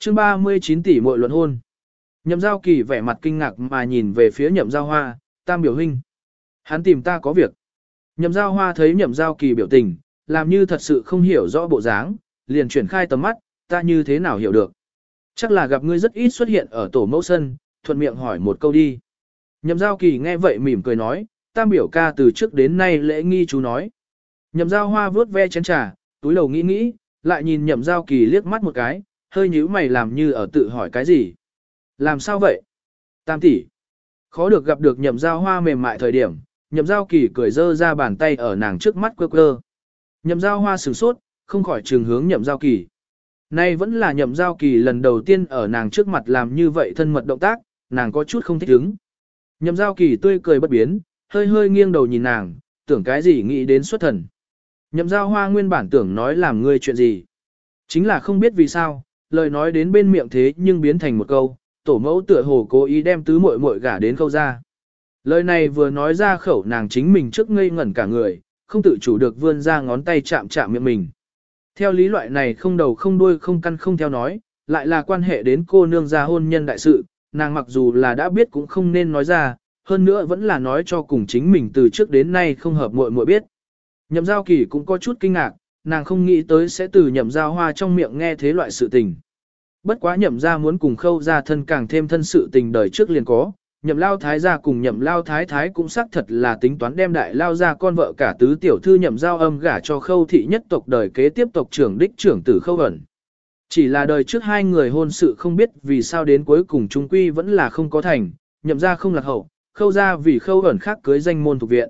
chương 39 tỷ muội luận hôn. Nhậm giao kỳ vẻ mặt kinh ngạc mà nhìn về phía nhậm giao hoa, tam biểu huynh. Hắn tìm ta có việc. Nhậm giao hoa thấy nhậm giao kỳ biểu tình, làm như thật sự không hiểu rõ bộ dáng, liền chuyển khai tầm mắt, ta như thế nào hiểu được. Chắc là gặp ngươi rất ít xuất hiện ở tổ mẫu sân, thuận miệng hỏi một câu đi. Nhậm giao kỳ nghe vậy mỉm cười nói, tam biểu ca từ trước đến nay lễ nghi chú nói. Nhậm giao hoa vướt ve chén trà, túi đầu nghĩ nghĩ, lại nhìn nhậm giao kỳ liếc mắt một cái, hơi nhíu mày làm như ở tự hỏi cái gì. Làm sao vậy? Tam tỷ. Khó được gặp được nhậm giao hoa mềm mại thời điểm, nhậm giao kỳ cười dơ ra bàn tay ở nàng trước mắt quơ quơ. Nhậm giao hoa sửng sốt, không khỏi trường hướng nhậm giao kỳ. Nay vẫn là nhậm giao kỳ lần đầu tiên ở nàng trước mặt làm như vậy thân mật động tác, nàng có chút không thích ứng. Nhậm giao kỳ tươi cười bất biến, hơi hơi nghiêng đầu nhìn nàng, tưởng cái gì nghĩ đến xuất thần. Nhậm giao hoa nguyên bản tưởng nói làm ngươi chuyện gì. Chính là không biết vì sao, lời nói đến bên miệng thế nhưng biến thành một câu, tổ mẫu tựa hồ cố ý đem tứ muội muội gả đến câu ra. Lời này vừa nói ra khẩu nàng chính mình trước ngây ngẩn cả người, không tự chủ được vươn ra ngón tay chạm chạm miệng mình. Theo lý loại này không đầu không đuôi không căn không theo nói, lại là quan hệ đến cô nương gia hôn nhân đại sự, nàng mặc dù là đã biết cũng không nên nói ra, hơn nữa vẫn là nói cho cùng chính mình từ trước đến nay không hợp muội muội biết. Nhậm giao kỳ cũng có chút kinh ngạc, nàng không nghĩ tới sẽ từ nhậm ra hoa trong miệng nghe thế loại sự tình. Bất quá nhậm ra muốn cùng khâu ra thân càng thêm thân sự tình đời trước liền có, nhậm lao thái gia cùng nhậm lao thái thái cũng xác thật là tính toán đem đại lao ra con vợ cả tứ tiểu thư nhậm giao âm gả cho khâu thị nhất tộc đời kế tiếp tộc trưởng đích trưởng tử khâu ẩn. Chỉ là đời trước hai người hôn sự không biết vì sao đến cuối cùng trung quy vẫn là không có thành, nhậm ra không lạc hậu, khâu ra vì khâu ẩn khác cưới danh môn thuộc viện.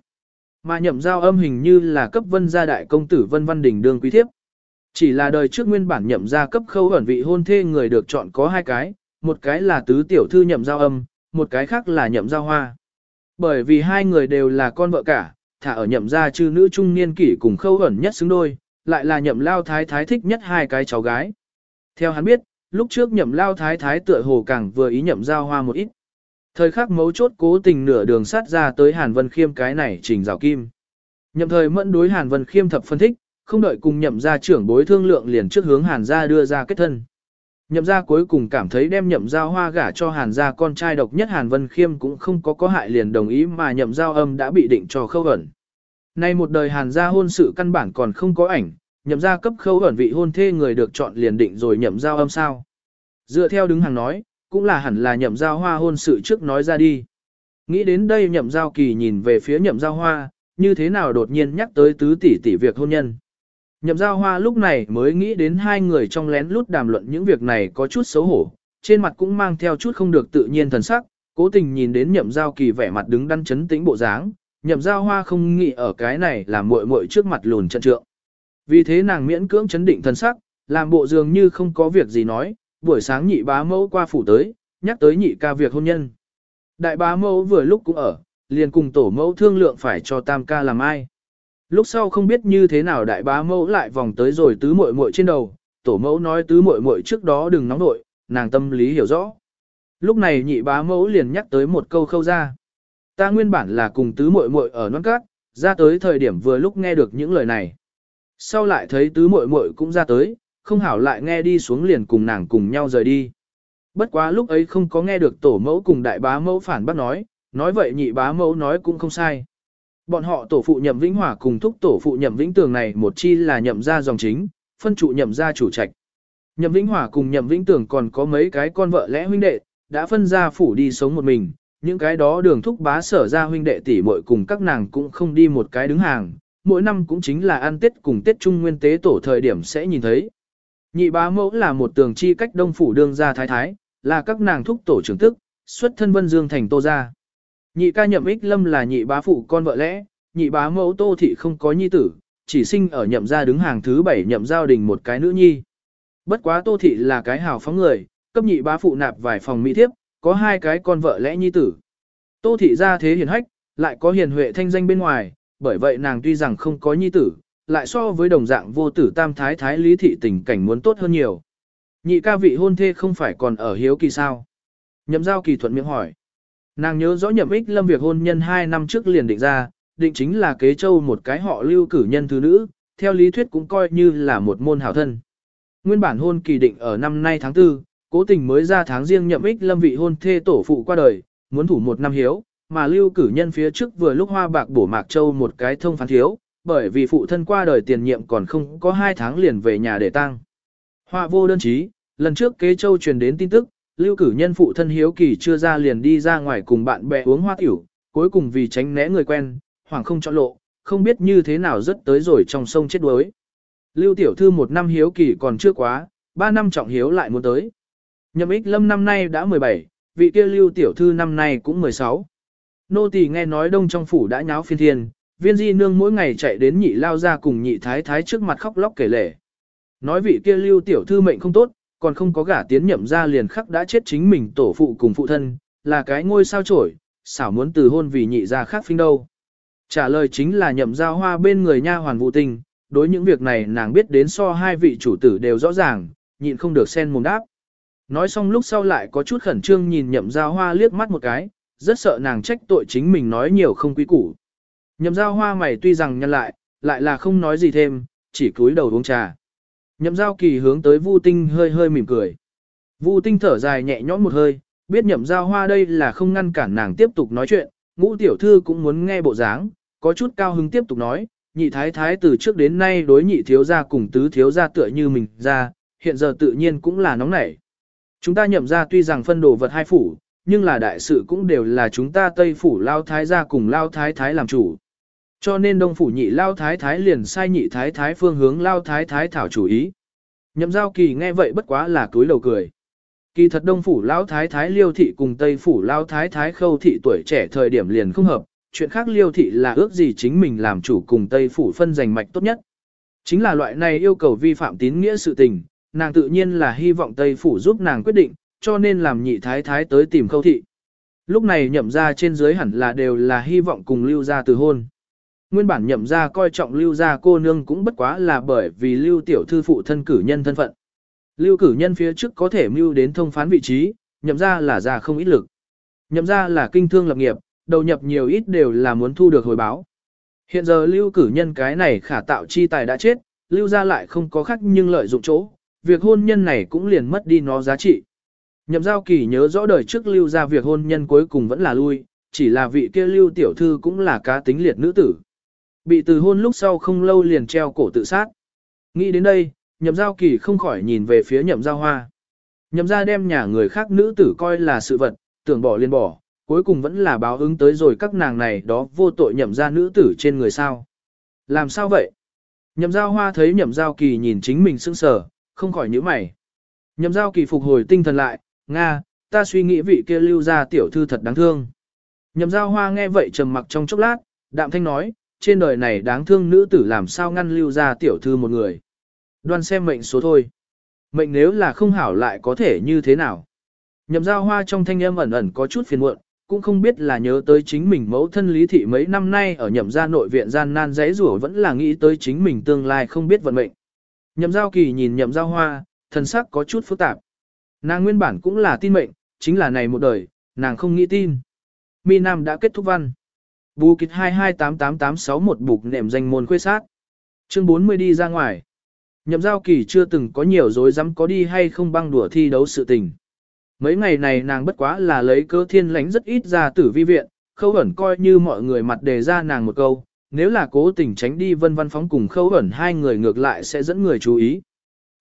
Mà nhậm giao âm hình như là cấp vân gia đại công tử vân văn đình đương quý thiếp. Chỉ là đời trước nguyên bản nhậm gia cấp khâu ẩn vị hôn thê người được chọn có hai cái, một cái là tứ tiểu thư nhậm giao âm, một cái khác là nhậm giao hoa. Bởi vì hai người đều là con vợ cả, thả ở nhậm gia chư nữ trung niên kỷ cùng khâu ẩn nhất xứng đôi, lại là nhậm lao thái thái thích nhất hai cái cháu gái. Theo hắn biết, lúc trước nhậm lao thái thái tựa hồ càng vừa ý nhậm giao hoa một ít. Thời khắc mấu chốt cố tình nửa đường sát ra tới Hàn Vân Khiêm cái này trình rào kim. Nhậm thời mẫn đối Hàn Vân Khiêm thập phân thích, không đợi cùng nhậm gia trưởng bối thương lượng liền trước hướng Hàn gia đưa ra kết thân. Nhậm gia cuối cùng cảm thấy đem nhậm giao hoa gả cho Hàn gia con trai độc nhất Hàn Vân Khiêm cũng không có có hại liền đồng ý mà nhậm giao âm đã bị định cho khâu ẩn. Nay một đời Hàn gia hôn sự căn bản còn không có ảnh, nhậm gia cấp khâu ẩn vị hôn thê người được chọn liền định rồi nhậm giao âm sao. Dựa theo đứng hàng nói, cũng là hẳn là nhậm giao hoa hôn sự trước nói ra đi. Nghĩ đến đây nhậm giao kỳ nhìn về phía nhậm giao hoa, như thế nào đột nhiên nhắc tới tứ tỷ tỷ việc hôn nhân. Nhậm giao hoa lúc này mới nghĩ đến hai người trong lén lút đàm luận những việc này có chút xấu hổ, trên mặt cũng mang theo chút không được tự nhiên thần sắc, cố tình nhìn đến nhậm giao kỳ vẻ mặt đứng đắn chấn tĩnh bộ dáng, nhậm giao hoa không nghĩ ở cái này là muội muội trước mặt lùn trận trượng. Vì thế nàng miễn cưỡng chấn định thần sắc, làm bộ dường như không có việc gì nói, buổi sáng nhị bá mẫu qua phủ tới, nhắc tới nhị ca việc hôn nhân. Đại bá mẫu vừa lúc cũng ở, liền cùng tổ mẫu thương lượng phải cho tam ca làm ai. Lúc sau không biết như thế nào đại bá mẫu lại vòng tới rồi tứ muội muội trên đầu, tổ mẫu nói tứ muội muội trước đó đừng nóng nội, nàng tâm lý hiểu rõ. Lúc này nhị bá mẫu liền nhắc tới một câu khâu ra. Ta nguyên bản là cùng tứ muội muội ở non cát, ra tới thời điểm vừa lúc nghe được những lời này. Sau lại thấy tứ muội muội cũng ra tới, không hảo lại nghe đi xuống liền cùng nàng cùng nhau rời đi. Bất quá lúc ấy không có nghe được tổ mẫu cùng đại bá mẫu phản bác nói, nói vậy nhị bá mẫu nói cũng không sai. Bọn họ tổ phụ nhậm vĩnh hỏa cùng thúc tổ phụ nhậm vĩnh tường này một chi là nhậm ra dòng chính, phân trụ nhậm ra chủ trạch. Nhậm vĩnh hỏa cùng nhậm vĩnh tường còn có mấy cái con vợ lẽ huynh đệ, đã phân ra phủ đi sống một mình, những cái đó đường thúc bá sở ra huynh đệ tỷ muội cùng các nàng cũng không đi một cái đứng hàng, mỗi năm cũng chính là ăn Tết cùng Tết Trung Nguyên Tế tổ thời điểm sẽ nhìn thấy. Nhị bá mẫu là một tường chi cách đông phủ đương gia thái thái, là các nàng thúc tổ trưởng tức, xuất thân vân dương thành tô gia. Nhị ca nhậm ích lâm là nhị bá phụ con vợ lẽ, nhị bá mẫu tô thị không có nhi tử, chỉ sinh ở nhậm gia đứng hàng thứ bảy nhậm giao đình một cái nữ nhi. Bất quá tô thị là cái hào phóng người, cấp nhị bá phụ nạp vài phòng mỹ thiếp, có hai cái con vợ lẽ nhi tử. Tô thị ra thế hiền hách, lại có hiền huệ thanh danh bên ngoài, bởi vậy nàng tuy rằng không có nhi tử, lại so với đồng dạng vô tử tam thái thái lý thị tình cảnh muốn tốt hơn nhiều. Nhị ca vị hôn thê không phải còn ở hiếu kỳ sao? Nhậm giao kỳ thuận miệng hỏi. Nàng nhớ rõ nhậm ích lâm việc hôn nhân 2 năm trước liền định ra, định chính là kế châu một cái họ lưu cử nhân thứ nữ, theo lý thuyết cũng coi như là một môn hảo thân. Nguyên bản hôn kỳ định ở năm nay tháng 4, cố tình mới ra tháng riêng nhậm ích lâm vị hôn thê tổ phụ qua đời, muốn thủ một năm hiếu, mà lưu cử nhân phía trước vừa lúc hoa bạc bổ mạc châu một cái thông phán thiếu, bởi vì phụ thân qua đời tiền nhiệm còn không có hai tháng liền về nhà để tang. Hoa vô đơn chí, lần trước kế châu truyền đến tin tức, lưu cử nhân phụ thân hiếu kỳ chưa ra liền đi ra ngoài cùng bạn bè uống hoa tiểu, cuối cùng vì tránh né người quen, hoàng không chọn lộ, không biết như thế nào rất tới rồi trong sông chết đuối. Lưu tiểu thư một năm hiếu kỳ còn chưa quá, ba năm trọng hiếu lại muốn tới. Nhậm ích lâm năm nay đã 17, vị kia lưu tiểu thư năm nay cũng 16. Nô tỳ nghe nói đông trong phủ đã nháo phiên thiên, viên di nương mỗi ngày chạy đến nhị lao ra cùng nhị thái thái trước mặt khóc lóc kể lể. Nói vị kia lưu tiểu thư mệnh không tốt, còn không có gả tiến nhậm ra liền khắc đã chết chính mình tổ phụ cùng phụ thân, là cái ngôi sao trổi, xảo muốn từ hôn vì nhị ra khác phinh đâu. Trả lời chính là nhậm giao hoa bên người nha hoàn vụ tình, đối những việc này nàng biết đến so hai vị chủ tử đều rõ ràng, nhịn không được sen mồm đáp. Nói xong lúc sau lại có chút khẩn trương nhìn nhậm giao hoa liếc mắt một cái, rất sợ nàng trách tội chính mình nói nhiều không quý củ. Nhậm giao hoa mày tuy rằng nhân lại, lại là không nói gì thêm, chỉ cúi đầu uống trà. Nhậm giao kỳ hướng tới Vu Tinh hơi hơi mỉm cười. Vu Tinh thở dài nhẹ nhõm một hơi, biết nhậm giao hoa đây là không ngăn cản nàng tiếp tục nói chuyện, ngũ tiểu thư cũng muốn nghe bộ dáng, có chút cao hứng tiếp tục nói, nhị thái thái từ trước đến nay đối nhị thiếu gia cùng tứ thiếu gia tựa như mình ra, hiện giờ tự nhiên cũng là nóng nảy. Chúng ta nhậm ra tuy rằng phân đồ vật hai phủ, nhưng là đại sự cũng đều là chúng ta Tây phủ lao thái gia cùng lao thái thái làm chủ. Cho nên đông phủ nhị lao thái thái liền sai nhị thái thái phương hướng lao thái thái thảo chủ ý. Nhậm giao kỳ nghe vậy bất quá là túi đầu cười. Kỳ thật đông phủ lao thái thái liêu thị cùng tây phủ lao thái thái khâu thị tuổi trẻ thời điểm liền không hợp, chuyện khác liêu thị là ước gì chính mình làm chủ cùng tây phủ phân giành mạch tốt nhất. Chính là loại này yêu cầu vi phạm tín nghĩa sự tình, nàng tự nhiên là hy vọng tây phủ giúp nàng quyết định, cho nên làm nhị thái thái tới tìm khâu thị. Lúc này nhậm ra trên dưới hẳn là đều là hy vọng cùng lưu ra từ hôn. Nguyên bản nhậm ra coi trọng lưu ra cô nương cũng bất quá là bởi vì lưu tiểu thư phụ thân cử nhân thân phận. Lưu cử nhân phía trước có thể mưu đến thông phán vị trí, nhậm ra là già không ít lực. Nhậm ra là kinh thương lập nghiệp, đầu nhập nhiều ít đều là muốn thu được hồi báo. Hiện giờ lưu cử nhân cái này khả tạo chi tài đã chết, lưu ra lại không có khác nhưng lợi dụng chỗ, việc hôn nhân này cũng liền mất đi nó giá trị. Nhậm giao kỳ nhớ rõ đời trước lưu ra việc hôn nhân cuối cùng vẫn là lui, chỉ là vị kia lưu tiểu thư cũng là cá tính liệt nữ tử. Bị từ hôn lúc sau không lâu liền treo cổ tự sát. Nghĩ đến đây, nhậm giao kỳ không khỏi nhìn về phía nhậm giao hoa. Nhậm ra đem nhà người khác nữ tử coi là sự vật, tưởng bỏ liền bỏ, cuối cùng vẫn là báo ứng tới rồi các nàng này đó vô tội nhậm ra nữ tử trên người sao. Làm sao vậy? Nhậm giao hoa thấy nhậm giao kỳ nhìn chính mình sững sờ, không khỏi nhíu mày. Nhậm giao kỳ phục hồi tinh thần lại, Nga, ta suy nghĩ vị kia lưu ra tiểu thư thật đáng thương. Nhậm giao hoa nghe vậy trầm mặc trong chốc lát, đạm thanh nói, trên đời này đáng thương nữ tử làm sao ngăn lưu ra tiểu thư một người. Đoan xem mệnh số thôi. Mệnh nếu là không hảo lại có thể như thế nào. Nhậm giao hoa trong thanh âm ẩn ẩn có chút phiền muộn, cũng không biết là nhớ tới chính mình mẫu thân lý thị mấy năm nay ở nhậm gia nội viện gian nan dễ rủa vẫn là nghĩ tới chính mình tương lai không biết vận mệnh. Nhậm giao kỳ nhìn nhậm giao hoa, thần sắc có chút phức tạp. Nàng nguyên bản cũng là tin mệnh, chính là này một đời, nàng không nghĩ tin. Mi Nam đã kết thúc văn. Bù kịch 22888861 bục nệm danh môn khuê sát. Chương 40 đi ra ngoài. Nhậm giao kỳ chưa từng có nhiều dối dám có đi hay không băng đùa thi đấu sự tình. Mấy ngày này nàng bất quá là lấy cơ thiên lánh rất ít ra tử vi viện, khâu ẩn coi như mọi người mặt đề ra nàng một câu, nếu là cố tình tránh đi vân văn phóng cùng khâu ẩn hai người ngược lại sẽ dẫn người chú ý.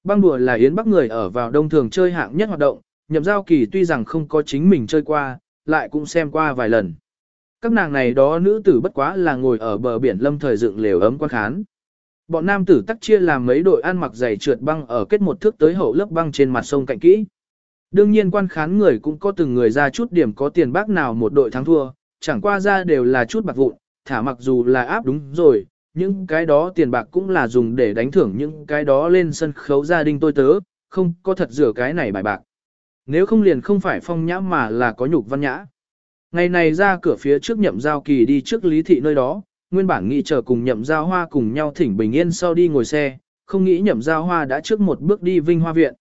Băng đùa là yến bắc người ở vào đông thường chơi hạng nhất hoạt động, nhậm giao kỳ tuy rằng không có chính mình chơi qua, lại cũng xem qua vài lần. Các nàng này đó nữ tử bất quá là ngồi ở bờ biển lâm thời dựng lều ấm quan khán. Bọn nam tử tắc chia làm mấy đội ăn mặc giày trượt băng ở kết một thước tới hậu lớp băng trên mặt sông cạnh kỹ. Đương nhiên quan khán người cũng có từng người ra chút điểm có tiền bác nào một đội thắng thua, chẳng qua ra đều là chút bạc vụn, thả mặc dù là áp đúng rồi, những cái đó tiền bạc cũng là dùng để đánh thưởng những cái đó lên sân khấu gia đình tôi tớ, không có thật rửa cái này bài bạc. Nếu không liền không phải phong nhã mà là có nhục văn nhã. Ngày này ra cửa phía trước nhậm giao kỳ đi trước lý thị nơi đó, nguyên bản nghĩ chờ cùng nhậm giao hoa cùng nhau thỉnh bình yên sau đi ngồi xe, không nghĩ nhậm giao hoa đã trước một bước đi vinh hoa viện.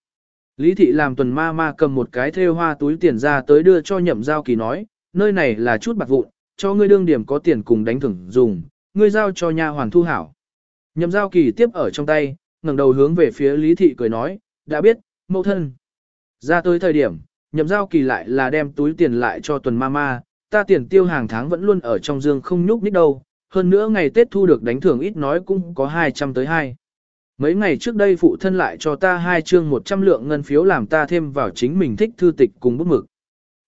Lý thị làm tuần ma ma cầm một cái thêu hoa túi tiền ra tới đưa cho nhậm giao kỳ nói, nơi này là chút bạc vụn, cho ngươi đương điểm có tiền cùng đánh thưởng dùng, ngươi giao cho nhà hoàn thu hảo. Nhậm giao kỳ tiếp ở trong tay, ngẩng đầu hướng về phía Lý thị cười nói, đã biết, mẫu thân. Ra tới thời điểm, nhậm giao kỳ lại là đem túi tiền lại cho tuần ma ma, ta tiền tiêu hàng tháng vẫn luôn ở trong dương không nhúc nít đâu, hơn nữa ngày Tết thu được đánh thưởng ít nói cũng có 200 tới 2. Mấy ngày trước đây phụ thân lại cho ta hai chương 100 lượng ngân phiếu làm ta thêm vào chính mình thích thư tịch cùng bút mực.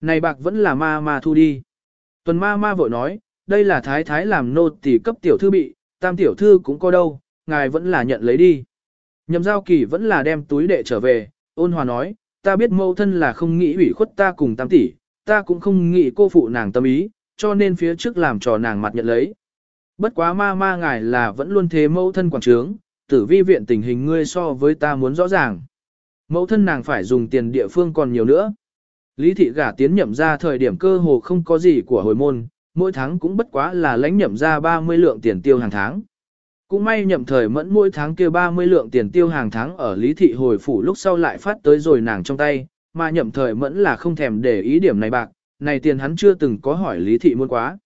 Này bạc vẫn là ma ma thu đi. Tuần ma ma vội nói, đây là thái thái làm nô tỳ cấp tiểu thư bị, tam tiểu thư cũng có đâu, ngài vẫn là nhận lấy đi. Nhậm giao kỳ vẫn là đem túi đệ trở về, ôn hòa nói, ta biết mẫu thân là không nghĩ ủy khuất ta cùng tam tỷ, ta cũng không nghĩ cô phụ nàng tâm ý, cho nên phía trước làm trò nàng mặt nhận lấy. Bất quá ma ma ngài là vẫn luôn thế mẫu thân quảng trướng, tử vi viện tình hình ngươi so với ta muốn rõ ràng. Mẫu thân nàng phải dùng tiền địa phương còn nhiều nữa. Lý thị gả tiến nhậm ra thời điểm cơ hồ không có gì của hồi môn, mỗi tháng cũng bất quá là lãnh nhậm ra 30 lượng tiền tiêu hàng tháng. Cũng may nhậm thời mẫn mỗi tháng kia 30 lượng tiền tiêu hàng tháng ở lý thị hồi phủ lúc sau lại phát tới rồi nàng trong tay, mà nhậm thời mẫn là không thèm để ý điểm này bạc, này tiền hắn chưa từng có hỏi lý thị muốn quá.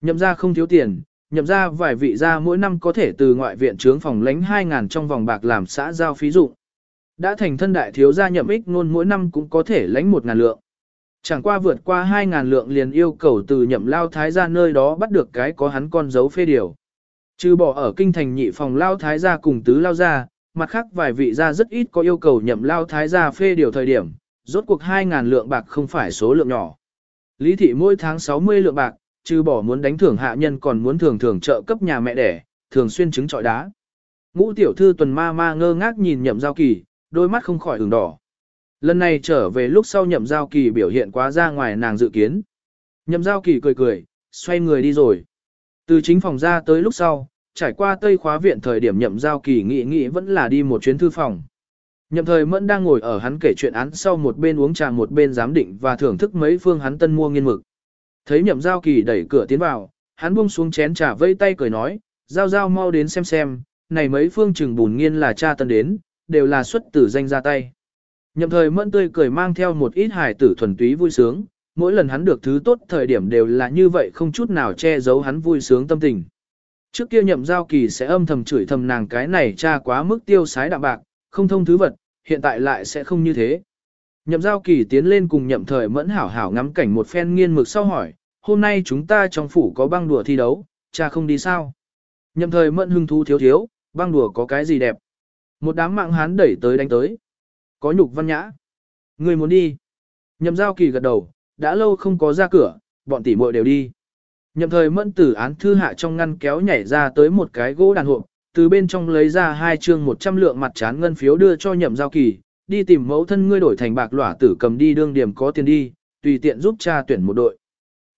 Nhậm ra không thiếu tiền, nhậm ra vài vị gia mỗi năm có thể từ ngoại viện trướng phòng lãnh 2.000 trong vòng bạc làm xã giao phí dụng. Đã thành thân đại thiếu gia nhậm ích ngôn mỗi năm cũng có thể lãnh 1.000 lượng. Chẳng qua vượt qua 2.000 lượng liền yêu cầu từ nhậm lao thái gia nơi đó bắt được cái có hắn con dấu phê điều. Trừ bỏ ở kinh thành nhị phòng lao thái gia cùng tứ lao gia, mặt khác vài vị gia rất ít có yêu cầu nhậm lao thái gia phê điều thời điểm, rốt cuộc 2.000 lượng bạc không phải số lượng nhỏ. Lý thị mỗi tháng 60 lượng bạc, trừ bỏ muốn đánh thưởng hạ nhân còn muốn thường thường trợ cấp nhà mẹ đẻ, thường xuyên trứng trọi đá. Ngũ tiểu thư tuần ma ma ngơ ngác nhìn nhậm giao kỳ, đôi mắt không khỏi ửng đỏ. Lần này trở về lúc sau nhậm giao kỳ biểu hiện quá ra ngoài nàng dự kiến. Nhậm giao kỳ cười cười, xoay người đi rồi. Từ chính phòng ra tới lúc sau, trải qua tây khóa viện thời điểm nhậm giao kỳ nghị nghị vẫn là đi một chuyến thư phòng. Nhậm thời mẫn đang ngồi ở hắn kể chuyện án sau một bên uống trà một bên giám định và thưởng thức mấy phương hắn tân mua nghiên mực. Thấy nhậm giao kỳ đẩy cửa tiến vào, hắn buông xuống chén trà vây tay cười nói, giao giao mau đến xem xem, này mấy phương trừng bùn nghiên là cha tân đến, đều là xuất tử danh ra tay. Nhậm thời mẫn tươi cười mang theo một ít hài tử thuần túy vui sướng, mỗi lần hắn được thứ tốt thời điểm đều là như vậy không chút nào che giấu hắn vui sướng tâm tình. Trước kia nhậm giao kỳ sẽ âm thầm chửi thầm nàng cái này cha quá mức tiêu sái đạm bạc, không thông thứ vật, hiện tại lại sẽ không như thế. Nhậm giao kỳ tiến lên cùng nhậm thời mẫn hảo hảo ngắm cảnh một phen nghiên mực sau hỏi, hôm nay chúng ta trong phủ có băng đùa thi đấu, cha không đi sao? Nhậm thời mẫn hưng thú thiếu thiếu, băng đùa có cái gì đẹp? Một đám mạng hán đẩy tới đánh tới. Có nhục văn nhã. Người muốn đi. Nhậm giao kỳ gật đầu, đã lâu không có ra cửa, bọn tỷ muội đều đi. Nhậm thời mẫn tử án thư hạ trong ngăn kéo nhảy ra tới một cái gỗ đàn hộp, từ bên trong lấy ra hai chương 100 lượng mặt chán ngân phiếu đưa cho nhậm giao kỳ, đi tìm mẫu thân ngươi đổi thành bạc lỏa tử cầm đi đương điểm có tiền đi, tùy tiện giúp cha tuyển một đội.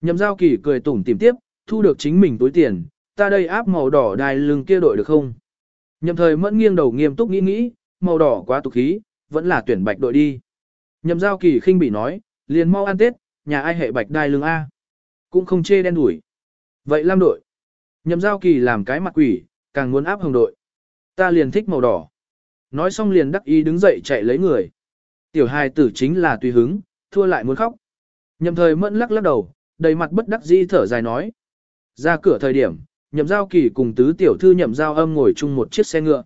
Nhậm giao kỳ cười tủm tìm tiếp, thu được chính mình túi tiền, ta đây áp màu đỏ đài lưng kia đội được không? Nhậm thời mẫn nghiêng đầu nghiêm túc nghĩ nghĩ, màu đỏ quá tục khí, vẫn là tuyển bạch đội đi. Nhậm giao kỳ khinh bị nói, liền mau ăn tết, nhà ai hệ bạch đai lưng A. Cũng không chê đen đuổi. Vậy lam đội. Nhậm giao kỳ làm cái mặt quỷ, càng muốn áp hồng đội. Ta liền thích màu đỏ. Nói xong liền đắc ý đứng dậy chạy lấy người. Tiểu hài tử chính là tùy hứng, thua lại muốn khóc. Nhậm thời mẫn lắc lắc đầu, đầy mặt bất đắc dĩ thở dài nói. Ra cửa thời điểm, nhậm giao kỳ cùng tứ tiểu thư nhậm giao âm ngồi chung một chiếc xe ngựa.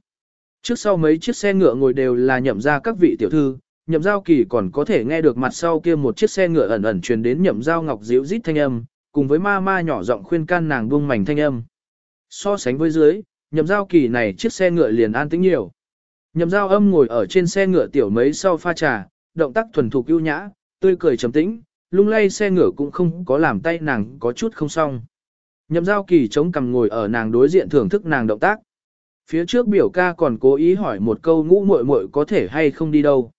Trước sau mấy chiếc xe ngựa ngồi đều là nhậm ra các vị tiểu thư, nhậm giao kỳ còn có thể nghe được mặt sau kia một chiếc xe ngựa ẩn ẩn truyền đến nhậm giao ngọc diễu rít thanh âm, cùng với ma ma nhỏ giọng khuyên can nàng buông mảnh thanh âm. So sánh với dưới, nhậm giao kỳ này chiếc xe ngựa liền an tĩnh nhiều. Nhậm giao âm ngồi ở trên xe ngựa tiểu mấy sau pha trà, động tác thuần thục ưu nhã, tươi cười trầm tĩnh, lung lay xe ngựa cũng không có làm tay nàng có chút không xong. Nhậm giao kỳ chống cằm ngồi ở nàng đối diện thưởng thức nàng động tác. Phía trước biểu ca còn cố ý hỏi một câu ngũ muội muội có thể hay không đi đâu.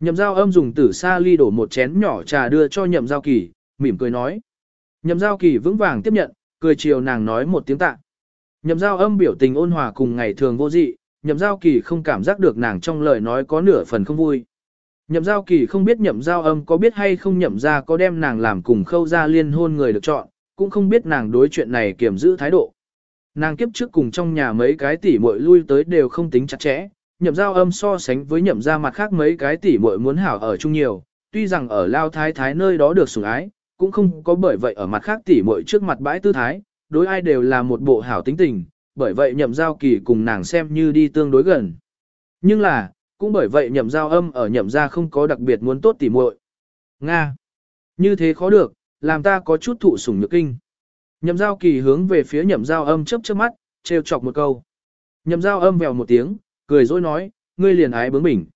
Nhậm giao âm dùng tử sa ly đổ một chén nhỏ trà đưa cho nhậm giao kỳ, mỉm cười nói. Nhậm giao kỳ vững vàng tiếp nhận, cười chiều nàng nói một tiếng tạ. Nhậm giao âm biểu tình ôn hòa cùng ngày thường vô dị, nhậm giao kỳ không cảm giác được nàng trong lời nói có nửa phần không vui. Nhậm giao kỳ không biết nhậm giao âm có biết hay không nhậm ra có đem nàng làm cùng khâu ra liên hôn người được chọn, cũng không biết nàng đối chuyện này kiểm giữ thái độ. Nàng kiếp trước cùng trong nhà mấy cái tỷ muội lui tới đều không tính chặt chẽ, nhậm giao âm so sánh với nhậm ra mặt khác mấy cái tỷ muội muốn hảo ở chung nhiều, tuy rằng ở lao thái thái nơi đó được sủng ái, cũng không có bởi vậy ở mặt khác tỷ muội trước mặt bãi tư thái, đối ai đều là một bộ hảo tính tình, bởi vậy nhậm giao kỳ cùng nàng xem như đi tương đối gần. Nhưng là, cũng bởi vậy nhậm giao âm ở nhậm ra không có đặc biệt muốn tốt tỉ muội. Nga. Như thế khó được, làm ta có chút thụ sủng nhược kinh. Nhậm giao kỳ hướng về phía nhậm giao âm chớp chớp mắt, trêu chọc một câu. Nhậm giao âm vèo một tiếng, cười dối nói, ngươi liền ái bướng bỉnh.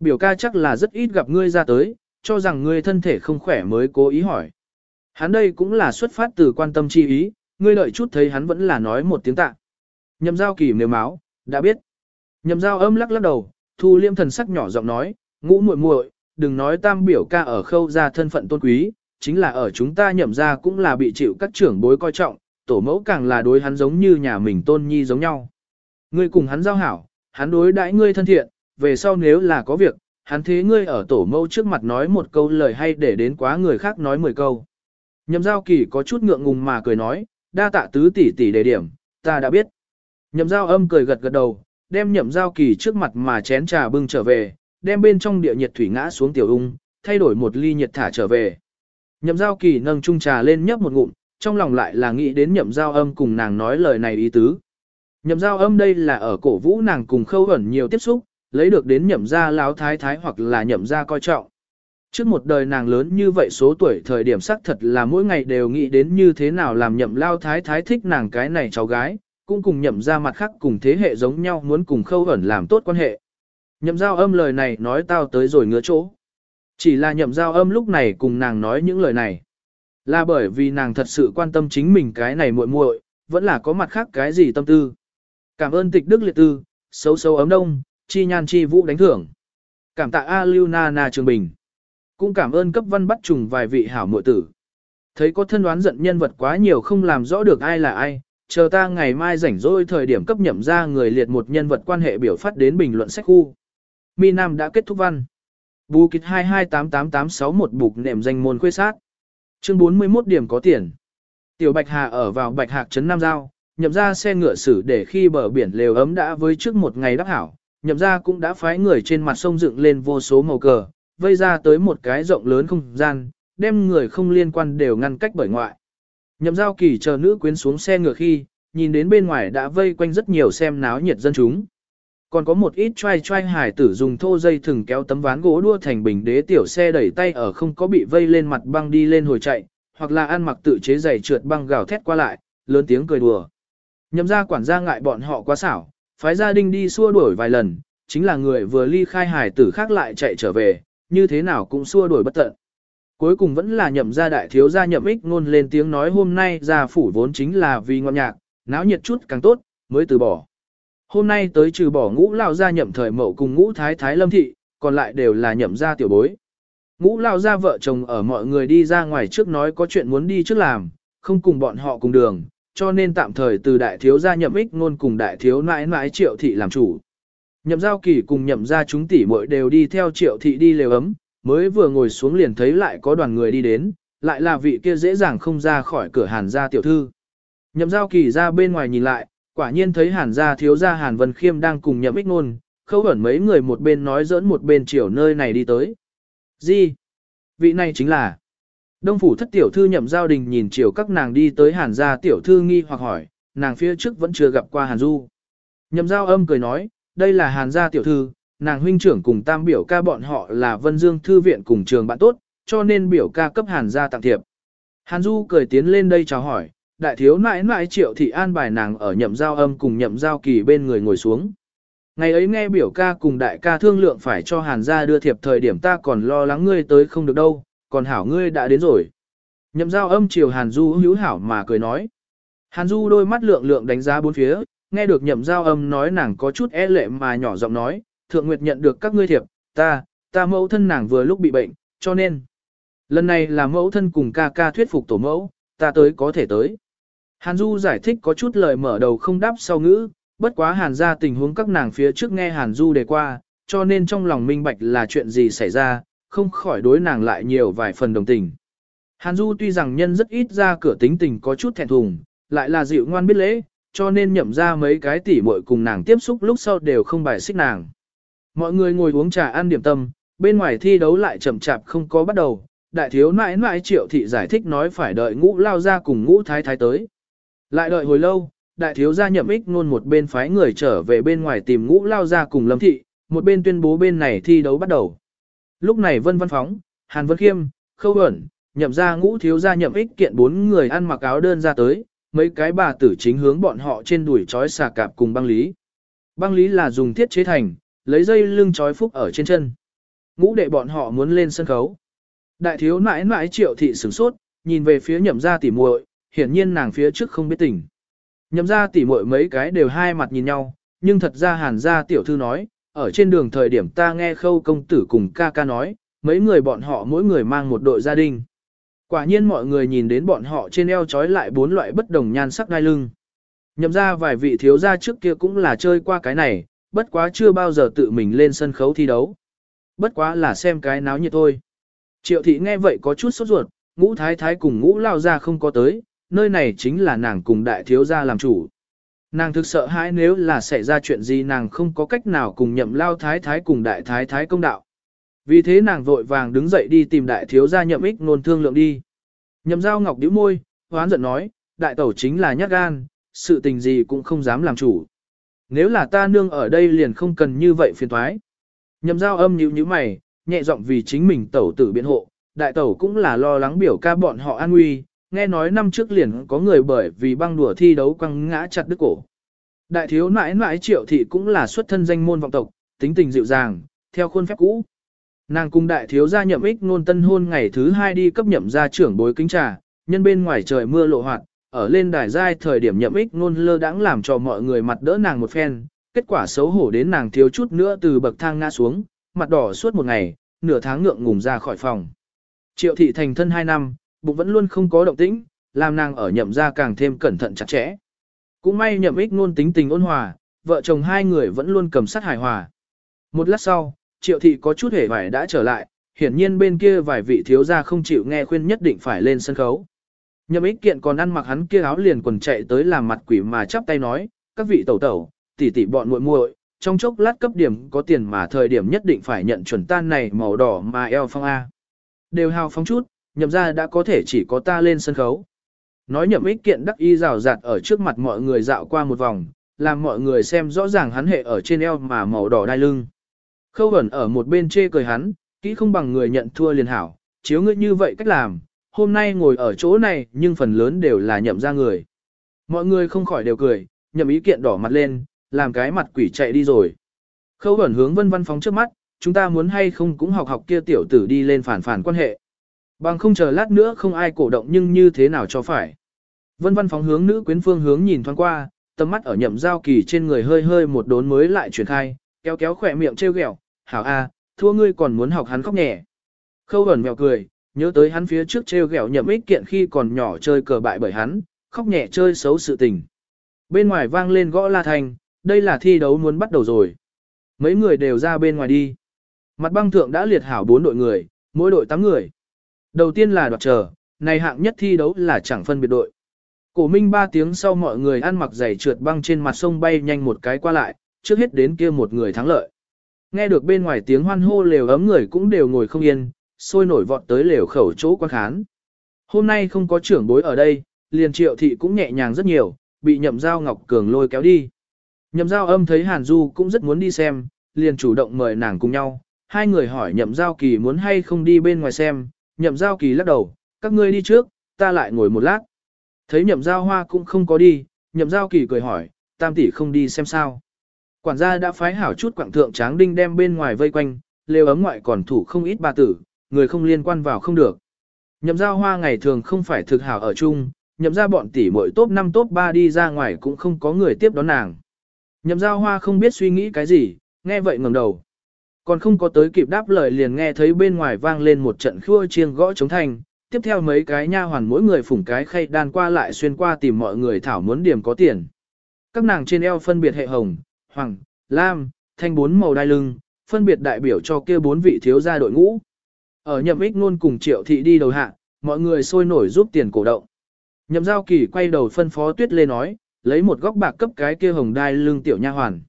Biểu ca chắc là rất ít gặp ngươi ra tới, cho rằng ngươi thân thể không khỏe mới cố ý hỏi. Hắn đây cũng là xuất phát từ quan tâm chi ý, ngươi đợi chút thấy hắn vẫn là nói một tiếng tạ. Nhậm giao kỳ nếu máu, đã biết. Nhậm giao âm lắc lắc đầu, thu liêm thần sắc nhỏ giọng nói, ngũ muội muội, đừng nói tam biểu ca ở khâu ra thân phận tôn quý, chính là ở chúng ta nhậm ra cũng là bị chịu các trưởng bối coi trọng, tổ mẫu càng là đối hắn giống như nhà mình tôn nhi giống nhau. Ngươi cùng hắn giao hảo, hắn đối đãi ngươi thân thiện, về sau nếu là có việc, hắn thế ngươi ở tổ mâu trước mặt nói một câu lời hay để đến quá người khác nói mười câu. Nhậm giao kỳ có chút ngượng ngùng mà cười nói, đa tạ tứ tỷ tỷ đề điểm, ta đã biết. Nhậm giao âm cười gật gật đầu, đem nhậm giao kỳ trước mặt mà chén trà bưng trở về, đem bên trong địa nhiệt thủy ngã xuống tiểu ung, thay đổi một ly nhiệt thả trở về. Nhậm giao kỳ nâng chung trà lên nhấp một ngụm, trong lòng lại là nghĩ đến nhậm giao âm cùng nàng nói lời này ý tứ. Nhậm giao âm đây là ở cổ vũ nàng cùng khâu ẩn nhiều tiếp xúc, lấy được đến nhậm gia láo thái thái hoặc là nhậm gia coi trọng. Trước một đời nàng lớn như vậy số tuổi thời điểm sắc thật là mỗi ngày đều nghĩ đến như thế nào làm nhậm lao thái thái thích nàng cái này cháu gái, cũng cùng nhậm ra mặt khác cùng thế hệ giống nhau muốn cùng khâu ẩn làm tốt quan hệ. Nhậm giao âm lời này nói tao tới rồi ngứa chỗ. Chỉ là nhậm giao âm lúc này cùng nàng nói những lời này. Là bởi vì nàng thật sự quan tâm chính mình cái này muội muội, vẫn là có mặt khác cái gì tâm tư. Cảm ơn tịch đức liệt tư, xấu xấu ấm đông, chi nhan chi vũ đánh thưởng. Cảm tạ A Lưu Na Na Trường Bình. Cũng cảm ơn cấp văn bắt trùng vài vị hảo muội tử. Thấy có thân đoán giận nhân vật quá nhiều không làm rõ được ai là ai, chờ ta ngày mai rảnh rỗi thời điểm cấp nhậm ra người liệt một nhân vật quan hệ biểu phát đến bình luận sách khu. Mi Nam đã kết thúc văn. Bù kịch 2288861 bục nệm danh môn khuê sát. Chương 41 điểm có tiền. Tiểu Bạch Hà ở vào Bạch Hạc trấn Nam Giao, nhậm ra xe ngựa xử để khi bờ biển lều ấm đã với trước một ngày đắp hảo, nhậm ra cũng đã phái người trên mặt sông dựng lên vô số màu cờ, vây ra tới một cái rộng lớn không gian, đem người không liên quan đều ngăn cách bởi ngoại. Nhậm giao kỳ chờ nữ quyến xuống xe ngựa khi, nhìn đến bên ngoài đã vây quanh rất nhiều xem náo nhiệt dân chúng. Còn có một ít trai trai hải tử dùng thô dây thừng kéo tấm ván gỗ đua thành bình đế tiểu xe đẩy tay ở không có bị vây lên mặt băng đi lên hồi chạy, hoặc là ăn mặc tự chế giày trượt băng gào thét qua lại, lớn tiếng cười đùa. Nhậm ra quản gia ngại bọn họ quá xảo, phái gia đình đi xua đuổi vài lần, chính là người vừa ly khai hải tử khác lại chạy trở về, như thế nào cũng xua đuổi bất tận. Cuối cùng vẫn là nhậm gia đại thiếu gia nhậm ích ngôn lên tiếng nói hôm nay gia phủ vốn chính là vì ngọn nhạc, náo nhiệt chút càng tốt, mới từ bỏ. Hôm nay tới trừ bỏ ngũ lao gia nhậm thời mậu cùng ngũ thái thái lâm thị, còn lại đều là nhậm gia tiểu bối. Ngũ lao gia vợ chồng ở mọi người đi ra ngoài trước nói có chuyện muốn đi trước làm, không cùng bọn họ cùng đường, cho nên tạm thời từ đại thiếu gia nhậm ích ngôn cùng đại thiếu nãi nãi triệu thị làm chủ. Nhậm giao kỳ cùng nhậm gia chúng tỷ muội đều đi theo triệu thị đi lều ấm, mới vừa ngồi xuống liền thấy lại có đoàn người đi đến, lại là vị kia dễ dàng không ra khỏi cửa hàn gia tiểu thư. Nhậm giao kỳ ra bên ngoài nhìn lại, quả nhiên thấy hàn gia thiếu gia hàn vân khiêm đang cùng nhậm ích ngôn khâu ẩn mấy người một bên nói giỡn một bên chiều nơi này đi tới. Gì? Vị này chính là... Đông phủ thất tiểu thư nhậm giao đình nhìn chiều các nàng đi tới hàn gia tiểu thư nghi hoặc hỏi, nàng phía trước vẫn chưa gặp qua hàn du. Nhậm giao âm cười nói, đây là hàn gia tiểu thư, nàng huynh trưởng cùng tam biểu ca bọn họ là Vân Dương Thư viện cùng trường bạn tốt, cho nên biểu ca cấp hàn gia tặng thiệp. Hàn Du cười tiến lên đây chào hỏi, đại thiếu nãi nãi triệu thị an bài nàng ở nhậm giao âm cùng nhậm giao kỳ bên người ngồi xuống. Ngày ấy nghe biểu ca cùng đại ca thương lượng phải cho hàn gia đưa thiệp thời điểm ta còn lo lắng ngươi tới không được đâu, còn hảo ngươi đã đến rồi. Nhậm giao âm chiều hàn du hữu hảo mà cười nói. Hàn du đôi mắt lượng lượng đánh giá bốn phía, nghe được nhậm giao âm nói nàng có chút e lệ mà nhỏ giọng nói, thượng nguyệt nhận được các ngươi thiệp, ta, ta mẫu thân nàng vừa lúc bị bệnh, cho nên. Lần này là mẫu thân cùng ca ca thuyết phục tổ mẫu, ta tới có thể tới. Hàn Du giải thích có chút lời mở đầu không đáp sau ngữ, bất quá Hàn ra tình huống các nàng phía trước nghe Hàn Du đề qua, cho nên trong lòng minh bạch là chuyện gì xảy ra, không khỏi đối nàng lại nhiều vài phần đồng tình. Hàn Du tuy rằng nhân rất ít ra cửa tính tình có chút thẹn thùng, lại là dịu ngoan biết lễ, cho nên nhậm ra mấy cái tỉ muội cùng nàng tiếp xúc lúc sau đều không bài xích nàng. Mọi người ngồi uống trà ăn điểm tâm, bên ngoài thi đấu lại chậm chạp không có bắt đầu, đại thiếu nãi nãi triệu thị giải thích nói phải đợi ngũ lao ra cùng ngũ thái thái tới. Lại đợi hồi lâu, đại thiếu gia nhậm ích nôn một bên phái người trở về bên ngoài tìm ngũ lao ra cùng lâm thị, một bên tuyên bố bên này thi đấu bắt đầu. Lúc này Vân Văn Phóng, Hàn Vân Khiêm, Khâu Bẩn, nhậm ra ngũ thiếu gia nhậm ích kiện bốn người ăn mặc áo đơn ra tới, mấy cái bà tử chính hướng bọn họ trên đuổi trói xà cạp cùng băng lý. Băng lý là dùng thiết chế thành, lấy dây lưng trói phúc ở trên chân. Ngũ đệ bọn họ muốn lên sân khấu. Đại thiếu nãi nãi triệu thị sửng sốt, nhìn về phía nhậm ra tỉ muội, hiển nhiên nàng phía trước không biết tình. Nhậm ra tỉ muội mấy cái đều hai mặt nhìn nhau, nhưng thật ra hàn gia tiểu thư nói, ở trên đường thời điểm ta nghe khâu công tử cùng ca ca nói, mấy người bọn họ mỗi người mang một đội gia đình. Quả nhiên mọi người nhìn đến bọn họ trên eo trói lại bốn loại bất đồng nhan sắc đai lưng. Nhậm ra vài vị thiếu gia trước kia cũng là chơi qua cái này, bất quá chưa bao giờ tự mình lên sân khấu thi đấu. Bất quá là xem cái náo nhiệt thôi. Triệu thị nghe vậy có chút sốt ruột, ngũ thái thái cùng ngũ lao ra không có tới, nơi này chính là nàng cùng đại thiếu gia làm chủ. Nàng thực sợ hãi nếu là xảy ra chuyện gì nàng không có cách nào cùng nhậm lao thái thái cùng đại thái thái công đạo. Vì thế nàng vội vàng đứng dậy đi tìm đại thiếu gia nhậm ích nôn thương lượng đi. Nhậm giao ngọc điếu môi, hoán giận nói, đại tẩu chính là nhát gan, sự tình gì cũng không dám làm chủ. Nếu là ta nương ở đây liền không cần như vậy phiền thoái. Nhậm giao âm nhíu nhíu mày, nhẹ giọng vì chính mình tẩu tử biện hộ, đại tẩu cũng là lo lắng biểu ca bọn họ an nguy, nghe nói năm trước liền có người bởi vì băng đùa thi đấu quăng ngã chặt đứt cổ. Đại thiếu nãi nãi triệu thị cũng là xuất thân danh môn vọng tộc, tính tình dịu dàng, theo khuôn phép cũ. Nàng cùng đại thiếu gia nhậm ích nôn tân hôn ngày thứ hai đi cấp nhậm gia trưởng bối kính trà, nhân bên ngoài trời mưa lộ hoạt, ở lên đài giai thời điểm nhậm ích nôn lơ đãng làm cho mọi người mặt đỡ nàng một phen, kết quả xấu hổ đến nàng thiếu chút nữa từ bậc thang ngã xuống, mặt đỏ suốt một ngày, nửa tháng ngượng ngùng ra khỏi phòng. Triệu thị thành thân hai năm, bụng vẫn luôn không có động tĩnh, làm nàng ở nhậm gia càng thêm cẩn thận chặt chẽ. Cũng may nhậm ích ngôn tính tình ôn hòa, vợ chồng hai người vẫn luôn cầm sát hài hòa. Một lát sau, triệu thị có chút hề vải đã trở lại, hiển nhiên bên kia vài vị thiếu gia không chịu nghe khuyên nhất định phải lên sân khấu. Nhậm ích kiện còn ăn mặc hắn kia áo liền quần chạy tới làm mặt quỷ mà chắp tay nói, các vị tẩu tẩu, tỷ tỷ bọn muội muội, trong chốc lát cấp điểm có tiền mà thời điểm nhất định phải nhận chuẩn tan này màu đỏ mà eo phong A. Đều hào phóng chút, nhậm ra đã có thể chỉ có ta lên sân khấu. Nói nhậm ích kiện đắc y rào rạt ở trước mặt mọi người dạo qua một vòng, làm mọi người xem rõ ràng hắn hệ ở trên eo mà màu đỏ đai lưng. Khâu ẩn ở một bên chê cười hắn, kỹ không bằng người nhận thua liền hảo, chiếu ngươi như vậy cách làm, hôm nay ngồi ở chỗ này nhưng phần lớn đều là nhậm ra người. Mọi người không khỏi đều cười, nhậm ý kiện đỏ mặt lên, làm cái mặt quỷ chạy đi rồi. Khâu ẩn hướng vân văn phóng trước mắt, chúng ta muốn hay không cũng học học kia tiểu tử đi lên phản phản quan hệ. Bằng không chờ lát nữa không ai cổ động nhưng như thế nào cho phải. Vân văn phóng hướng nữ quyến phương hướng nhìn thoáng qua, tầm mắt ở nhậm giao kỳ trên người hơi hơi một đốn mới lại chuyển khai, kéo kéo khỏe miệng trêu ghẹo, hảo a, thua ngươi còn muốn học hắn khóc nhẹ. Khâu ẩn mèo cười, nhớ tới hắn phía trước trêu ghẹo nhậm ích kiện khi còn nhỏ chơi cờ bại bởi hắn, khóc nhẹ chơi xấu sự tình. Bên ngoài vang lên gõ la thành, đây là thi đấu muốn bắt đầu rồi. Mấy người đều ra bên ngoài đi. Mặt băng thượng đã liệt hảo bốn đội người, mỗi đội 8 người. Đầu tiên là đoạt chờ, này hạng nhất thi đấu là chẳng phân biệt đội. Cổ minh ba tiếng sau mọi người ăn mặc giày trượt băng trên mặt sông bay nhanh một cái qua lại, trước hết đến kia một người thắng lợi. Nghe được bên ngoài tiếng hoan hô lều ấm người cũng đều ngồi không yên, sôi nổi vọt tới lều khẩu chỗ quan khán. Hôm nay không có trưởng bối ở đây, liền triệu thị cũng nhẹ nhàng rất nhiều, bị nhậm giao ngọc cường lôi kéo đi. Nhậm giao âm thấy Hàn Du cũng rất muốn đi xem, liền chủ động mời nàng cùng nhau. Hai người hỏi nhậm giao kỳ muốn hay không đi bên ngoài xem, nhậm giao kỳ lắc đầu, các ngươi đi trước, ta lại ngồi một lát. Thấy nhậm giao hoa cũng không có đi, nhậm giao kỳ cười hỏi, tam tỷ không đi xem sao. Quản gia đã phái hảo chút quảng thượng tráng đinh đem bên ngoài vây quanh, lều ấm ngoại còn thủ không ít bà tử, người không liên quan vào không được. Nhậm giao hoa ngày thường không phải thực hảo ở chung, nhậm ra bọn tỷ mỗi top 5 top 3 đi ra ngoài cũng không có người tiếp đón nàng. Nhậm giao hoa không biết suy nghĩ cái gì, nghe vậy ngẩng đầu. Còn không có tới kịp đáp lời liền nghe thấy bên ngoài vang lên một trận khua chiêng gõ chống thanh, tiếp theo mấy cái nha hoàn mỗi người phủng cái khay đan qua lại xuyên qua tìm mọi người thảo muốn điểm có tiền. Các nàng trên eo phân biệt hệ hồng, hoàng, lam, thanh bốn màu đai lưng, phân biệt đại biểu cho kia bốn vị thiếu gia đội ngũ. Ở nhậm ích ngôn cùng triệu thị đi đầu hạ, mọi người sôi nổi giúp tiền cổ động. Nhậm giao kỳ quay đầu phân phó tuyết lê nói, lấy một góc bạc cấp cái kia hồng đai lưng tiểu nha hoàn.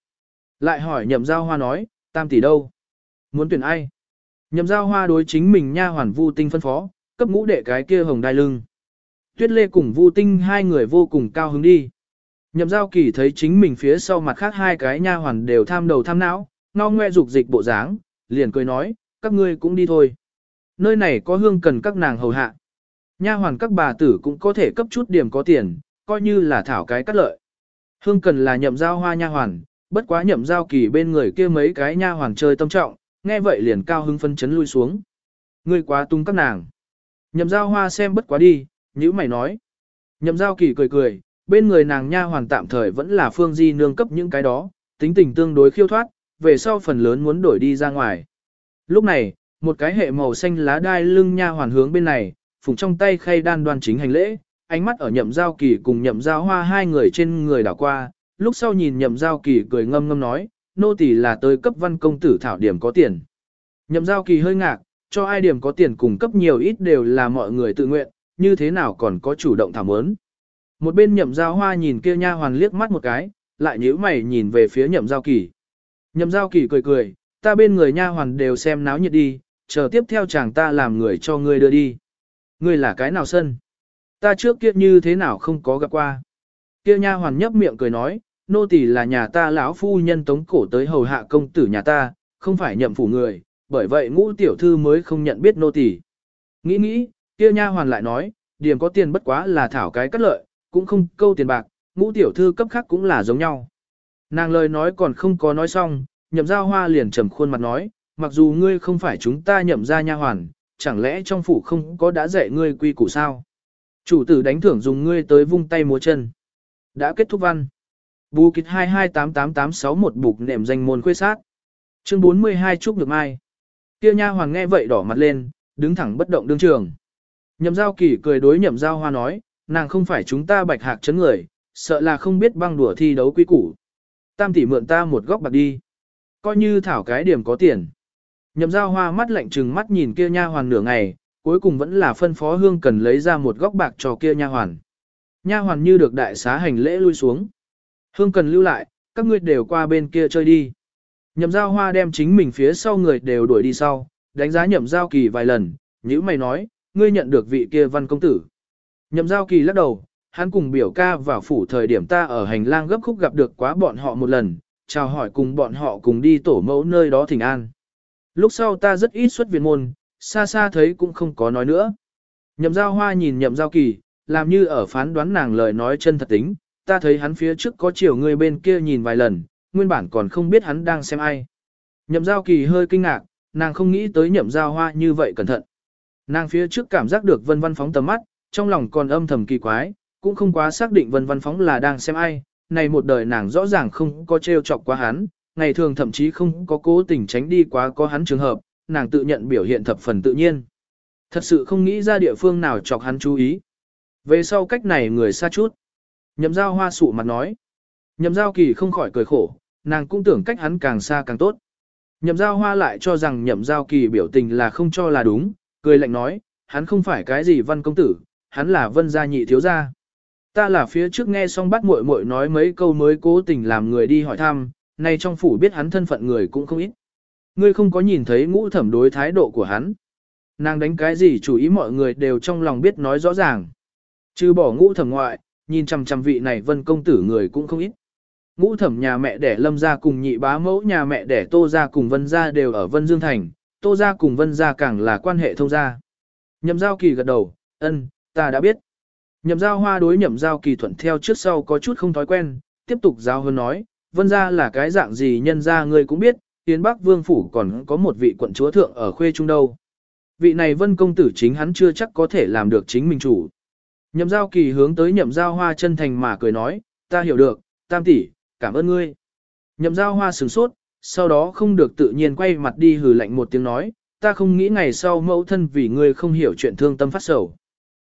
Lại hỏi nhậm giao hoa nói, tam tỷ đâu? Muốn tuyển ai? Nhậm giao hoa đối chính mình nha hoàn vu tinh phân phó, cấp ngũ đệ cái kia hồng đai lưng. Tuyết lê cùng vu tinh hai người vô cùng cao hứng đi. Nhậm giao kỳ thấy chính mình phía sau mặt khác hai cái nha hoàn đều tham đầu tham não, ngao ngoe dục dịch bộ dáng, liền cười nói, các ngươi cũng đi thôi. Nơi này có hương cần các nàng hầu hạ. Nha hoàn các bà tử cũng có thể cấp chút điểm có tiền, coi như là thảo cái cắt lợi. Hương cần là nhậm giao hoa nha hoàn, bất quá nhậm giao kỳ bên người kia mấy cái nha hoàn chơi tâm trọng, nghe vậy liền cao hưng phân chấn lui xuống. Ngươi quá tung các nàng. Nhậm giao hoa xem bất quá đi, như mày nói. Nhậm giao kỳ cười cười, bên người nàng nha hoàn tạm thời vẫn là phương di nương cấp những cái đó, tính tình tương đối khiêu thoát, về sau phần lớn muốn đổi đi ra ngoài. Lúc này, một cái hệ màu xanh lá đai lưng nha hoàn hướng bên này, phùng trong tay khay đan đoan chính hành lễ, ánh mắt ở nhậm giao kỳ cùng nhậm giao hoa hai người trên người đảo qua, lúc sau nhìn nhậm giao kỳ cười ngâm ngâm nói, nô tỳ là tới cấp văn công tử thảo điểm có tiền. Nhậm giao kỳ hơi ngạc, cho ai điểm có tiền cùng cấp nhiều ít đều là mọi người tự nguyện, như thế nào còn có chủ động thảo ớn. Một bên nhậm giao hoa nhìn kia nha hoàn liếc mắt một cái, lại nhíu mày nhìn về phía nhậm giao kỳ. Nhậm giao kỳ cười cười, ta bên người nha hoàn đều xem náo nhiệt đi, chờ tiếp theo chàng ta làm người cho ngươi đưa đi. Ngươi là cái nào sân? Ta trước kia như thế nào không có gặp qua. Kia nha hoàn nhấp miệng cười nói, nô tỳ là nhà ta lão phu nhân tống cổ tới hầu hạ công tử nhà ta, không phải nhậm phủ người, bởi vậy ngũ tiểu thư mới không nhận biết nô tỳ. Nghĩ nghĩ, kia nha hoàn lại nói, điểm có tiền bất quá là thảo cái cắt lợi, cũng không câu tiền bạc, ngũ tiểu thư cấp khác cũng là giống nhau. Nàng lời nói còn không có nói xong, nhậm giao hoa liền trầm khuôn mặt nói, mặc dù ngươi không phải chúng ta nhậm ra nha hoàn, chẳng lẽ trong phủ không có đã dạy ngươi quy củ sao? Chủ tử đánh thưởng dùng ngươi tới vung tay múa chân. Đã kết thúc văn. Bù kịch 2288861 bục nệm danh môn khuê sát. Chương 42 chúc được Mai. Kia nha hoàng nghe vậy đỏ mặt lên, đứng thẳng bất động đương trường. Nhậm giao kỳ cười đối nhậm giao hoa nói, nàng không phải chúng ta bạch hạc chấn người, sợ là không biết băng đùa thi đấu quy củ. Tam tỷ mượn ta một góc bạc đi. Coi như thảo cái điểm có tiền. Nhậm giao hoa mắt lạnh trừng mắt nhìn kia nha hoàn nửa ngày, cuối cùng vẫn là phân phó hương cần lấy ra một góc bạc cho kia nha hoàn. Nha hoàn như được đại xá hành lễ lui xuống. Hương cần lưu lại, các ngươi đều qua bên kia chơi đi. Nhậm giao hoa đem chính mình phía sau người đều đuổi đi sau, đánh giá nhậm giao kỳ vài lần, như mày nói, ngươi nhận được vị kia văn công tử. Nhậm giao kỳ lắc đầu, hắn cùng biểu ca vào phủ thời điểm ta ở hành lang gấp khúc gặp được quá bọn họ một lần, chào hỏi cùng bọn họ cùng đi tổ mẫu nơi đó thỉnh an. Lúc sau ta rất ít xuất viện môn, xa xa thấy cũng không có nói nữa. Nhậm giao hoa nhìn nhậm giao kỳ, làm như ở phán đoán nàng lời nói chân thật tính, ta thấy hắn phía trước có chiều người bên kia nhìn vài lần, nguyên bản còn không biết hắn đang xem ai. Nhậm giao kỳ hơi kinh ngạc, nàng không nghĩ tới nhậm giao hoa như vậy cẩn thận. Nàng phía trước cảm giác được vân văn phóng tầm mắt, trong lòng còn âm thầm kỳ quái, cũng không quá xác định vân văn phóng là đang xem ai, này một đời nàng rõ ràng không có trêu chọc quá hắn, ngày thường thậm chí không có cố tình tránh đi quá có hắn trường hợp, nàng tự nhận biểu hiện thập phần tự nhiên. Thật sự không nghĩ ra địa phương nào chọc hắn chú ý. Về sau cách này người xa chút. Nhậm giao hoa sụ mặt nói. Nhậm giao kỳ không khỏi cười khổ, nàng cũng tưởng cách hắn càng xa càng tốt. Nhậm giao hoa lại cho rằng nhậm giao kỳ biểu tình là không cho là đúng, cười lạnh nói, hắn không phải cái gì văn công tử, hắn là vân gia nhị thiếu gia. Ta là phía trước nghe xong bắt muội muội nói mấy câu mới cố tình làm người đi hỏi thăm, nay trong phủ biết hắn thân phận người cũng không ít. Ngươi không có nhìn thấy ngũ thẩm đối thái độ của hắn. Nàng đánh cái gì chủ ý mọi người đều trong lòng biết nói rõ ràng. Chứ bỏ ngũ thẩm ngoại, nhìn chằm chằm vị này vân công tử người cũng không ít. Ngũ thẩm nhà mẹ đẻ lâm gia cùng nhị bá mẫu nhà mẹ đẻ tô gia cùng vân gia đều ở vân dương thành, tô gia cùng vân gia càng là quan hệ thông gia. Nhậm giao kỳ gật đầu, ân, ta đã biết. Nhậm giao hoa đối nhậm giao kỳ thuận theo trước sau có chút không thói quen, tiếp tục giao hơn nói, vân gia là cái dạng gì nhân gia ngươi cũng biết, tiến bắc vương phủ còn có một vị quận chúa thượng ở khuê trung đâu. Vị này vân công tử chính hắn chưa chắc có thể làm được chính mình chủ. Nhậm giao kỳ hướng tới nhậm giao hoa chân thành mà cười nói, ta hiểu được, tam tỷ, cảm ơn ngươi. Nhậm giao hoa sửng sốt, sau đó không được tự nhiên quay mặt đi hừ lạnh một tiếng nói, ta không nghĩ ngày sau mẫu thân vì ngươi không hiểu chuyện thương tâm phát sầu.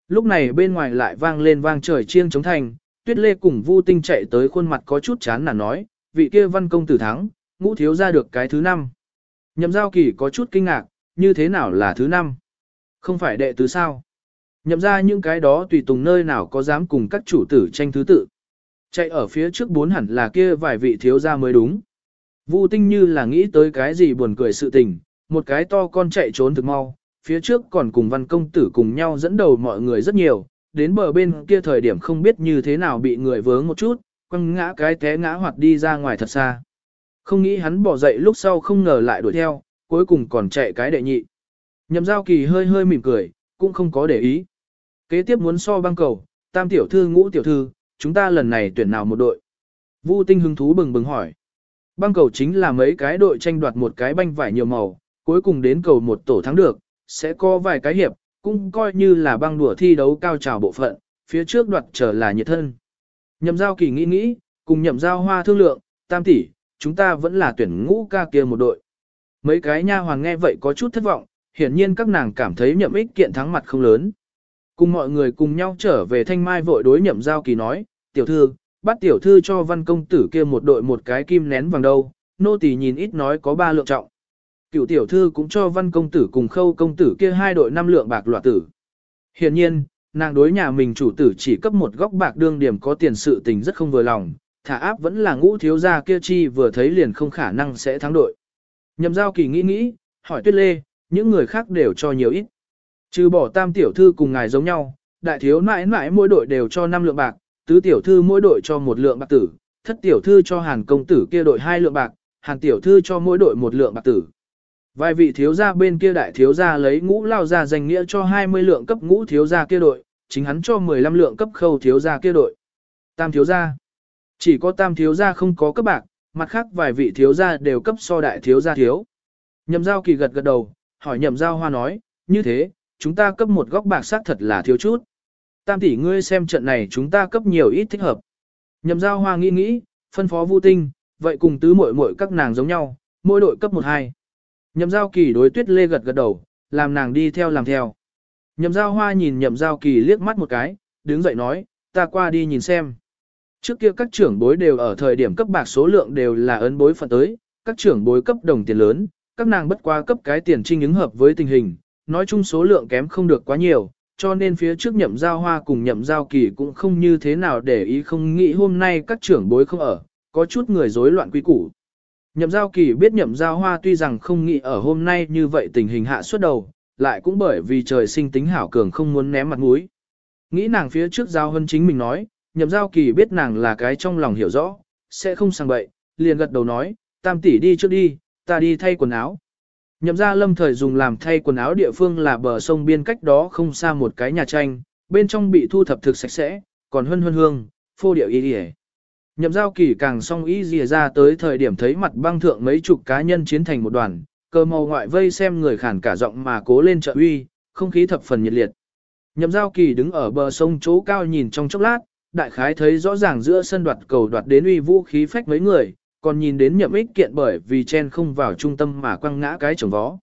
Lúc này bên ngoài lại vang lên vang trời chiêng chống thành, tuyết lê cùng vu tinh chạy tới khuôn mặt có chút chán nản nói, vị kia văn công tử thắng, ngũ thiếu ra được cái thứ năm. Nhậm giao kỳ có chút kinh ngạc, như thế nào là thứ năm? Không phải đệ tứ sao? Nhậm ra những cái đó tùy tùng nơi nào có dám cùng các chủ tử tranh thứ tự. Chạy ở phía trước bốn hẳn là kia vài vị thiếu gia mới đúng. Vu tinh như là nghĩ tới cái gì buồn cười sự tình, một cái to con chạy trốn thực mau, phía trước còn cùng văn công tử cùng nhau dẫn đầu mọi người rất nhiều, đến bờ bên kia thời điểm không biết như thế nào bị người vướng một chút, quăng ngã cái té ngã hoặc đi ra ngoài thật xa. Không nghĩ hắn bỏ dậy lúc sau không ngờ lại đuổi theo, cuối cùng còn chạy cái đệ nhị. Nhậm giao kỳ hơi hơi mỉm cười, cũng không có để ý. Kế tiếp muốn so băng cầu, tam tiểu thư ngũ tiểu thư, chúng ta lần này tuyển nào một đội. Vu tinh hứng thú bừng bừng hỏi. Băng cầu chính là mấy cái đội tranh đoạt một cái banh vải nhiều màu, cuối cùng đến cầu một tổ thắng được, sẽ có vài cái hiệp, cũng coi như là băng đùa thi đấu cao trào bộ phận, phía trước đoạt trở là nhiệt thân. Nhậm giao kỳ nghĩ nghĩ, cùng nhậm giao hoa thương lượng, tam tỷ, chúng ta vẫn là tuyển ngũ ca kia một đội. Mấy cái nha hoàng nghe vậy có chút thất vọng, hiển nhiên các nàng cảm thấy nhậm ích kiện thắng mặt không lớn. Cùng mọi người cùng nhau trở về thanh mai vội đối nhậm giao kỳ nói, tiểu thư, bắt tiểu thư cho văn công tử kia một đội một cái kim nén vàng đâu, nô tỳ nhìn ít nói có ba lượng trọng. Cựu tiểu thư cũng cho văn công tử cùng khâu công tử kia hai đội năm lượng bạc loạt tử. hiện nhiên, nàng đối nhà mình chủ tử chỉ cấp một góc bạc đương điểm có tiền sự tình rất không vừa lòng, thả áp vẫn là ngũ thiếu gia kia chi vừa thấy liền không khả năng sẽ thắng đội. Nhậm giao kỳ nghĩ nghĩ, hỏi tuyết lê, những người khác đều cho nhiều ít. Trừ bỏ tam tiểu thư cùng ngài giống nhau, đại thiếu mãi mãi mỗi đội đều cho 5 lượng bạc, tứ tiểu thư mỗi đội cho một lượng bạc tử, thất tiểu thư cho hàn công tử kia đội hai lượng bạc, hàn tiểu thư cho mỗi đội một lượng bạc tử. Vài vị thiếu gia bên kia đại thiếu gia lấy ngũ lao ra danh nghĩa cho 20 lượng cấp ngũ thiếu gia kia đội, chính hắn cho 15 lượng cấp khâu thiếu gia kia đội. Tam thiếu gia. Chỉ có tam thiếu gia không có cấp bạc, mặt khác vài vị thiếu gia đều cấp so đại thiếu gia thiếu. Nhậm giao kỳ gật gật đầu, hỏi nhậm giao hoa nói, như thế, chúng ta cấp một góc bạc sắc thật là thiếu chút. Tam tỷ ngươi xem trận này chúng ta cấp nhiều ít thích hợp. Nhậm giao hoa nghĩ nghĩ, phân phó vu tinh, vậy cùng tứ muội muội các nàng giống nhau, mỗi đội cấp một hai. Nhậm giao kỳ đối tuyết lê gật gật đầu, làm nàng đi theo làm theo. Nhậm giao hoa nhìn nhậm giao kỳ liếc mắt một cái, đứng dậy nói, ta qua đi nhìn xem. Trước kia các trưởng bối đều ở thời điểm cấp bạc số lượng đều là ấn bối phận tới, các trưởng bối cấp đồng tiền lớn, các nàng bất qua cấp cái tiền trinh ứng hợp với tình hình, nói chung số lượng kém không được quá nhiều, cho nên phía trước nhậm giao hoa cùng nhậm giao kỳ cũng không như thế nào để ý không nghĩ hôm nay các trưởng bối không ở, có chút người rối loạn quy củ. Nhậm giao kỳ biết nhậm giao hoa tuy rằng không nghĩ ở hôm nay như vậy tình hình hạ suốt đầu, lại cũng bởi vì trời sinh tính hảo cường không muốn ném mặt mũi. Nghĩ nàng phía trước giao hơn chính mình nói, nhậm giao kỳ biết nàng là cái trong lòng hiểu rõ, sẽ không sang bậy, liền gật đầu nói, tam tỷ đi trước đi, ta đi thay quần áo. Nhậm ra lâm thời dùng làm thay quần áo địa phương là bờ sông biên cách đó không xa một cái nhà tranh, bên trong bị thu thập thực sạch sẽ, còn hân hân hương, phô điệu y đi Nhậm giao kỳ càng song y dìa ra tới thời điểm thấy mặt băng thượng mấy chục cá nhân chiến thành một đoàn, cơ màu ngoại vây xem người khản cả giọng mà cố lên trợ uy, không khí thập phần nhiệt liệt. Nhậm giao kỳ đứng ở bờ sông chỗ cao nhìn trong chốc lát, đại khái thấy rõ ràng giữa sân đoạt cầu đoạt đến uy vũ khí phách mấy người, còn nhìn đến nhậm ích kiện bởi vì chen không vào trung tâm mà quăng ngã cái chồng vó.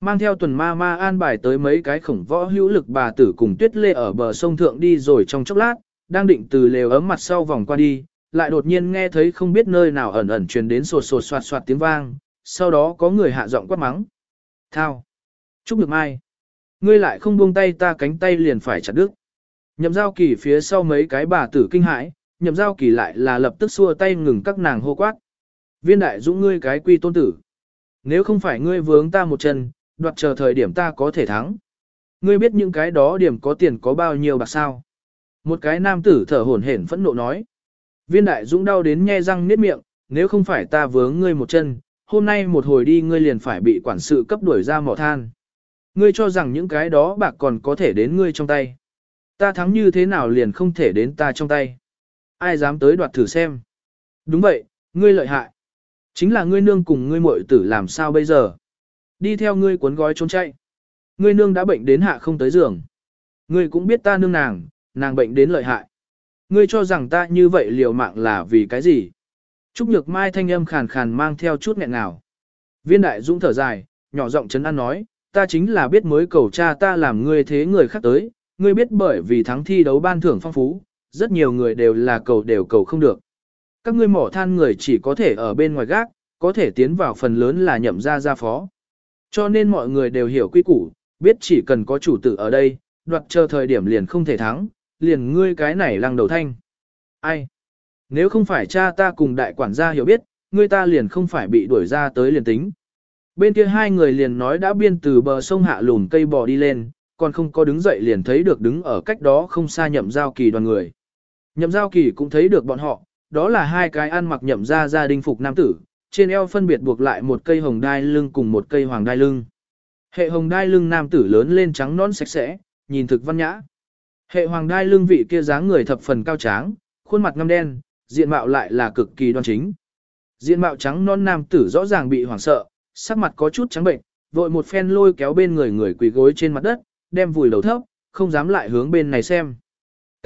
Mang theo tuần ma ma an bài tới mấy cái khổng võ hữu lực bà tử cùng tuyết lê ở bờ sông thượng đi rồi trong chốc lát, đang định từ lều ấm mặt sau vòng qua đi, lại đột nhiên nghe thấy không biết nơi nào ẩn ẩn truyền đến sột sột soạt soạt tiếng vang, sau đó có người hạ giọng quát mắng. Thao! Trúc được mai! Ngươi lại không buông tay ta cánh tay liền phải chặt đứt. Nhậm giao kỳ phía sau mấy cái bà tử kinh hãi, nhậm giao kỳ lại là lập tức xua tay ngừng các nàng hô quát. Viên đại dũng ngươi cái quy tôn tử. Nếu không phải ngươi vướng ta một chân, đoạt chờ thời điểm ta có thể thắng. Ngươi biết những cái đó điểm có tiền có bao nhiêu bạc sao. Một cái nam tử thở hổn hển phẫn nộ nói. Viên đại dũng đau đến nhe răng niết miệng, nếu không phải ta vướng ngươi một chân, hôm nay một hồi đi ngươi liền phải bị quản sự cấp đuổi ra mỏ than. Ngươi cho rằng những cái đó bạc còn có thể đến ngươi trong tay. Ta thắng như thế nào liền không thể đến ta trong tay. Ai dám tới đoạt thử xem. Đúng vậy, ngươi lợi hại. Chính là ngươi nương cùng ngươi muội tử làm sao bây giờ? Đi theo ngươi cuốn gói trốn chạy. Ngươi nương đã bệnh đến hạ không tới giường. Ngươi cũng biết ta nương nàng, nàng bệnh đến lợi hại. Ngươi cho rằng ta như vậy liều mạng là vì cái gì? Trúc Nhược Mai thanh âm khàn khàn mang theo chút nghẹn nào. Viên đại dũng thở dài, nhỏ giọng chấn an nói, ta chính là biết mới cầu cha ta làm ngươi thế người khác tới, ngươi biết bởi vì thắng thi đấu ban thưởng phong phú, rất nhiều người đều là cầu đều cầu không được. Các ngươi mỏ than người chỉ có thể ở bên ngoài gác, có thể tiến vào phần lớn là nhậm ra gia phó. Cho nên mọi người đều hiểu quy củ, biết chỉ cần có chủ tử ở đây, đoạt chờ thời điểm liền không thể thắng, liền ngươi cái này lăng đầu thanh. Ai? Nếu không phải cha ta cùng đại quản gia hiểu biết, ngươi ta liền không phải bị đuổi ra tới liền tính. Bên kia hai người liền nói đã biên từ bờ sông hạ lùn cây bò đi lên, còn không có đứng dậy liền thấy được đứng ở cách đó không xa nhậm giao kỳ đoàn người. Nhậm giao kỳ cũng thấy được bọn họ, đó là hai cái ăn mặc nhậm ra gia đình phục nam tử, trên eo phân biệt buộc lại một cây hồng đai lưng cùng một cây hoàng đai lưng. Hệ hồng đai lưng nam tử lớn lên trắng non sạch sẽ, nhìn thực văn nhã. Hệ hoàng đai lưng vị kia dáng người thập phần cao tráng, khuôn mặt ngăm đen, diện mạo lại là cực kỳ đoan chính. Diện mạo trắng non nam tử rõ ràng bị hoảng sợ, sắc mặt có chút trắng bệnh, vội một phen lôi kéo bên người người quỳ gối trên mặt đất, đem vùi đầu thấp, không dám lại hướng bên này xem.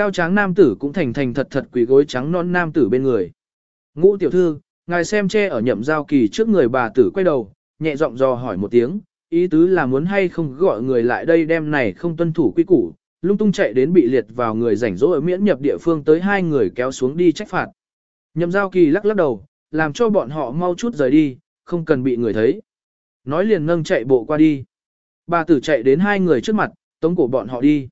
Cao tráng nam tử cũng thành thành thật thật quỳ gối trắng non nam tử bên người. Ngũ tiểu thư, ngài xem che ở nhậm giao kỳ trước người bà tử quay đầu, nhẹ giọng dò hỏi một tiếng, ý tứ là muốn hay không gọi người lại đây đem này không tuân thủ quy củ, lung tung chạy đến bị liệt vào người rảnh rỗi miễn nhập địa phương tới hai người kéo xuống đi trách phạt. Nhậm giao kỳ lắc lắc đầu, làm cho bọn họ mau chút rời đi, không cần bị người thấy. Nói liền nâng chạy bộ qua đi. Bà tử chạy đến hai người trước mặt, tống cổ bọn họ đi.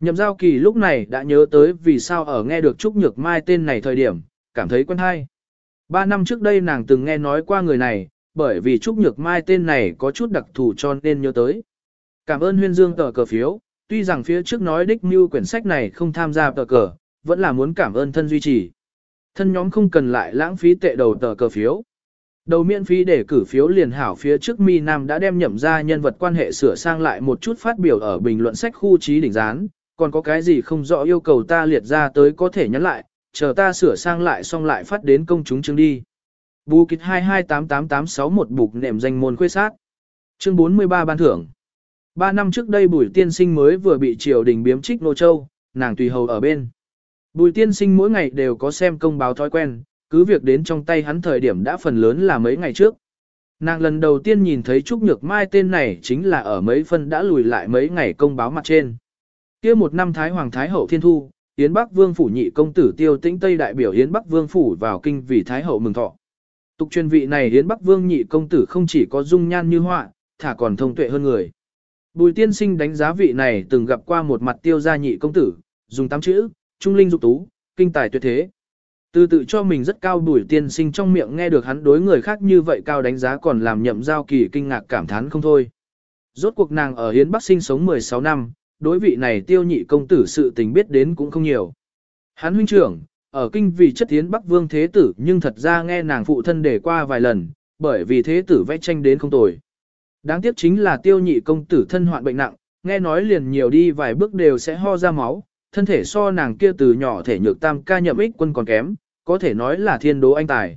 Nhậm giao kỳ lúc này đã nhớ tới vì sao ở nghe được Trúc Nhược Mai tên này thời điểm, cảm thấy quen hay. Ba năm trước đây nàng từng nghe nói qua người này, bởi vì Trúc Nhược Mai tên này có chút đặc thù cho nên nhớ tới. Cảm ơn huyên dương tờ cờ phiếu, tuy rằng phía trước nói đích mưu quyển sách này không tham gia tờ cờ, vẫn là muốn cảm ơn thân duy trì. Thân nhóm không cần lại lãng phí tệ đầu tờ cờ phiếu. Đầu miễn phí để cử phiếu liền hảo phía trước Mi Nam đã đem nhậm ra nhân vật quan hệ sửa sang lại một chút phát biểu ở bình luận sách khu trí đỉnh gián, còn có cái gì không rõ yêu cầu ta liệt ra tới có thể nhắn lại, chờ ta sửa sang lại xong lại phát đến công chúng chương đi. Bù kịch 2288861 bục nệm danh môn khuê sát. Chương 43 ban thưởng. Ba năm trước đây Bùi Tiên Sinh mới vừa bị triều đình biếm trích Nô Châu, nàng tùy hầu ở bên. Bùi Tiên Sinh mỗi ngày đều có xem công báo thói quen, cứ việc đến trong tay hắn thời điểm đã phần lớn là mấy ngày trước. Nàng lần đầu tiên nhìn thấy Trúc Nhược Mai tên này chính là ở mấy phân đã lùi lại mấy ngày công báo mặt trên kia một năm Thái Hoàng Thái Hậu Thiên Thu, Yến Bắc Vương Phủ nhị công tử tiêu tĩnh Tây đại biểu Yến Bắc Vương Phủ vào kinh vì Thái Hậu mừng thọ. Tục truyền vị này Yến Bắc Vương nhị công tử không chỉ có dung nhan như họa, thả còn thông tuệ hơn người. Bùi tiên sinh đánh giá vị này từng gặp qua một mặt tiêu gia nhị công tử, dùng tám chữ, trung linh dục tú, kinh tài tuyệt thế. Từ tự cho mình rất cao bùi tiên sinh trong miệng nghe được hắn đối người khác như vậy cao đánh giá còn làm nhậm giao kỳ kinh ngạc cảm thán không thôi. Rốt cuộc nàng ở Hiến Bắc sinh sống 16 năm, đối vị này tiêu nhị công tử sự tình biết đến cũng không nhiều. Hắn huynh trưởng, ở kinh vì chất tiến Bắc Vương Thế Tử nhưng thật ra nghe nàng phụ thân để qua vài lần, bởi vì Thế Tử vẽ tranh đến không tồi. Đáng tiếc chính là tiêu nhị công tử thân hoạn bệnh nặng, nghe nói liền nhiều đi vài bước đều sẽ ho ra máu, thân thể so nàng kia từ nhỏ thể nhược tam ca nhậm ích quân còn kém, có thể nói là thiên đố anh tài.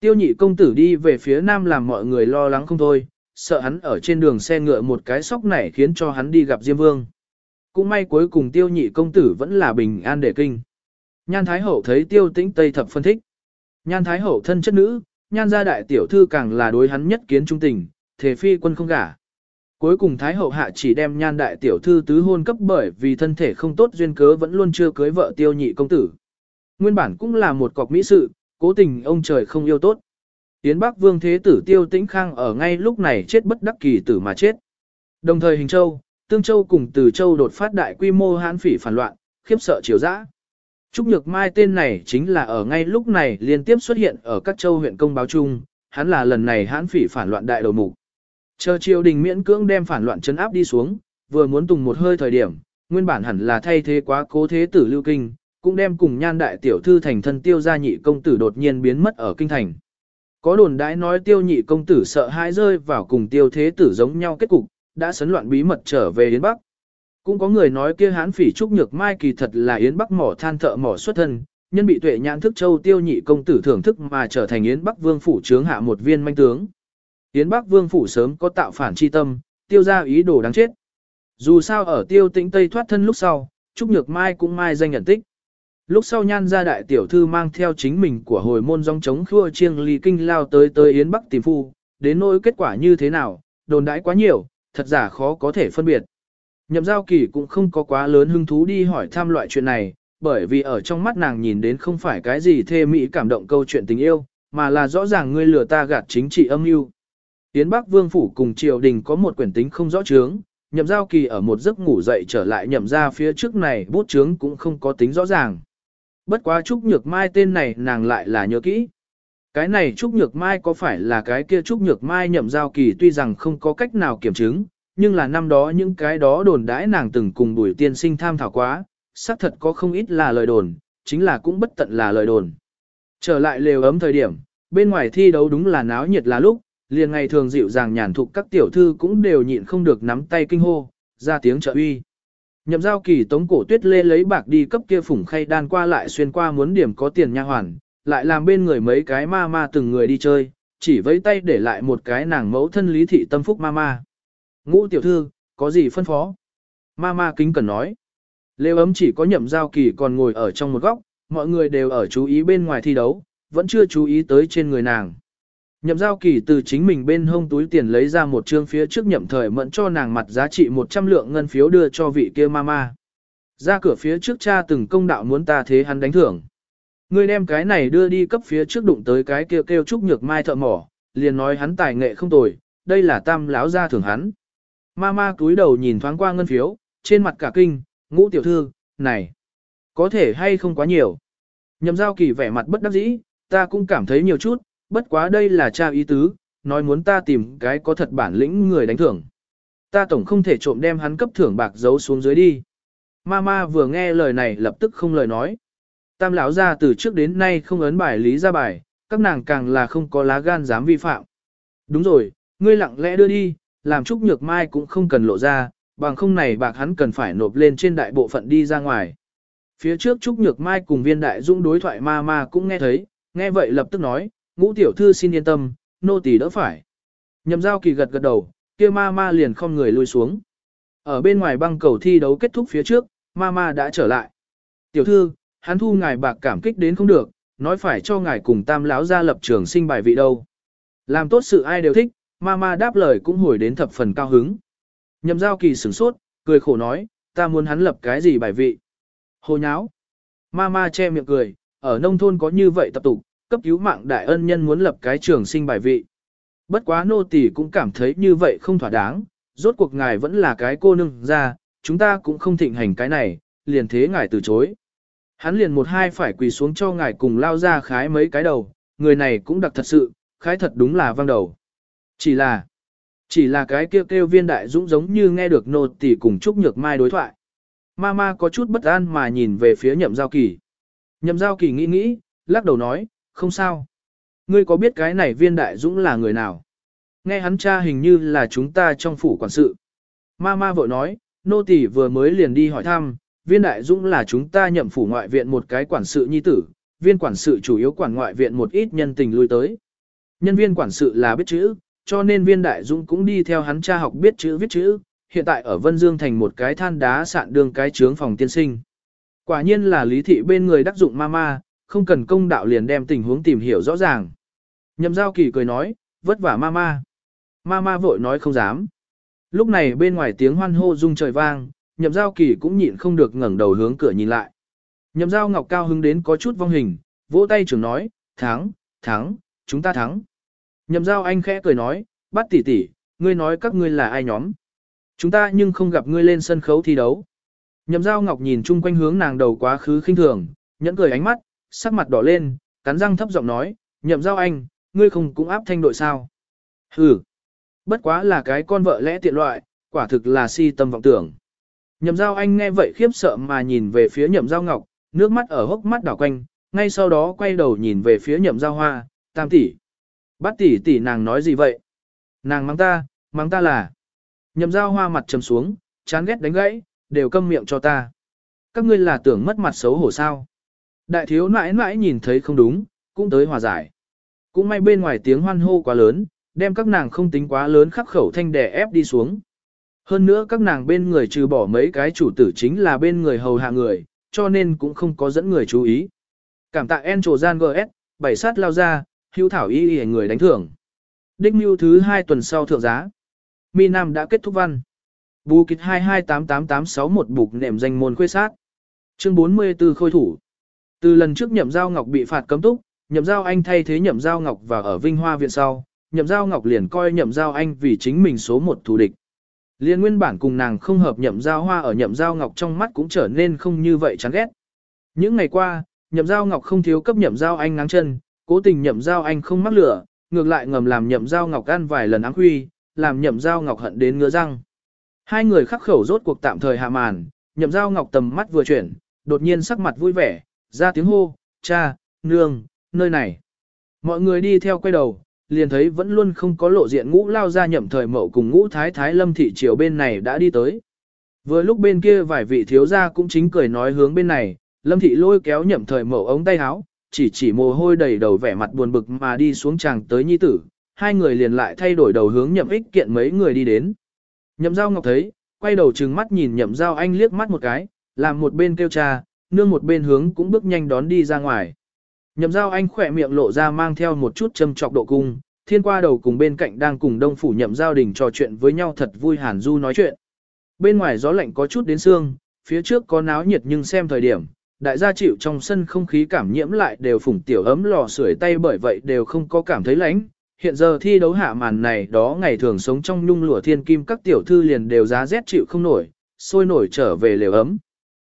Tiêu nhị công tử đi về phía nam làm mọi người lo lắng không thôi, sợ hắn ở trên đường xe ngựa một cái sóc này khiến cho hắn đi gặp Diêm Vương. Cũng may cuối cùng tiêu nhị công tử vẫn là bình an để kinh. Nhan Thái Hậu thấy tiêu tĩnh Tây thập phân thích. Nhan Thái Hậu thân chất nữ, nhan gia đại tiểu thư càng là đối hắn nhất kiến trung tình, thể phi quân không gả. Cuối cùng Thái Hậu hạ chỉ đem nhan đại tiểu thư tứ hôn cấp bởi vì thân thể không tốt duyên cớ vẫn luôn chưa cưới vợ tiêu nhị công tử. Nguyên bản cũng là một cọc mỹ sự, cố tình ông trời không yêu tốt. Tiến Bắc Vương Thế Tử Tiêu Tĩnh Khang ở ngay lúc này chết bất đắc kỳ tử mà chết. Đồng thời Hình Châu, Tương Châu cùng Từ Châu đột phát đại quy mô hãn phỉ phản loạn, khiếp sợ chiều dã. Trúc Nhược Mai tên này chính là ở ngay lúc này liên tiếp xuất hiện ở các châu huyện công báo chung, hắn là lần này hãn phỉ phản loạn đại đầu mục. Chờ triều đình miễn cưỡng đem phản loạn chấn áp đi xuống, vừa muốn tùng một hơi thời điểm, nguyên bản hẳn là thay thế quá cố thế tử lưu kinh, cũng đem cùng nhan đại tiểu thư thành thân tiêu gia nhị công tử đột nhiên biến mất ở kinh thành. Có đồn đãi nói tiêu nhị công tử sợ hãi rơi vào cùng tiêu thế tử giống nhau kết cục, đã sấn loạn bí mật trở về Yến Bắc. Cũng có người nói kia hán phỉ trúc nhược mai kỳ thật là Yến Bắc mỏ than thợ mỏ xuất thân, nhân bị tuệ nhãn thức châu tiêu nhị công tử thưởng thức mà trở thành Yến Bắc vương phủ trướng hạ một viên manh tướng. Yến Bắc vương phủ sớm có tạo phản chi tâm, tiêu ra ý đồ đáng chết. Dù sao ở tiêu tĩnh Tây thoát thân lúc sau, Trúc Nhược Mai cũng mai danh nhận tích. Lúc sau nhan gia đại tiểu thư mang theo chính mình của hồi môn dòng chống khua chiêng ly kinh lao tới tới Yến Bắc tìm phu, đến nỗi kết quả như thế nào, đồn đãi quá nhiều, thật giả khó có thể phân biệt. Nhậm giao kỳ cũng không có quá lớn hứng thú đi hỏi thăm loại chuyện này, bởi vì ở trong mắt nàng nhìn đến không phải cái gì thê mỹ cảm động câu chuyện tình yêu, mà là rõ ràng ngươi lừa ta gạt chính trị âm mưu. Yến Bắc Vương Phủ cùng triều đình có một quyển tính không rõ chướng, nhậm giao kỳ ở một giấc ngủ dậy trở lại nhậm ra phía trước này bút chướng cũng không có tính rõ ràng. Bất quá Trúc Nhược Mai tên này nàng lại là nhớ kỹ. Cái này Trúc Nhược Mai có phải là cái kia Trúc Nhược Mai nhậm giao kỳ tuy rằng không có cách nào kiểm chứng, nhưng là năm đó những cái đó đồn đãi nàng từng cùng bùi tiên sinh tham thảo quá, xác thật có không ít là lời đồn, chính là cũng bất tận là lời đồn. Trở lại lều ấm thời điểm, bên ngoài thi đấu đúng là náo nhiệt là lúc, liền ngày thường dịu dàng nhàn thục các tiểu thư cũng đều nhịn không được nắm tay kinh hô, ra tiếng trợ uy. Nhậm giao kỳ tống cổ tuyết lê lấy bạc đi cấp kia phủng khay đan qua lại xuyên qua muốn điểm có tiền nha hoàn, lại làm bên người mấy cái ma ma từng người đi chơi, chỉ với tay để lại một cái nàng mẫu thân lý thị tâm phúc ma ma. Ngũ tiểu thư, có gì phân phó? Ma ma kính cần nói. Lêu ấm chỉ có nhậm giao kỳ còn ngồi ở trong một góc, mọi người đều ở chú ý bên ngoài thi đấu, vẫn chưa chú ý tới trên người nàng. Nhậm giao kỳ từ chính mình bên hông túi tiền lấy ra một trương phía trước nhậm thời mẫn cho nàng mặt giá trị 100 lượng ngân phiếu đưa cho vị kia mama. Ra cửa phía trước cha từng công đạo muốn ta thế hắn đánh thưởng. Ngươi đem cái này đưa đi cấp phía trước đụng tới cái kêu kêu trúc nhược mai thợ mỏ, liền nói hắn tài nghệ không tồi, đây là tam láo ra thưởng hắn. Mama túi đầu nhìn thoáng qua ngân phiếu, trên mặt cả kinh, ngũ tiểu thư, này, có thể hay không quá nhiều. Nhậm giao kỳ vẻ mặt bất đắc dĩ, ta cũng cảm thấy nhiều chút, bất quá đây là cha ý tứ, nói muốn ta tìm cái có thật bản lĩnh người đánh thưởng. Ta tổng không thể trộm đem hắn cấp thưởng bạc giấu xuống dưới đi. Mama vừa nghe lời này lập tức không lời nói. Tam lão ra từ trước đến nay không ấn bài lý ra bài, các nàng càng là không có lá gan dám vi phạm. Đúng rồi, ngươi lặng lẽ đưa đi, làm Trúc Nhược Mai cũng không cần lộ ra, bằng không này bạc hắn cần phải nộp lên trên đại bộ phận đi ra ngoài. Phía trước Trúc Nhược Mai cùng viên đại dũng đối thoại ma ma cũng nghe thấy, nghe vậy lập tức nói, ngũ tiểu thư xin yên tâm, nô tỳ đỡ phải. Nhầm giao kỳ gật gật đầu, kia ma ma liền không người lui xuống. Ở bên ngoài băng cầu thi đấu kết thúc phía trước, ma ma đã trở lại. Tiểu thư, hắn thu ngài bạc cảm kích đến không được, nói phải cho ngài cùng tam lão ra lập trường sinh bài vị đâu. Làm tốt sự ai đều thích, ma ma đáp lời cũng hồi đến thập phần cao hứng. Nhậm giao kỳ sửng sốt, cười khổ nói, ta muốn hắn lập cái gì bài vị. Hồ nháo. Ma ma che miệng cười, ở nông thôn có như vậy tập tục, cấp cứu mạng đại ân nhân muốn lập cái trường sinh bài vị. Bất quá nô tỳ cũng cảm thấy như vậy không thỏa đáng, rốt cuộc ngài vẫn là cái cô nương ra, chúng ta cũng không thịnh hành cái này, liền thế ngài từ chối. Hắn liền một hai phải quỳ xuống cho ngài cùng lao ra khái mấy cái đầu, người này cũng đặc thật sự, khái thật đúng là vang đầu. Chỉ là, chỉ là cái kêu kêu viên đại dũng giống như nghe được nô tỷ cùng Trúc Nhược Mai đối thoại. Mama có chút bất an mà nhìn về phía nhậm giao kỳ. Nhậm giao kỳ nghĩ nghĩ, lắc đầu nói, không sao. Ngươi có biết cái này viên đại dũng là người nào? Nghe hắn cha hình như là chúng ta trong phủ quản sự. mama vội nói, nô tỷ vừa mới liền đi hỏi thăm, viên đại dũng là chúng ta nhậm phủ ngoại viện một cái quản sự nhi tử, viên quản sự chủ yếu quản ngoại viện một ít nhân tình lui tới. Nhân viên quản sự là biết chữ, cho nên viên đại dũng cũng đi theo hắn cha học biết chữ viết chữ, hiện tại ở Vân Dương thành một cái than đá sạn đường cái trướng phòng tiên sinh. Quả nhiên là lý thị bên người đắc dụng ma ma, không cần công đạo liền đem tình huống tìm hiểu rõ ràng. Nhậm giao kỳ cười nói, vất vả ma ma. Ma ma vội nói không dám. Lúc này bên ngoài tiếng hoan hô rung trời vang, nhậm giao kỳ cũng nhịn không được ngẩng đầu hướng cửa nhìn lại. Nhậm giao ngọc cao hứng đến có chút vong hình, vỗ tay trưởng nói, thắng, thắng, chúng ta thắng. Nhậm giao anh khẽ cười nói, bắt tỷ tỷ, ngươi nói các ngươi là ai nhóm. Chúng ta nhưng không gặp ngươi lên sân khấu thi đấu. Nhậm giao ngọc nhìn chung quanh hướng nàng đầu quá khứ khinh thường, nhẫn cười ánh mắt, sắc mặt đỏ lên, cắn răng thấp giọng nói, nhậm giao anh, ngươi không cũng áp thanh đội sao. Hừ, bất quá là cái con vợ lẽ tiện loại, quả thực là si tâm vọng tưởng. Nhậm giao anh nghe vậy khiếp sợ mà nhìn về phía nhậm giao ngọc, nước mắt ở hốc mắt đảo quanh, ngay sau đó quay đầu nhìn về phía nhậm giao hoa, tam tỷ. Bát tỷ tỷ nàng nói gì vậy? Nàng mắng ta, mắng ta là. Nhậm giao hoa mặt trầm xuống, chán ghét đánh gãy, đều câm miệng cho ta. Các ngươi là tưởng mất mặt xấu hổ sao? Đại thiếu nãi nãi nhìn thấy không đúng, cũng tới hòa giải. Cũng may bên ngoài tiếng hoan hô quá lớn, đem các nàng không tính quá lớn khắc khẩu thanh đè ép đi xuống. Hơn nữa các nàng bên người trừ bỏ mấy cái chủ tử chính là bên người hầu hạ người, cho nên cũng không có dẫn người chú ý. Cảm tạ En gian GS, bảy sát lao ra, hưu thảo y y người đánh thưởng. Đích mưu thứ hai tuần sau thượng giá. Mi Nam đã kết thúc văn. Bù kịch 2288861 bục nệm danh môn khuê sát. Chương 44 khôi thủ. Từ lần trước nhậm giao ngọc bị phạt cấm túc, nhậm giao anh thay thế nhậm giao ngọc và ở Vinh Hoa viện sau, nhậm giao ngọc liền coi nhậm giao anh vì chính mình số một thù địch. Liên nguyên bản cùng nàng không hợp nhậm giao hoa ở nhậm giao ngọc trong mắt cũng trở nên không như vậy chán ghét. Những ngày qua, nhậm giao ngọc không thiếu cấp nhậm giao anh ngáng chân, cố tình nhậm giao anh không mắc lửa, ngược lại ngầm làm nhậm giao ngọc ăn vài lần áng huy, làm nhậm giao ngọc hận đến ngứa răng. Hai người khắc khẩu rốt cuộc tạm thời hạ màn, nhậm giao ngọc tầm mắt vừa chuyển, đột nhiên sắc mặt vui vẻ, ra tiếng hô, cha, nương, nơi này. Mọi người đi theo quay đầu, liền thấy vẫn luôn không có lộ diện ngũ lao ra nhậm thời mậu cùng ngũ thái thái lâm thị triều bên này đã đi tới. Vừa lúc bên kia vài vị thiếu gia cũng chính cười nói hướng bên này, lâm thị lôi kéo nhậm thời mậu ống tay áo, chỉ chỉ mồ hôi đầy đầu vẻ mặt buồn bực mà đi xuống chàng tới nhi tử, hai người liền lại thay đổi đầu hướng nhậm ích kiện mấy người đi đến. Nhậm giao ngọc thấy, quay đầu trừng mắt nhìn nhậm giao anh liếc mắt một cái, làm một bên kêu cha, nương một bên hướng cũng bước nhanh đón đi ra ngoài. Nhậm giao anh khỏe miệng lộ ra mang theo một chút châm trọc độ cung, thiên qua đầu cùng bên cạnh đang cùng đông phủ nhậm giao đình trò chuyện với nhau thật vui hàn du nói chuyện. Bên ngoài gió lạnh có chút đến xương, phía trước có náo nhiệt nhưng xem thời điểm, đại gia chịu trong sân không khí cảm nhiễm lại đều phủng tiểu ấm lò sưởi tay bởi vậy đều không có cảm thấy lạnh. Hiện giờ thi đấu hạ màn này đó ngày thường sống trong nhung lụa thiên kim các tiểu thư liền đều giá rét chịu không nổi, sôi nổi trở về lều ấm.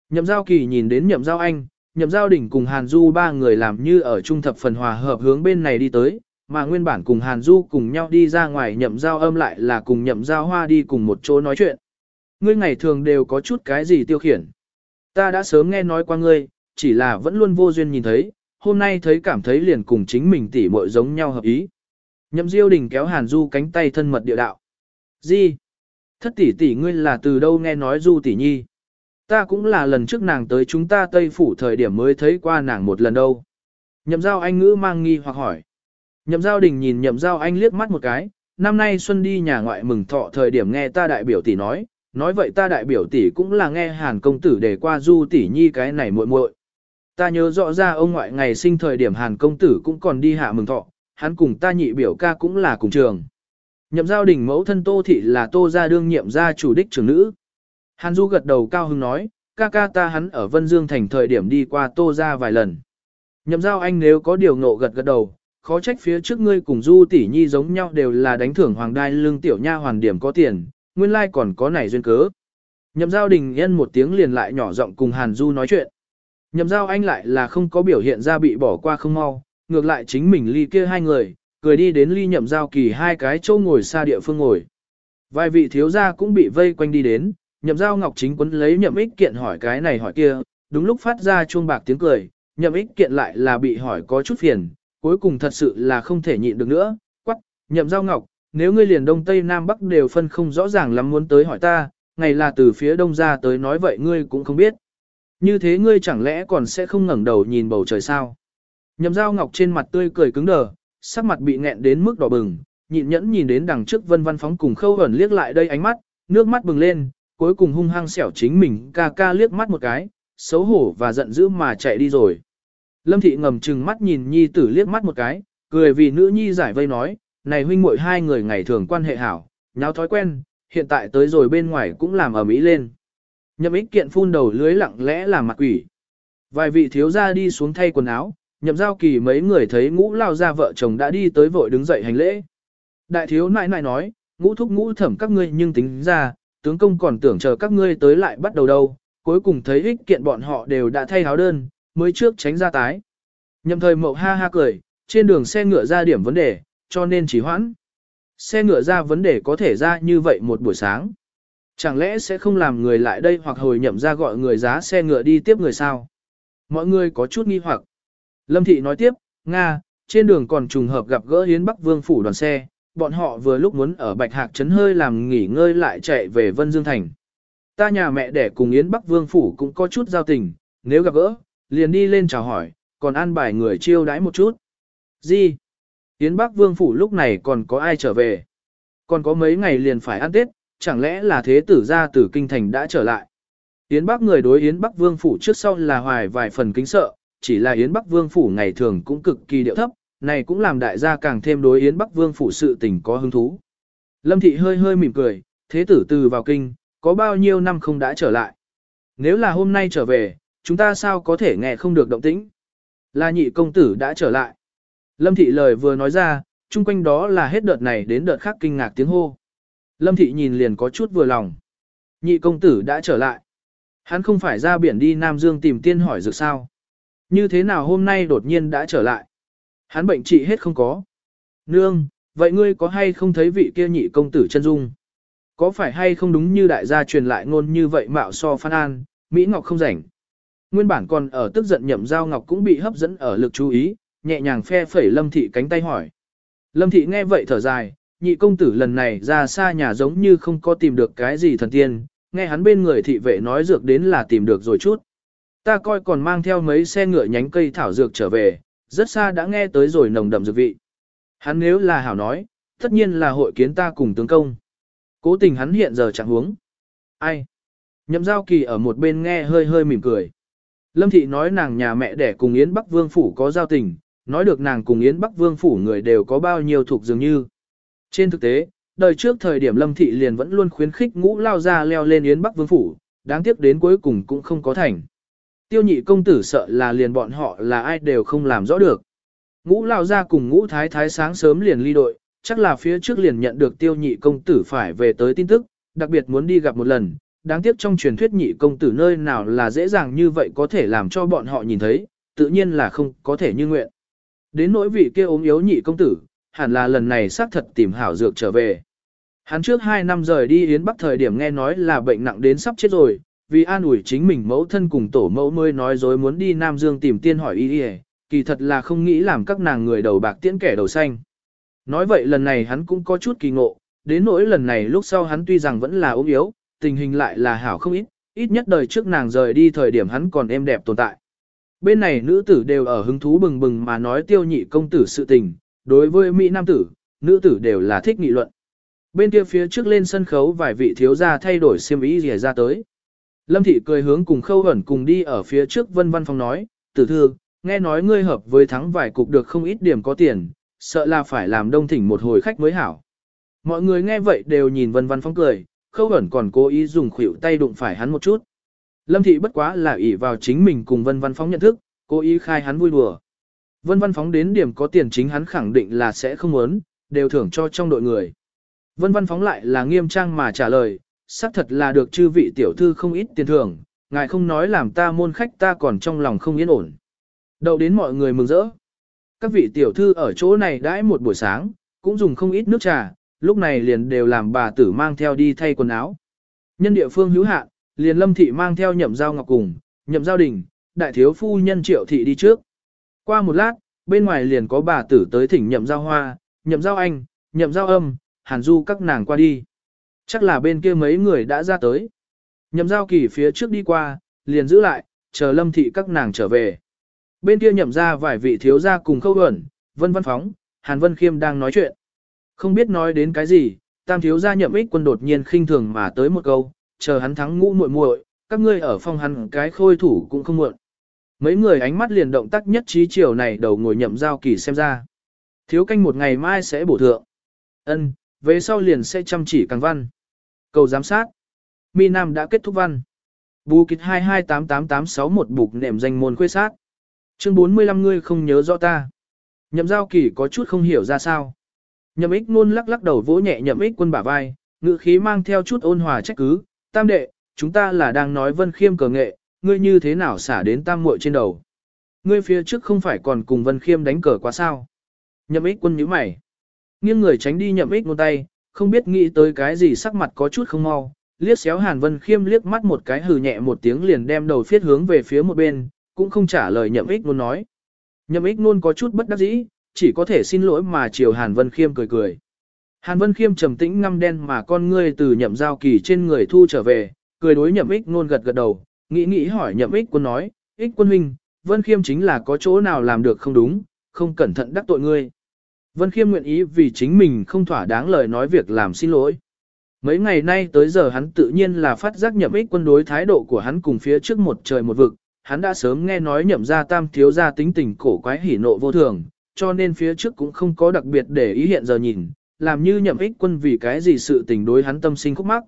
Nhậm giao kỳ nhìn đến nhậm giao anh, nhậm giao đỉnh cùng Hàn Du ba người làm như ở trung thập phần hòa hợp hướng bên này đi tới, mà nguyên bản cùng Hàn Du cùng nhau đi ra ngoài nhậm giao âm lại là cùng nhậm giao hoa đi cùng một chỗ nói chuyện. Ngươi ngày thường đều có chút cái gì tiêu khiển. Ta đã sớm nghe nói qua ngươi, chỉ là vẫn luôn vô duyên nhìn thấy, hôm nay thấy cảm thấy liền cùng chính mình tỉ muội giống nhau hợp ý. Nhậm Diêu Đình kéo Hàn Du cánh tay thân mật địa đạo. Gì? Thất tỷ tỷ ngươi là từ đâu nghe nói Du tỷ nhi? Ta cũng là lần trước nàng tới chúng ta Tây Phủ thời điểm mới thấy qua nàng một lần đâu. Nhậm giao anh ngữ mang nghi hoặc hỏi. Nhậm giao đình nhìn nhậm giao anh liếc mắt một cái, năm nay Xuân đi nhà ngoại mừng thọ thời điểm nghe ta đại biểu tỷ nói, nói vậy ta đại biểu tỷ cũng là nghe Hàn công tử để qua du tỷ nhi cái này muội muội. Ta nhớ rõ ra ông ngoại ngày sinh thời điểm Hàn công tử cũng còn đi hạ mừng thọ, hắn cùng ta nhị biểu ca cũng là cùng trường. Nhậm giao đình mẫu thân Tô Thị là Tô gia đương nhiệm gia chủ đích trưởng nữ. Hàn Du gật đầu cao hứng nói, ca ca ta hắn ở Vân Dương thành thời điểm đi qua Tô gia vài lần. Nhậm giao anh nếu có điều ngộ gật gật đầu, khó trách phía trước ngươi cùng Du tỷ nhi giống nhau đều là đánh thưởng hoàng đai lương tiểu nha hoàn điểm có tiền, nguyên lai like còn có này duyên cớ. Nhậm giao đình nhân một tiếng liền lại nhỏ giọng cùng Hàn Du nói chuyện. Nhậm giao anh lại là không có biểu hiện ra bị bỏ qua không mau, ngược lại chính mình ly kia hai người, cười đi đến ly nhậm giao kỳ hai cái châu ngồi xa địa phương ngồi. Vài vị thiếu gia cũng bị vây quanh đi đến, nhậm giao ngọc chính quấn lấy nhậm ích kiện hỏi cái này hỏi kia, đúng lúc phát ra chuông bạc tiếng cười, nhậm ích kiện lại là bị hỏi có chút phiền, cuối cùng thật sự là không thể nhịn được nữa, quắc, nhậm giao ngọc, nếu ngươi liền đông tây nam bắc đều phân không rõ ràng lắm muốn tới hỏi ta, ngày là từ phía đông ra tới nói vậy ngươi cũng không biết. Như thế ngươi chẳng lẽ còn sẽ không ngẩng đầu nhìn bầu trời sao? Nhậm giao ngọc trên mặt tươi cười cứng đờ, sắc mặt bị nghẹn đến mức đỏ bừng, nhịn nhẫn nhìn đến đằng trước vân văn phóng cùng khâu ẩn liếc lại đây ánh mắt, nước mắt bừng lên, cuối cùng hung hăng xẻo chính mình ca ca liếc mắt một cái, xấu hổ và giận dữ mà chạy đi rồi. Lâm thị ngầm chừng mắt nhìn nhi tử liếc mắt một cái, cười vì nữ nhi giải vây nói, này huynh muội hai người ngày thường quan hệ hảo, nháo thói quen, hiện tại tới rồi bên ngoài cũng làm ở mỹ lên. Nhậm ích kiện phun đầu lưới lặng lẽ làm mặt quỷ. Vài vị thiếu gia đi xuống thay quần áo, nhậm giao kỳ mấy người thấy ngũ lao ra vợ chồng đã đi tới vội đứng dậy hành lễ. Đại thiếu nại nại nói, ngũ thúc ngũ thẩm các ngươi nhưng tính ra, tướng công còn tưởng chờ các ngươi tới lại bắt đầu đâu, cuối cùng thấy ích kiện bọn họ đều đã thay háo đơn, mới trước tránh ra tái. Nhậm thời mậu ha ha cười, trên đường xe ngựa ra điểm vấn đề, cho nên chỉ hoãn. Xe ngựa ra vấn đề có thể ra như vậy một buổi sáng. Chẳng lẽ sẽ không làm người lại đây hoặc hồi nhậm ra gọi người giá xe ngựa đi tiếp người sao? Mọi người có chút nghi hoặc. Lâm Thị nói tiếp, Nga, trên đường còn trùng hợp gặp gỡ Hiến Bắc Vương phủ đoàn xe, bọn họ vừa lúc muốn ở Bạch Hạc Trấn hơi làm nghỉ ngơi lại chạy về Vân Dương Thành. Ta nhà mẹ đẻ cùng Yến Bắc Vương phủ cũng có chút giao tình, nếu gặp gỡ, liền đi lên chào hỏi, còn an bài người chiêu đãi một chút. Gì? Yến Bắc Vương phủ lúc này còn có ai trở về? Còn có mấy ngày liền phải ăn Tết, chẳng lẽ là thế tử gia tử kinh thành đã trở lại? Yến Bắc người đối Yến Bắc Vương phủ trước sau là hoài vài phần kính sợ, chỉ là Yến Bắc Vương phủ ngày thường cũng cực kỳ điệu thấp, này cũng làm đại gia càng thêm đối Yến Bắc Vương phủ sự tình có hứng thú. Lâm Thị hơi hơi mỉm cười, thế tử từ vào kinh, có bao nhiêu năm không đã trở lại. Nếu là hôm nay trở về, chúng ta sao có thể nghe không được động tĩnh? Là nhị công tử đã trở lại. Lâm Thị lời vừa nói ra, chung quanh đó là hết đợt này đến đợt khác kinh ngạc tiếng hô. Lâm Thị nhìn liền có chút vừa lòng. Nhị công tử đã trở lại. Hắn không phải ra biển đi Nam Dương tìm tiên hỏi dược sao. Như thế nào hôm nay đột nhiên đã trở lại? Hắn bệnh trị hết không có. Nương, vậy ngươi có hay không thấy vị kia nhị công tử chân dung? Có phải hay không đúng như đại gia truyền lại ngôn như vậy mạo so phan an, Mỹ Ngọc không rảnh. Nguyên bản còn ở tức giận nhậm giao Ngọc cũng bị hấp dẫn ở lực chú ý, nhẹ nhàng phe phẩy Lâm Thị cánh tay hỏi. Lâm Thị nghe vậy thở dài, nhị công tử lần này ra xa nhà giống như không có tìm được cái gì thần tiên, nghe hắn bên người thị vệ nói dược đến là tìm được rồi chút. Ta coi còn mang theo mấy xe ngựa nhánh cây thảo dược trở về, rất xa đã nghe tới rồi nồng đậm dược vị. Hắn nếu là hảo nói, tất nhiên là hội kiến ta cùng tướng công. Cố tình hắn hiện giờ chẳng huống. Ai? Nhậm giao kỳ ở một bên nghe hơi hơi mỉm cười. Lâm thị nói nàng nhà mẹ đẻ cùng Yến Bắc Vương Phủ có giao tình, nói được nàng cùng Yến Bắc Vương Phủ người đều có bao nhiêu thuộc dường như. Trên thực tế, đời trước thời điểm Lâm thị liền vẫn luôn khuyến khích ngũ lao ra leo lên Yến Bắc Vương Phủ, đáng tiếc đến cuối cùng cũng không có thành. Tiêu nhị công tử sợ là liền bọn họ là ai đều không làm rõ được. Ngũ lao ra cùng ngũ thái thái sáng sớm liền ly đội, chắc là phía trước liền nhận được tiêu nhị công tử phải về tới tin tức, đặc biệt muốn đi gặp một lần, đáng tiếc trong truyền thuyết nhị công tử nơi nào là dễ dàng như vậy có thể làm cho bọn họ nhìn thấy, tự nhiên là không có thể như nguyện. Đến nỗi vị kia ốm yếu nhị công tử, hẳn là lần này xác thật tìm hảo dược trở về. Hắn trước 2 năm rời đi Yến Bắc thời điểm nghe nói là bệnh nặng đến sắp chết rồi, vì an ủi chính mình mẫu thân cùng tổ mẫu mới nói dối muốn đi Nam Dương tìm tiên hỏi y y, kỳ thật là không nghĩ làm các nàng người đầu bạc tiễn kẻ đầu xanh. Nói vậy lần này hắn cũng có chút kỳ ngộ, đến nỗi lần này lúc sau hắn tuy rằng vẫn là ốm yếu, tình hình lại là hảo không ít, ít nhất đời trước nàng rời đi thời điểm hắn còn êm đẹp tồn tại. Bên này nữ tử đều ở hứng thú bừng bừng mà nói tiêu nhị công tử sự tình, đối với Mỹ nam tử, nữ tử đều là thích nghị luận. Bên kia phía trước lên sân khấu vài vị thiếu gia thay đổi xiêm ý rìa ra tới. Lâm thị cười hướng cùng khâu ẩn cùng đi ở phía trước vân văn phòng nói, tử thư, nghe nói ngươi hợp với thắng vài cục được không ít điểm có tiền, sợ là phải làm đông thỉnh một hồi khách mới hảo. Mọi người nghe vậy đều nhìn vân văn phong cười, khâu ẩn còn cố ý dùng khuỷu tay đụng phải hắn một chút. Lâm thị bất quá là ỷ vào chính mình cùng vân văn Phong nhận thức, cố ý khai hắn vui đùa. Vân văn phóng đến điểm có tiền chính hắn khẳng định là sẽ không muốn, đều thưởng cho trong đội người. Vân văn phóng lại là nghiêm trang mà trả lời, xác thật là được chư vị tiểu thư không ít tiền thưởng, ngài không nói làm ta môn khách ta còn trong lòng không yên ổn. Đậu đến mọi người mừng rỡ. Các vị tiểu thư ở chỗ này đãi một buổi sáng, cũng dùng không ít nước trà, lúc này liền đều làm bà tử mang theo đi thay quần áo. Nhân địa phương hữu hạn, liền lâm thị mang theo nhậm giao ngọc cùng, nhậm giao đình, đại thiếu phu nhân triệu thị đi trước. Qua một lát, bên ngoài liền có bà tử tới thỉnh nhậm giao hoa, nhậm giao anh, nhậm giao âm, hàn du các nàng qua đi. Chắc là bên kia mấy người đã ra tới. Nhậm giao kỳ phía trước đi qua, liền giữ lại, chờ lâm thị các nàng trở về. Bên kia nhậm ra vài vị thiếu gia cùng khâu ẩn, vân văn phóng, hàn vân khiêm đang nói chuyện. Không biết nói đến cái gì, tam thiếu gia nhậm ích quân đột nhiên khinh thường mà tới một câu, chờ hắn thắng ngũ muội muội, các ngươi ở phòng hắn cái khôi thủ cũng không muộn. Mấy người ánh mắt liền động tác nhất trí chiều này đầu ngồi nhậm giao kỳ xem ra. Thiếu canh một ngày mai sẽ bổ thượng. Ân, về sau liền sẽ chăm chỉ càng văn. Cầu giám sát. Mi Nam đã kết thúc văn. Bù kịch 2288861 bục nệm danh môn khuê sát. Chương 45 ngươi không nhớ rõ ta. Nhậm giao kỳ có chút không hiểu ra sao. Nhậm ích luôn lắc lắc đầu vỗ nhẹ nhậm ích quân bả vai, ngữ khí mang theo chút ôn hòa trách cứ. Tam đệ, chúng ta là đang nói vân khiêm cờ nghệ, ngươi như thế nào xả đến tam muội trên đầu. Ngươi phía trước không phải còn cùng vân khiêm đánh cờ quá sao. Nhậm ích quân nhíu mày. Nghiêng người tránh đi nhậm ích ngôn tay, không biết nghĩ tới cái gì sắc mặt có chút không mau, liếc xéo Hàn Vân Khiêm liếc mắt một cái hừ nhẹ một tiếng liền đem đầu phiết hướng về phía một bên, cũng không trả lời nhậm ích luôn nói. Nhậm ích luôn có chút bất đắc dĩ, chỉ có thể xin lỗi mà chiều Hàn Vân Khiêm cười cười. Hàn Vân Khiêm trầm tĩnh ngăm đen mà con ngươi từ nhậm giao kỳ trên người thu trở về, cười đối nhậm ích luôn gật gật đầu, nghĩ nghĩ hỏi nhậm ích quân nói, ích quân huynh, Vân Khiêm chính là có chỗ nào làm được không đúng, không cẩn thận đắc tội ngươi. Vân Khiêm nguyện ý vì chính mình không thỏa đáng lời nói việc làm xin lỗi. Mấy ngày nay tới giờ hắn tự nhiên là phát giác nhậm ích quân đối thái độ của hắn cùng phía trước một trời một vực, hắn đã sớm nghe nói nhậm ra tam thiếu ra tính tình cổ quái hỉ nộ vô thường, cho nên phía trước cũng không có đặc biệt để ý hiện giờ nhìn, làm như nhậm ích quân vì cái gì sự tình đối hắn tâm sinh khúc mắc.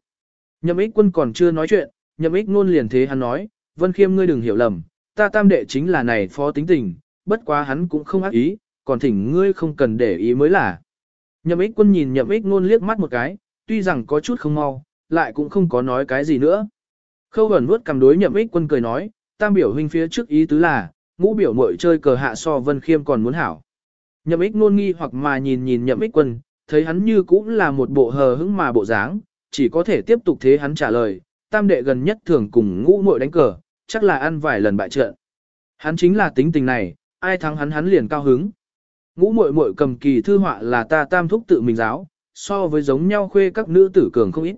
Nhậm ích quân còn chưa nói chuyện, nhậm ích ngôn liền thế hắn nói, Vân Khiêm ngươi đừng hiểu lầm, ta tam đệ chính là này phó tính tình, bất quá hắn cũng không ác ý, còn thỉnh ngươi không cần để ý mới là. Nhậm ích quân nhìn nhậm ích ngôn liếc mắt một cái, tuy rằng có chút không mau, lại cũng không có nói cái gì nữa. Khâu ẩn vuốt cầm đối nhậm ích quân cười nói, tam biểu huynh phía trước ý tứ là, ngũ biểu mội chơi cờ hạ so vân khiêm còn muốn hảo. Nhậm ích ngôn nghi hoặc mà nhìn nhìn nhậm ích quân, thấy hắn như cũng là một bộ hờ hững mà bộ dáng, chỉ có thể tiếp tục thế hắn trả lời, tam đệ gần nhất thường cùng ngũ muội đánh cờ, chắc là ăn vài lần bại trận. Hắn chính là tính tình này, ai thắng hắn hắn liền cao hứng. Ngũ muội muội cầm kỳ thư họa là ta tam thúc tự mình giáo, so với giống nhau khuê các nữ tử cường không ít.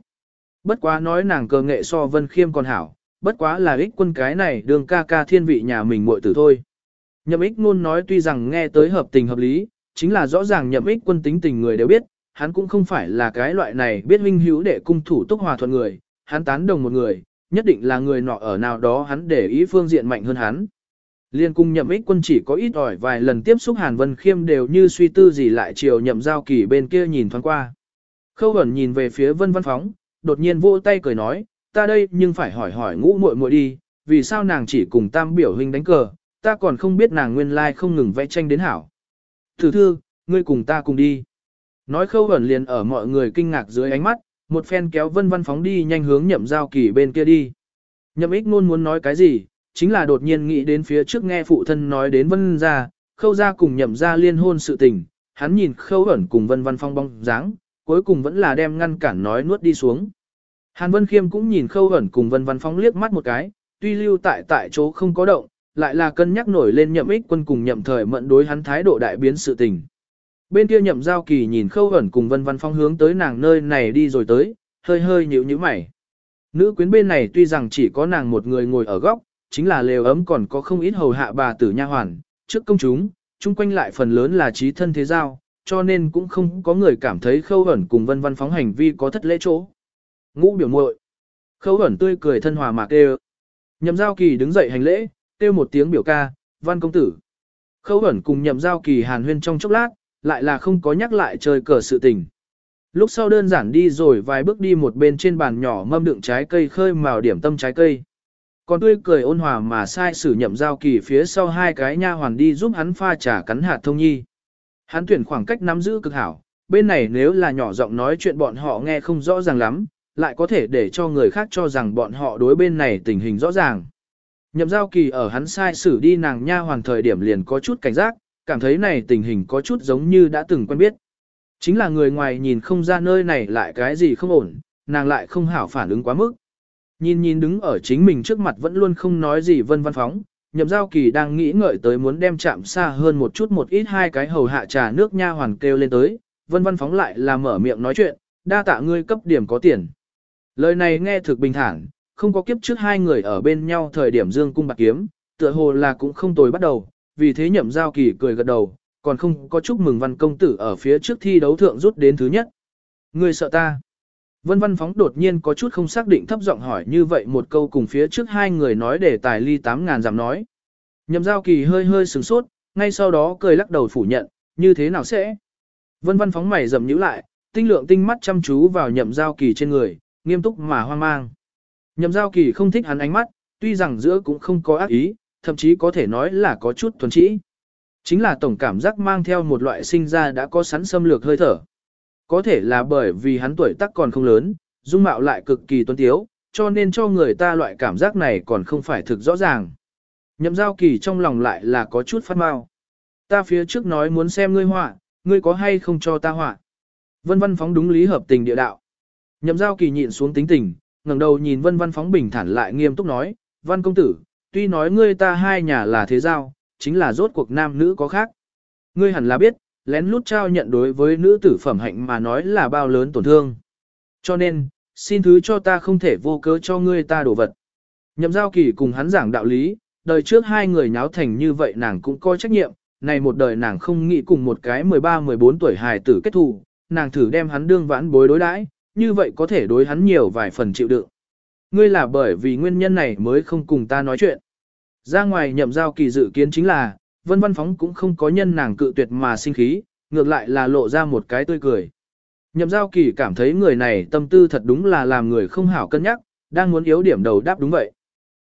Bất quá nói nàng cờ nghệ so vân khiêm còn hảo, bất quá là ích quân cái này đường ca ca thiên vị nhà mình muội tử thôi. Nhậm ích ngôn nói tuy rằng nghe tới hợp tình hợp lý, chính là rõ ràng nhậm ích quân tính tình người đều biết, hắn cũng không phải là cái loại này biết huynh hữu để cung thủ túc hòa thuận người, hắn tán đồng một người, nhất định là người nọ ở nào đó hắn để ý phương diện mạnh hơn hắn. Liên cung nhậm ích quân chỉ có ít ỏi vài lần tiếp xúc Hàn Vân Khiêm đều như suy tư gì lại chiều nhậm giao kỳ bên kia nhìn thoáng qua. Khâu ẩn nhìn về phía vân văn phóng, đột nhiên vỗ tay cười nói, ta đây nhưng phải hỏi hỏi ngũ muội muội đi, vì sao nàng chỉ cùng tam biểu hình đánh cờ, ta còn không biết nàng nguyên lai không ngừng vẽ tranh đến hảo. Thử thư, ngươi cùng ta cùng đi. Nói khâu ẩn liền ở mọi người kinh ngạc dưới ánh mắt, một phen kéo vân văn phóng đi nhanh hướng nhậm giao kỳ bên kia đi. Nhậm ích luôn muốn nói cái gì, chính là đột nhiên nghĩ đến phía trước nghe phụ thân nói đến vân ra, khâu ra cùng nhậm ra liên hôn sự tình, hắn nhìn khâu ẩn cùng vân văn phong bóng dáng, cuối cùng vẫn là đem ngăn cản nói nuốt đi xuống. Hàn Vân Khiêm cũng nhìn khâu ẩn cùng vân văn phong liếc mắt một cái, tuy lưu tại tại chỗ không có động, lại là cân nhắc nổi lên nhậm ích quân cùng nhậm thời mận đối hắn thái độ đại biến sự tình. Bên kia nhậm giao kỳ nhìn khâu ẩn cùng vân văn phong hướng tới nàng nơi này đi rồi tới, hơi hơi nhíu nhíu mày. Nữ quyến bên này tuy rằng chỉ có nàng một người ngồi ở góc, chính là lều ấm còn có không ít hầu hạ bà tử nha hoàn, trước công chúng, chung quanh lại phần lớn là trí thân thế giao, cho nên cũng không có người cảm thấy khâu ẩn cùng vân văn phóng hành vi có thất lễ chỗ. Ngũ biểu muội Khâu ẩn tươi cười thân hòa mạc đều. Nhậm giao kỳ đứng dậy hành lễ, kêu một tiếng biểu ca, văn công tử. Khâu ẩn cùng nhậm giao kỳ hàn huyên trong chốc lát, lại là không có nhắc lại chơi cờ sự tình. Lúc sau đơn giản đi rồi vài bước đi một bên trên bàn nhỏ mâm đựng trái cây khơi màu điểm tâm trái cây. Còn tươi cười ôn hòa mà sai sử nhậm giao kỳ phía sau hai cái nha hoàn đi giúp hắn pha trà cắn hạt thông nhi. Hắn tuyển khoảng cách nắm giữ cực hảo, bên này nếu là nhỏ giọng nói chuyện bọn họ nghe không rõ ràng lắm, lại có thể để cho người khác cho rằng bọn họ đối bên này tình hình rõ ràng. Nhậm giao kỳ ở hắn sai sử đi nàng nha hoàn thời điểm liền có chút cảnh giác, cảm thấy này tình hình có chút giống như đã từng quen biết. Chính là người ngoài nhìn không ra nơi này lại cái gì không ổn, nàng lại không hảo phản ứng quá mức. Nhìn nhìn đứng ở chính mình trước mặt vẫn luôn không nói gì vân văn phóng, nhậm giao kỳ đang nghĩ ngợi tới muốn đem chạm xa hơn một chút một ít hai cái hầu hạ trà nước nha hoàn kêu lên tới, vân văn phóng lại là mở miệng nói chuyện, đa tạ ngươi cấp điểm có tiền. Lời này nghe thực bình thản, không có kiếp trước hai người ở bên nhau thời điểm dương cung bạc kiếm, tựa hồ là cũng không tồi bắt đầu, vì thế nhậm giao kỳ cười gật đầu, còn không có chúc mừng văn công tử ở phía trước thi đấu thượng rút đến thứ nhất. Ngươi sợ ta. Vân văn phóng đột nhiên có chút không xác định thấp giọng hỏi như vậy một câu cùng phía trước hai người nói để tài ly 8.000 giảm nói. Nhậm giao kỳ hơi hơi sừng sốt, ngay sau đó cười lắc đầu phủ nhận, như thế nào sẽ? Vân văn phóng mày rậm nhíu lại, tinh lượng tinh mắt chăm chú vào nhậm giao kỳ trên người, nghiêm túc mà hoang mang. Nhậm giao kỳ không thích hắn ánh mắt, tuy rằng giữa cũng không có ác ý, thậm chí có thể nói là có chút thuần trĩ. Chính là tổng cảm giác mang theo một loại sinh ra đã có sẵn xâm lược hơi thở. Có thể là bởi vì hắn tuổi tác còn không lớn, dung mạo lại cực kỳ tuấn tiếu, cho nên cho người ta loại cảm giác này còn không phải thực rõ ràng. Nhậm giao kỳ trong lòng lại là có chút phát mau. Ta phía trước nói muốn xem ngươi họa, ngươi có hay không cho ta họa. Vân văn phóng đúng lý hợp tình địa đạo. Nhậm giao kỳ nhịn xuống tính tình, ngẩng đầu nhìn vân văn phóng bình thản lại nghiêm túc nói, văn công tử, tuy nói ngươi ta hai nhà là thế giao, chính là rốt cuộc nam nữ có khác. Ngươi hẳn là biết, lén lút trao nhận đối với nữ tử phẩm hạnh mà nói là bao lớn tổn thương. Cho nên, xin thứ cho ta không thể vô cớ cho ngươi ta đổ vật. Nhậm giao kỳ cùng hắn giảng đạo lý, đời trước hai người nháo thành như vậy nàng cũng coi trách nhiệm, này một đời nàng không nghĩ cùng một cái 13-14 tuổi hài tử kết thù, nàng thử đem hắn đương vãn bối đối đãi, như vậy có thể đối hắn nhiều vài phần chịu đựng. Ngươi là bởi vì nguyên nhân này mới không cùng ta nói chuyện. Ra ngoài nhậm giao kỳ dự kiến chính là, vân văn phóng cũng không có nhân nàng cự tuyệt mà sinh khí, ngược lại là lộ ra một cái tươi cười. Nhậm giao kỳ cảm thấy người này tâm tư thật đúng là làm người không hảo cân nhắc, đang muốn yếu điểm đầu đáp đúng vậy.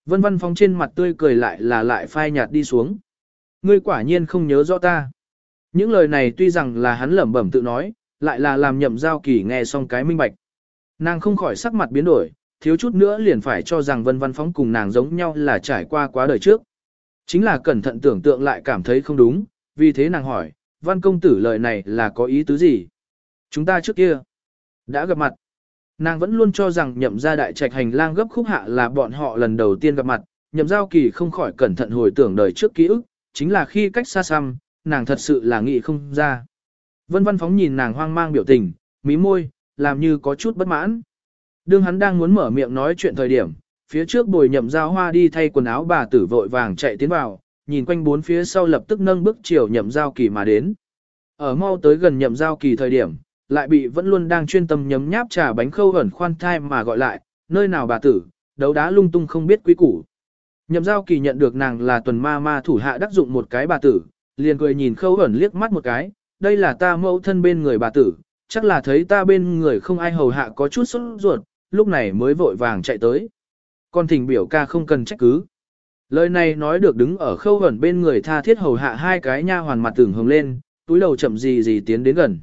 Vân văn phóng trên mặt tươi cười lại là lại phai nhạt đi xuống. Ngươi quả nhiên không nhớ rõ ta. Những lời này tuy rằng là hắn lẩm bẩm tự nói, lại là làm nhậm giao kỳ nghe xong cái minh bạch. Nàng không khỏi sắc mặt biến đổi, thiếu chút nữa liền phải cho rằng vân văn phóng cùng nàng giống nhau là trải qua quá đời trước. Chính là cẩn thận tưởng tượng lại cảm thấy không đúng, vì thế nàng hỏi, văn công tử lời này là có ý tứ gì? Chúng ta trước kia đã gặp mặt. Nàng vẫn luôn cho rằng nhậm ra đại trạch hành lang gấp khúc hạ là bọn họ lần đầu tiên gặp mặt, nhậm giao kỳ không khỏi cẩn thận hồi tưởng đời trước ký ức, chính là khi cách xa xăm, nàng thật sự là nghĩ không ra. Vân văn phóng nhìn nàng hoang mang biểu tình, mí môi, làm như có chút bất mãn. Đương hắn đang muốn mở miệng nói chuyện thời điểm, phía trước bồi nhậm giao hoa đi thay quần áo bà tử vội vàng chạy tiến vào, nhìn quanh bốn phía sau lập tức nâng bước chiều nhậm giao kỳ mà đến. Ở mau tới gần nhậm giao kỳ thời điểm, lại bị vẫn luôn đang chuyên tâm nhấm nháp trà bánh khâu ẩn khoan thai mà gọi lại, nơi nào bà tử, đấu đá lung tung không biết quý củ. Nhậm giao kỳ nhận được nàng là tuần ma ma thủ hạ đắc dụng một cái bà tử, liền cười nhìn khâu ẩn liếc mắt một cái, đây là ta mẫu thân bên người bà tử, chắc là thấy ta bên người không ai hầu hạ có chút sốt ruột, lúc này mới vội vàng chạy tới. Con thỉnh biểu ca không cần trách cứ. Lời này nói được đứng ở khâu hẩn bên người tha thiết hầu hạ hai cái nha hoàn mặt tưởng hồng lên, túi đầu chậm gì gì tiến đến gần.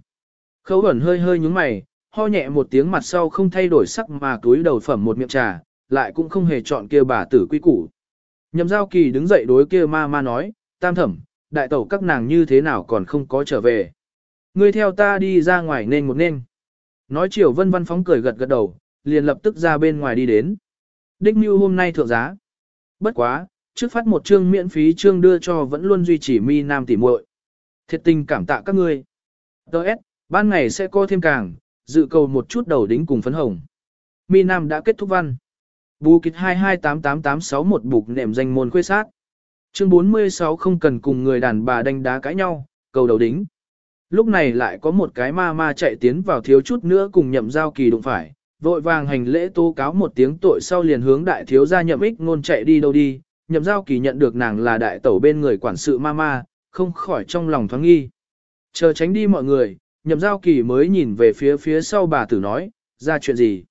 Khâu hẩn hơi hơi nhúng mày, ho nhẹ một tiếng mặt sau không thay đổi sắc mà túi đầu phẩm một miệng trà, lại cũng không hề chọn kia bà tử quy củ. Nhậm giao kỳ đứng dậy đối kia ma ma nói, tam thẩm, đại tẩu các nàng như thế nào còn không có trở về. Ngươi theo ta đi ra ngoài nên một nên. Nói chiều vân văn phóng cười gật gật đầu, liền lập tức ra bên ngoài đi đến. Đích Mưu hôm nay thượng giá. Bất quá, trước phát một chương miễn phí chương đưa cho vẫn luôn duy trì mi nam tỉ muội. Thiệt tình cảm tạ các ngươi. Đợt, ban ngày sẽ có thêm càng, dự cầu một chút đầu đính cùng phấn hồng. Mi nam đã kết thúc văn. Bù kịch 2288861 bục nệm danh môn khuê sát. Chương 46 không cần cùng người đàn bà đánh đá cãi nhau, cầu đầu đính. Lúc này lại có một cái ma ma chạy tiến vào thiếu chút nữa cùng nhậm giao kỳ đụng phải, vội vàng hành lễ tố cáo một tiếng tội sau liền hướng đại thiếu gia nhậm ích ngôn chạy đi đâu đi, nhậm giao kỳ nhận được nàng là đại tẩu bên người quản sự ma ma, không khỏi trong lòng thoáng nghi. Chờ tránh đi mọi người, nhậm giao kỳ mới nhìn về phía phía sau bà tử nói, ra chuyện gì.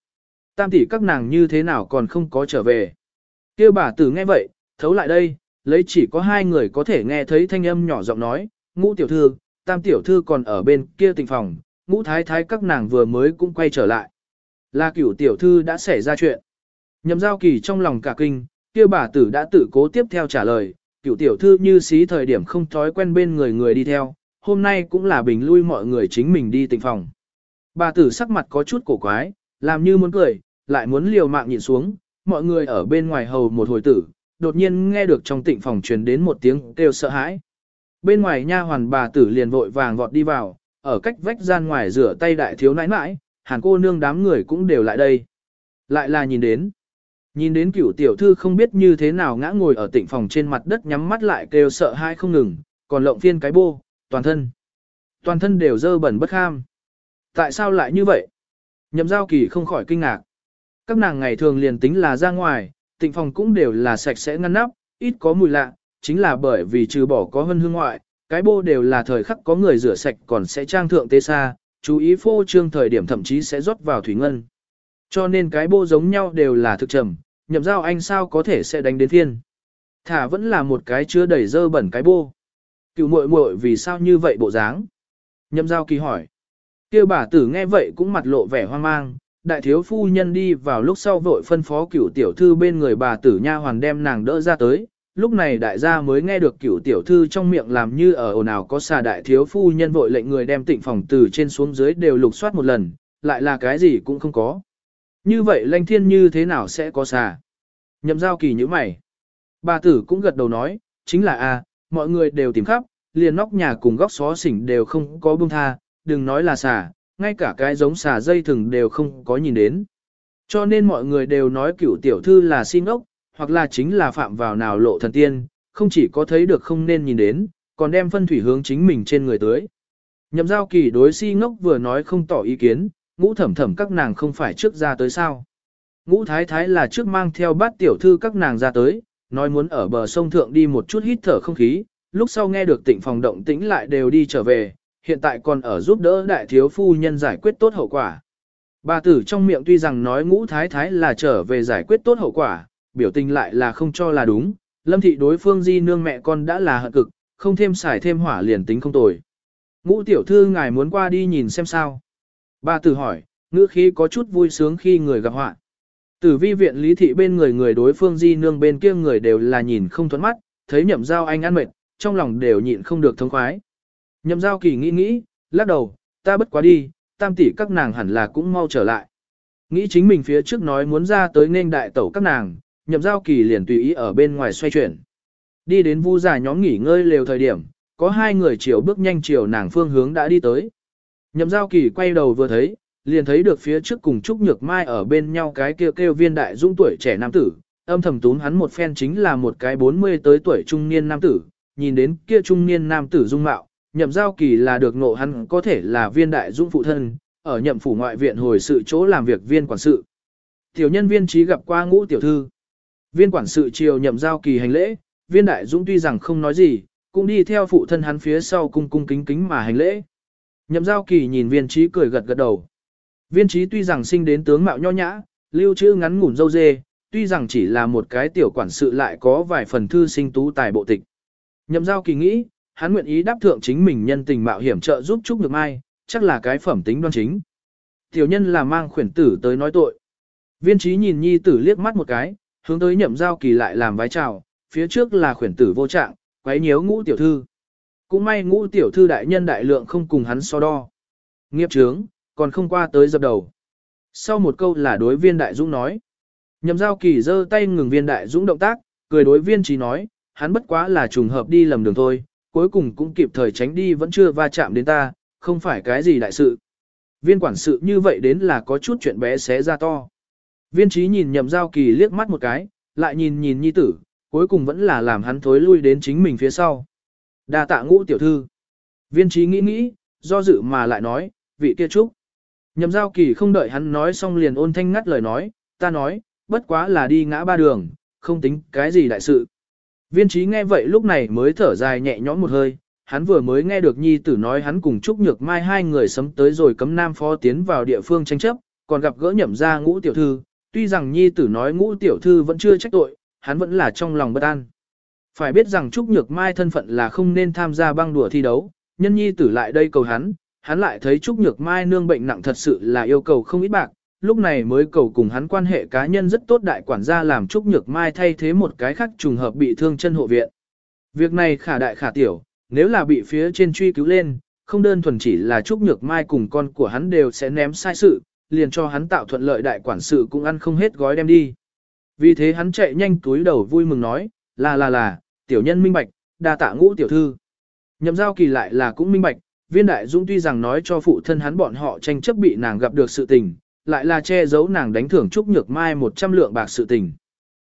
Tam tỷ các nàng như thế nào còn không có trở về. kia bà tử nghe vậy, thấu lại đây, lấy chỉ có hai người có thể nghe thấy thanh âm nhỏ giọng nói, ngũ tiểu thư, tam tiểu thư còn ở bên kia tình phòng, ngũ thái thái các nàng vừa mới cũng quay trở lại. Là cửu tiểu thư đã xảy ra chuyện. Nhậm giao kỳ trong lòng cả kinh, kia bà tử đã tự cố tiếp theo trả lời, cửu tiểu thư như xí thời điểm không thói quen bên người người đi theo, hôm nay cũng là bình lui mọi người chính mình đi tịnh phòng. Bà tử sắc mặt có chút cổ quái, làm như muốn cười, lại muốn liều mạng nhịn xuống, mọi người ở bên ngoài hầu một hồi tử, đột nhiên nghe được trong tịnh phòng truyền đến một tiếng kêu sợ hãi. Bên ngoài nha hoàn bà tử liền vội vàng vọt đi vào, ở cách vách gian ngoài rửa tay đại thiếu nãi nãi, hàn cô nương đám người cũng đều lại đây. Lại là nhìn đến. Nhìn đến cửu tiểu thư không biết như thế nào ngã ngồi ở tịnh phòng trên mặt đất nhắm mắt lại kêu sợ hai không ngừng, còn lộng phiên cái bô, toàn thân. Toàn thân đều dơ bẩn bất ham. Tại sao lại như vậy? Nhậm giao kỳ không khỏi kinh ngạc. Các nàng ngày thường liền tính là ra ngoài, tịnh phòng cũng đều là sạch sẽ ngăn nắp, ít có mùi lạ, chính là bởi vì trừ bỏ có hân hương ngoại, cái bô đều là thời khắc có người rửa sạch còn sẽ trang thượng tế xa, chú ý phô trương thời điểm thậm chí sẽ rót vào thủy ngân. Cho nên cái bô giống nhau đều là thực trầm, nhậm giao anh sao có thể sẽ đánh đến thiên. Thả vẫn là một cái chứa đầy dơ bẩn cái bô. Cựu muội muội vì sao như vậy bộ dáng? Nhậm giao kỳ hỏi. Kêu bà tử nghe vậy cũng mặt lộ vẻ hoang mang, đại thiếu phu nhân đi vào lúc sau vội phân phó cửu tiểu thư bên người bà tử nha hoàn đem nàng đỡ ra tới, lúc này đại gia mới nghe được cửu tiểu thư trong miệng làm như ở ồn ào có xà đại thiếu phu nhân vội lệnh người đem tịnh phòng từ trên xuống dưới đều lục soát một lần, lại là cái gì cũng không có. Như vậy lanh thiên như thế nào sẽ có xà? Nhậm giao kỳ như mày. Bà tử cũng gật đầu nói, chính là a, mọi người đều tìm khắp, liền nóc nhà cùng góc xó xỉnh đều không có buông tha, đừng nói là xà, ngay cả cái giống xà dây thừng đều không có nhìn đến. Cho nên mọi người đều nói cửu tiểu thư là xin ốc, hoặc là chính là phạm vào nào lộ thần tiên, không chỉ có thấy được không nên nhìn đến, còn đem phân thủy hướng chính mình trên người tới. Nhậm giao kỳ đối si ngốc vừa nói không tỏ ý kiến, ngũ thẩm thẩm các nàng không phải trước ra tới sao. Ngũ thái thái là trước mang theo bát tiểu thư các nàng ra tới, nói muốn ở bờ sông thượng đi một chút hít thở không khí, lúc sau nghe được tịnh phòng động tĩnh lại đều đi trở về, hiện tại còn ở giúp đỡ đại thiếu phu nhân giải quyết tốt hậu quả. Bà tử trong miệng tuy rằng nói ngũ thái thái là trở về giải quyết tốt hậu quả, biểu tình lại là không cho là đúng, lâm thị đối phương di nương mẹ con đã là hận cực, không thêm xài thêm hỏa liền tính không tồi. Ngũ tiểu thư ngài muốn qua đi nhìn xem sao. Bà tử hỏi, ngữ khí có chút vui sướng khi người gặp họa. Tử vi viện lý thị bên người người đối phương di nương bên kia người đều là nhìn không thuẫn mắt, thấy nhậm giao anh ăn mệt, trong lòng đều nhịn không được thông khoái. Nhậm giao kỳ nghĩ nghĩ, lắc đầu, ta bất quá đi, tam tỷ các nàng hẳn là cũng mau trở lại. Nghĩ chính mình phía trước nói muốn ra tới nên đại tẩu các nàng, nhậm giao kỳ liền tùy ý ở bên ngoài xoay chuyển. Đi đến vu giả nhóm nghỉ ngơi lều thời điểm, có hai người chiều bước nhanh chiều nàng phương hướng đã đi tới. Nhậm giao kỳ quay đầu vừa thấy, liền thấy được phía trước cùng Trúc Nhược Mai ở bên nhau cái kêu kêu viên đại dũng tuổi trẻ nam tử, âm thầm tún hắn một phen chính là một cái 40 tới tuổi trung niên nam tử, nhìn đến kia trung niên nam tử dung mạo, nhậm giao kỳ là được ngộ hắn có thể là viên đại dũng phụ thân, ở nhậm phủ ngoại viện hồi sự chỗ làm việc viên quản sự. Tiểu nhân viên trí gặp qua ngũ tiểu thư. Viên quản sự chiều nhậm giao kỳ hành lễ, viên đại dũng tuy rằng không nói gì, cũng đi theo phụ thân hắn phía sau cung cung kính kính mà hành lễ. Nhậm giao kỳ nhìn viên trí cười gật gật đầu. Viên trí tuy rằng sinh đến tướng mạo nho nhã, lưu trữ ngắn ngủn dâu dê, tuy rằng chỉ là một cái tiểu quản sự lại có vài phần thư sinh tú tài bộ tịch. Nhậm giao kỳ nghĩ, hắn nguyện ý đáp thượng chính mình nhân tình mạo hiểm trợ giúp Trúc Nhược Mai, chắc là cái phẩm tính đoan chính. Tiểu nhân là mang khuyển tử tới nói tội. Viên trí nhìn nhi tử liếc mắt một cái, hướng tới nhậm giao kỳ lại làm vái chào, phía trước là khuyển tử vô trạng, quấy nhiễu ngũ tiểu thư. Cũng may ngũ tiểu thư đại nhân đại lượng không cùng hắn so đo. Nghiệp trướng, còn không qua tới dập đầu. Sau một câu là đối viên đại dũng nói. Nhậm giao kỳ giơ tay ngừng viên đại dũng động tác, cười đối viên trí nói, hắn bất quá là trùng hợp đi lầm đường thôi, cuối cùng cũng kịp thời tránh đi vẫn chưa va chạm đến ta, không phải cái gì đại sự. Viên quản sự như vậy đến là có chút chuyện bé xé ra to. Viên trí nhìn nhậm giao kỳ liếc mắt một cái, lại nhìn nhìn nhi tử, cuối cùng vẫn là làm hắn thối lui đến chính mình phía sau. đa tạ ngũ tiểu thư. Viên trí nghĩ nghĩ, do dự mà lại nói, vị kia trúc. Nhậm giao kỳ không đợi hắn nói xong liền ôn thanh ngắt lời nói, ta nói, bất quá là đi ngã ba đường, không tính cái gì đại sự. Viên trí nghe vậy lúc này mới thở dài nhẹ nhõm một hơi, hắn vừa mới nghe được nhi tử nói hắn cùng Trúc Nhược Mai hai người sấm tới rồi cấm nam phó tiến vào địa phương tranh chấp, còn gặp gỡ nhậm ra ngũ tiểu thư, tuy rằng nhi tử nói ngũ tiểu thư vẫn chưa trách tội, hắn vẫn là trong lòng bất an. Phải biết rằng Trúc Nhược Mai thân phận là không nên tham gia băng đùa thi đấu, nhân nhi tử lại đây cầu hắn, hắn lại thấy Trúc Nhược Mai nương bệnh nặng thật sự là yêu cầu không ít bạc, lúc này mới cầu cùng hắn quan hệ cá nhân rất tốt đại quản gia làm Trúc Nhược Mai thay thế một cái khác trùng hợp bị thương chân hộ viện. Việc này khả đại khả tiểu, nếu là bị phía trên truy cứu lên, không đơn thuần chỉ là Trúc Nhược Mai cùng con của hắn đều sẽ ném sai sự, liền cho hắn tạo thuận lợi đại quản sự cũng ăn không hết gói đem đi. Vì thế hắn chạy nhanh túi đầu vui mừng nói, là là là, tiểu nhân minh bạch, đa tạ ngũ tiểu thư. Nhậm giao kỳ lại là cũng minh bạch, viên đại dũng tuy rằng nói cho phụ thân hắn bọn họ tranh chấp bị nàng gặp được sự tình, lại là che giấu nàng đánh thưởng Trúc Nhược Mai 100 lượng bạc sự tình.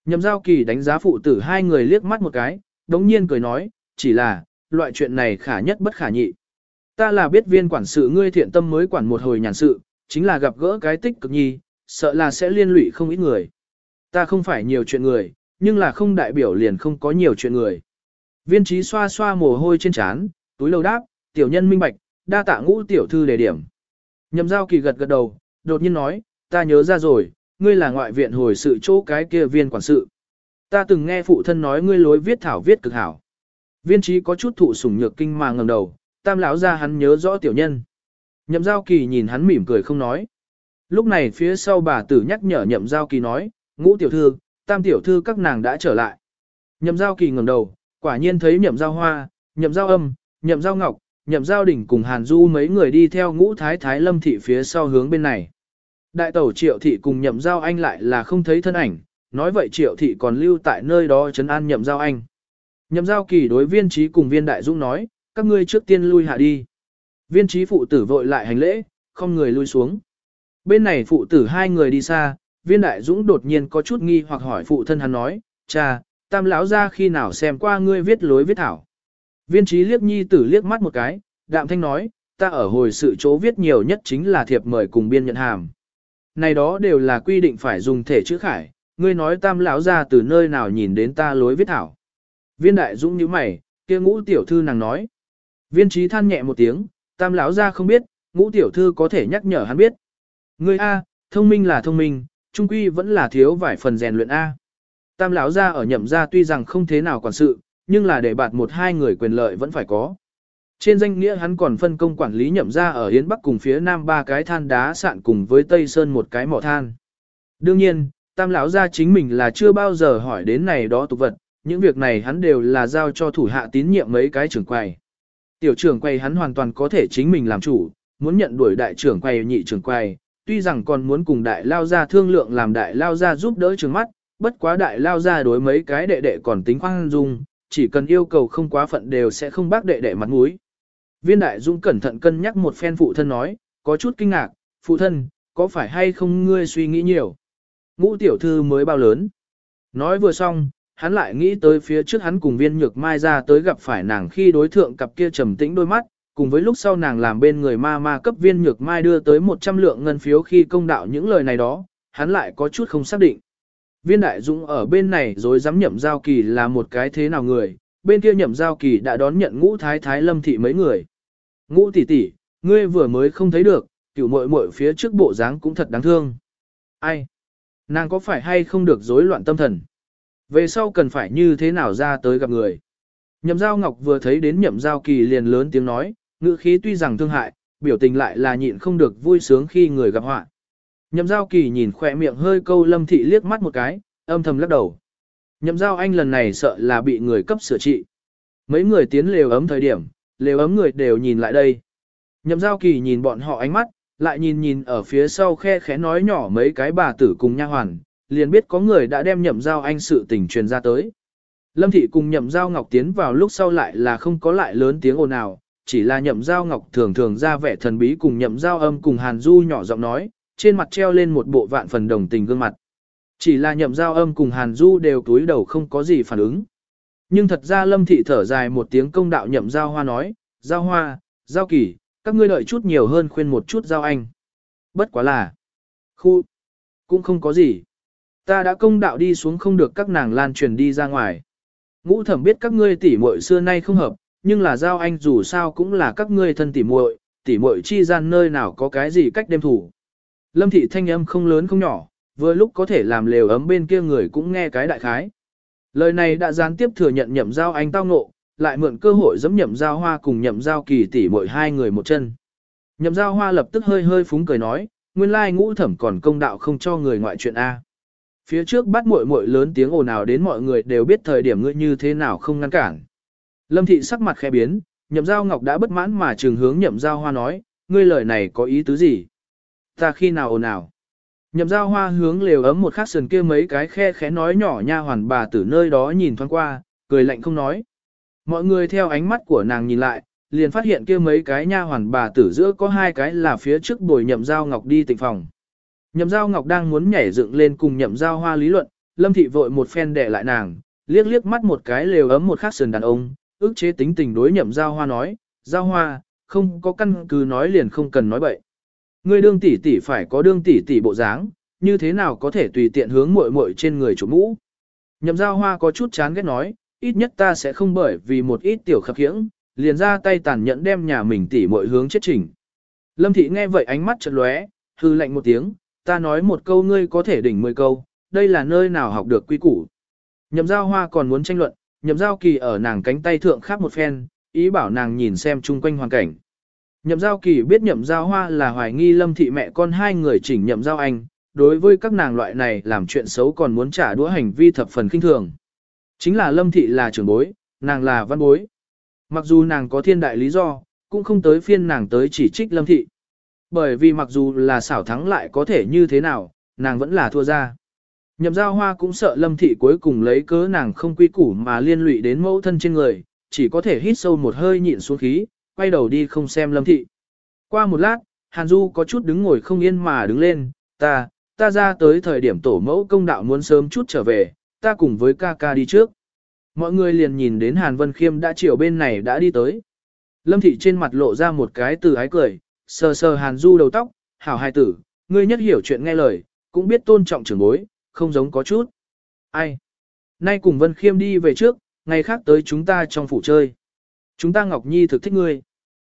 Nhậm giao kỳ đánh giá phụ tử hai người liếc mắt một cái, đống nhiên cười nói, chỉ là, loại chuyện này khả nhất bất khả nhị. Ta là biết viên quản sự ngươi thiện tâm mới quản một hồi nhàn sự, chính là gặp gỡ cái tích cực nhi, sợ là sẽ liên lụy không ít người. Ta không phải nhiều chuyện người, nhưng là không đại biểu liền không có nhiều chuyện người. Viên trí xoa xoa mồ hôi trên trán, túi lâu đáp, tiểu nhân minh bạch, đa tạ ngũ tiểu thư đề điểm. Nhậm giao kỳ gật gật đầu, đột nhiên nói, ta nhớ ra rồi, ngươi là ngoại viện hồi sự chỗ cái kia viên quản sự. Ta từng nghe phụ thân nói ngươi lối viết thảo viết cực hảo. Viên trí có chút thụ sủng nhược kinh mà ngầm đầu, tam lão ra hắn nhớ rõ tiểu nhân. Nhậm giao kỳ nhìn hắn mỉm cười không nói. Lúc này phía sau bà tử nhắc nhở nhậm giao kỳ nói, ngũ tiểu thư, tam tiểu thư các nàng đã trở lại. Nhậm giao kỳ ngẩng đầu, quả nhiên thấy nhậm giao hoa, nhậm giao âm, nhậm giao ngọc, nhậm giao đỉnh cùng hàn du mấy người đi theo ngũ thái thái lâm thị phía sau hướng bên này. Đại tẩu triệu thị cùng nhậm giao anh lại là không thấy thân ảnh, nói vậy triệu thị còn lưu tại nơi đó trấn an nhậm giao anh. Nhậm giao kỳ đối viên trí cùng viên đại dũng nói, các ngươi trước tiên lui hạ đi. Viên trí phụ tử vội lại hành lễ, không người lui xuống. Bên này phụ tử hai người đi xa, viên đại dũng đột nhiên có chút nghi hoặc hỏi phụ thân hắn nói, cha, tam lão ra khi nào xem qua ngươi viết lối viết thảo. Viên trí liếc nhi tử liếc mắt một cái, đạm thanh nói, ta ở hồi sự chỗ viết nhiều nhất chính là thiệp mời cùng biên nhận hàm. Này đó đều là quy định phải dùng thể chữ khải, ngươi nói tam lão ra từ nơi nào nhìn đến ta lối viết thảo. Viên đại dũng như mày, kia ngũ tiểu thư nàng nói. Viên trí than nhẹ một tiếng, tam lão ra không biết, ngũ tiểu thư có thể nhắc nhở hắn biết. Ngươi A, thông minh là thông minh, trung quy vẫn là thiếu vài phần rèn luyện A. Tam lão ra ở nhậm gia tuy rằng không thế nào quản sự, nhưng là để bạt một hai người quyền lợi vẫn phải có. Trên danh nghĩa hắn còn phân công quản lý nhậm gia ở Yến Bắc cùng phía Nam ba cái than đá sạn cùng với Tây Sơn một cái mỏ than. Đương nhiên, tam lão gia chính mình là chưa bao giờ hỏi đến này đó tục vật, những việc này hắn đều là giao cho thủ hạ tín nhiệm mấy cái trưởng quầy. Tiểu trưởng quầy hắn hoàn toàn có thể chính mình làm chủ, muốn nhận đuổi đại trưởng quầy nhị trưởng quầy, tuy rằng còn muốn cùng đại lao gia thương lượng làm đại lao gia giúp đỡ trường mắt, bất quá đại lao gia đối mấy cái đệ đệ còn tính khoan dung, chỉ cần yêu cầu không quá phận đều sẽ không bác đệ đệ mặt mũi. Viên đại dũng cẩn thận cân nhắc một phen phụ thân nói, có chút kinh ngạc, phụ thân, có phải hay không ngươi suy nghĩ nhiều? Ngũ tiểu thư mới bao lớn? Nói vừa xong, hắn lại nghĩ tới phía trước hắn cùng viên nhược mai ra tới gặp phải nàng khi đối thượng cặp kia trầm tĩnh đôi mắt, cùng với lúc sau nàng làm bên người ma ma cấp viên nhược mai đưa tới 100 lượng ngân phiếu khi công đạo những lời này đó, hắn lại có chút không xác định. Viên đại dũng ở bên này rồi dám nhậm giao kỳ là một cái thế nào người, bên kia nhậm giao kỳ đã đón nhận ngũ thái thái lâm thị mấy người. Ngũ tỷ tỷ, ngươi vừa mới không thấy được, cửu muội muội phía trước bộ dáng cũng thật đáng thương. Ai? Nàng có phải hay không được rối loạn tâm thần? Về sau cần phải như thế nào ra tới gặp người? Nhậm giao ngọc vừa thấy đến nhậm giao kỳ liền lớn tiếng nói, ngữ khí tuy rằng thương hại, biểu tình lại là nhịn không được vui sướng khi người gặp họa. Nhậm giao kỳ nhìn khỏe miệng hơi câu lâm thị liếc mắt một cái, âm thầm lắc đầu. Nhậm giao anh lần này sợ là bị người cấp sửa trị. Mấy người tiến lều ấm thời điểm, lều ấm người đều nhìn lại đây. Nhậm giao kỳ nhìn bọn họ ánh mắt, lại nhìn nhìn ở phía sau khe khẽ nói nhỏ mấy cái bà tử cùng nha hoàn, liền biết có người đã đem nhậm giao anh sự tình truyền ra tới. Lâm thị cùng nhậm giao ngọc tiến vào lúc sau lại là không có lại lớn tiếng ồn nào, chỉ là nhậm giao ngọc thường thường ra vẻ thần bí cùng nhậm giao âm cùng hàn du nhỏ giọng nói, trên mặt treo lên một bộ vạn phần đồng tình gương mặt. Chỉ là nhậm giao âm cùng hàn du đều túi đầu không có gì phản ứng. Nhưng thật ra lâm thị thở dài một tiếng công đạo nhậm giao hoa nói, giao hoa, giao kỳ, các ngươi đợi chút nhiều hơn khuyên một chút giao anh. Bất quá là, khu, cũng không có gì. Ta đã công đạo đi xuống không được các nàng lan truyền đi ra ngoài. Ngũ thẩm biết các ngươi tỉ muội xưa nay không hợp, nhưng là giao anh dù sao cũng là các ngươi thân tỉ muội, tỉ muội chi gian nơi nào có cái gì cách đem thủ. Lâm thị thanh âm không lớn không nhỏ, vừa lúc có thể làm lều ấm bên kia người cũng nghe cái đại khái. Lời này đã gián tiếp thừa nhận nhậm giao anh tao ngộ, lại mượn cơ hội giẫm nhậm giao hoa cùng nhậm giao kỳ tỷ mỗi hai người một chân. Nhậm giao hoa lập tức hơi hơi phúng cười nói, nguyên lai ngũ thẩm còn công đạo không cho người ngoại chuyện A. Phía trước bắt muội muội lớn tiếng ồn ào đến mọi người đều biết thời điểm ngươi như thế nào không ngăn cản. Lâm thị sắc mặt khẽ biến, nhậm giao ngọc đã bất mãn mà trường hướng nhậm giao hoa nói, ngươi lời này có ý tứ gì? Ta khi nào ồn ào? Nhậm giao hoa hướng lều ấm một khắc sườn kia mấy cái khe khẽ nói nhỏ nha hoàn bà từ nơi đó nhìn thoáng qua, cười lạnh không nói. Mọi người theo ánh mắt của nàng nhìn lại, liền phát hiện kia mấy cái nha hoàn bà tử giữa có hai cái là phía trước bồi nhậm giao ngọc đi tịnh phòng. Nhậm giao ngọc đang muốn nhảy dựng lên cùng nhậm giao hoa lý luận, lâm thị vội một phen đẻ lại nàng, liếc liếc mắt một cái lều ấm một khắc sườn đàn ông, ước chế tính tình đối nhậm giao hoa nói, giao hoa, không có căn cứ nói liền không cần nói bậy. Ngươi đương tỷ tỷ phải có đương tỷ tỷ bộ dáng, như thế nào có thể tùy tiện hướng muội muội trên người chủ mũ. Nhậm giao hoa có chút chán ghét nói, ít nhất ta sẽ không bởi vì một ít tiểu khập khiễng, liền ra tay tàn nhẫn đem nhà mình tỷ muội hướng chết chỉnh. Lâm thị nghe vậy ánh mắt chợt lóe, hư lạnh một tiếng, ta nói một câu ngươi có thể đỉnh mười câu, đây là nơi nào học được quy củ. Nhậm giao hoa còn muốn tranh luận, nhậm giao kỳ ở nàng cánh tay thượng khác một phen, ý bảo nàng nhìn xem chung quanh hoàn cảnh. Nhậm giao kỳ biết nhậm giao hoa là hoài nghi lâm thị mẹ con hai người chỉnh nhậm giao anh, đối với các nàng loại này làm chuyện xấu còn muốn trả đũa hành vi thập phần kinh thường. Chính là lâm thị là trưởng bối, nàng là văn bối. Mặc dù nàng có thiên đại lý do, cũng không tới phiên nàng tới chỉ trích lâm thị. Bởi vì mặc dù là xảo thắng lại có thể như thế nào, nàng vẫn là thua ra. Nhậm giao hoa cũng sợ lâm thị cuối cùng lấy cớ nàng không quy củ mà liên lụy đến mẫu thân trên người, chỉ có thể hít sâu một hơi nhịn xuống khí, quay đầu đi không xem lâm thị. Qua một lát, Hàn Du có chút đứng ngồi không yên mà đứng lên, ta, ta ra tới thời điểm tổ mẫu công đạo muốn sớm chút trở về, ta cùng với ca ca đi trước. Mọi người liền nhìn đến Hàn Vân Khiêm đã chiều bên này đã đi tới. Lâm thị trên mặt lộ ra một cái từ ái cười, sờ sờ Hàn Du đầu tóc, hảo hài tử, ngươi nhất hiểu chuyện nghe lời, cũng biết tôn trọng trưởng bối, không giống có chút. Ai? Nay cùng Vân Khiêm đi về trước, ngày khác tới chúng ta trong phủ chơi. Chúng ta Ngọc Nhi thực thích ngươi.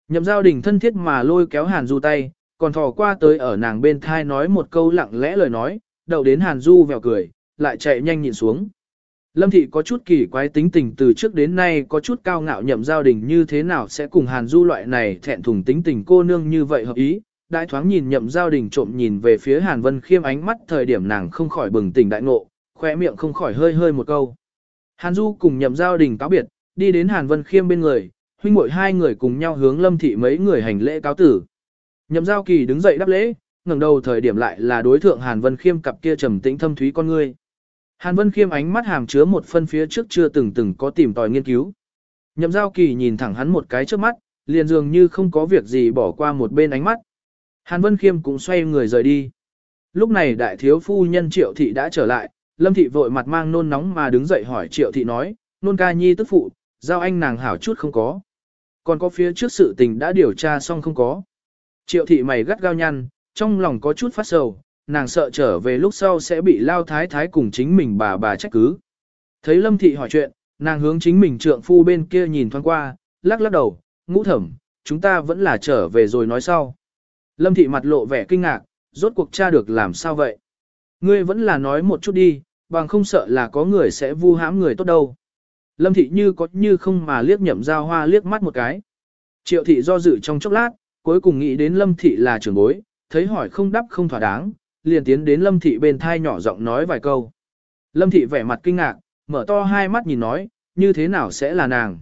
Nhậm giao đình thân thiết mà lôi kéo Hàn Du tay, còn thò qua tới ở nàng bên thai nói một câu lặng lẽ lời nói, đậu đến Hàn Du vèo cười, lại chạy nhanh nhìn xuống. Lâm thị có chút kỳ quái tính tình từ trước đến nay có chút cao ngạo nhậm giao đình như thế nào sẽ cùng Hàn Du loại này thẹn thùng tính tình cô nương như vậy hợp ý. Đại thoáng nhìn nhậm giao đình trộm nhìn về phía Hàn Vân khiêm ánh mắt thời điểm nàng không khỏi bừng tỉnh đại ngộ, khoe miệng không khỏi hơi hơi một câu. Hàn Du cùng nhậm giao đình cáo biệt, đi đến Hàn Vân khiêm bên người, huynh muội hai người cùng nhau hướng lâm thị mấy người hành lễ cáo tử. Nhậm giao kỳ đứng dậy đáp lễ, ngẩng đầu thời điểm lại là đối thượng Hàn Vân khiêm cặp kia trầm tĩnh thâm thúy con ngươi. Hàn Vân Khiêm ánh mắt hàm chứa một phân phía trước chưa từng từng có tìm tòi nghiên cứu. Nhậm giao kỳ nhìn thẳng hắn một cái trước mắt, liền dường như không có việc gì bỏ qua một bên ánh mắt. Hàn Vân Khiêm cũng xoay người rời đi. Lúc này đại thiếu phu nhân triệu thị đã trở lại, lâm thị vội mặt mang nôn nóng mà đứng dậy hỏi triệu thị nói, nôn ca nhi tức phụ, giao anh nàng hảo chút không có. Còn có phía trước sự tình đã điều tra xong không có. Triệu thị mày gắt gao nhăn, trong lòng có chút phát sầu, nàng sợ trở về lúc sau sẽ bị lao thái thái cùng chính mình bà bà trách cứ. Thấy lâm thị hỏi chuyện, nàng hướng chính mình trượng phu bên kia nhìn thoáng qua, lắc lắc đầu, ngũ thẩm, chúng ta vẫn là trở về rồi nói sau. Lâm thị mặt lộ vẻ kinh ngạc, rốt cuộc cha được làm sao vậy? Ngươi vẫn là nói một chút đi, bằng không sợ là có người sẽ vu hãm người tốt đâu. Lâm thị như có như không mà liếc nhậm giao hoa liếc mắt một cái. Triệu thị do dự trong chốc lát, cuối cùng nghĩ đến lâm thị là trưởng bối, thấy hỏi không đáp không thỏa đáng, liền tiến đến lâm thị bên thai nhỏ giọng nói vài câu. Lâm thị vẻ mặt kinh ngạc, mở to hai mắt nhìn nói, như thế nào sẽ là nàng.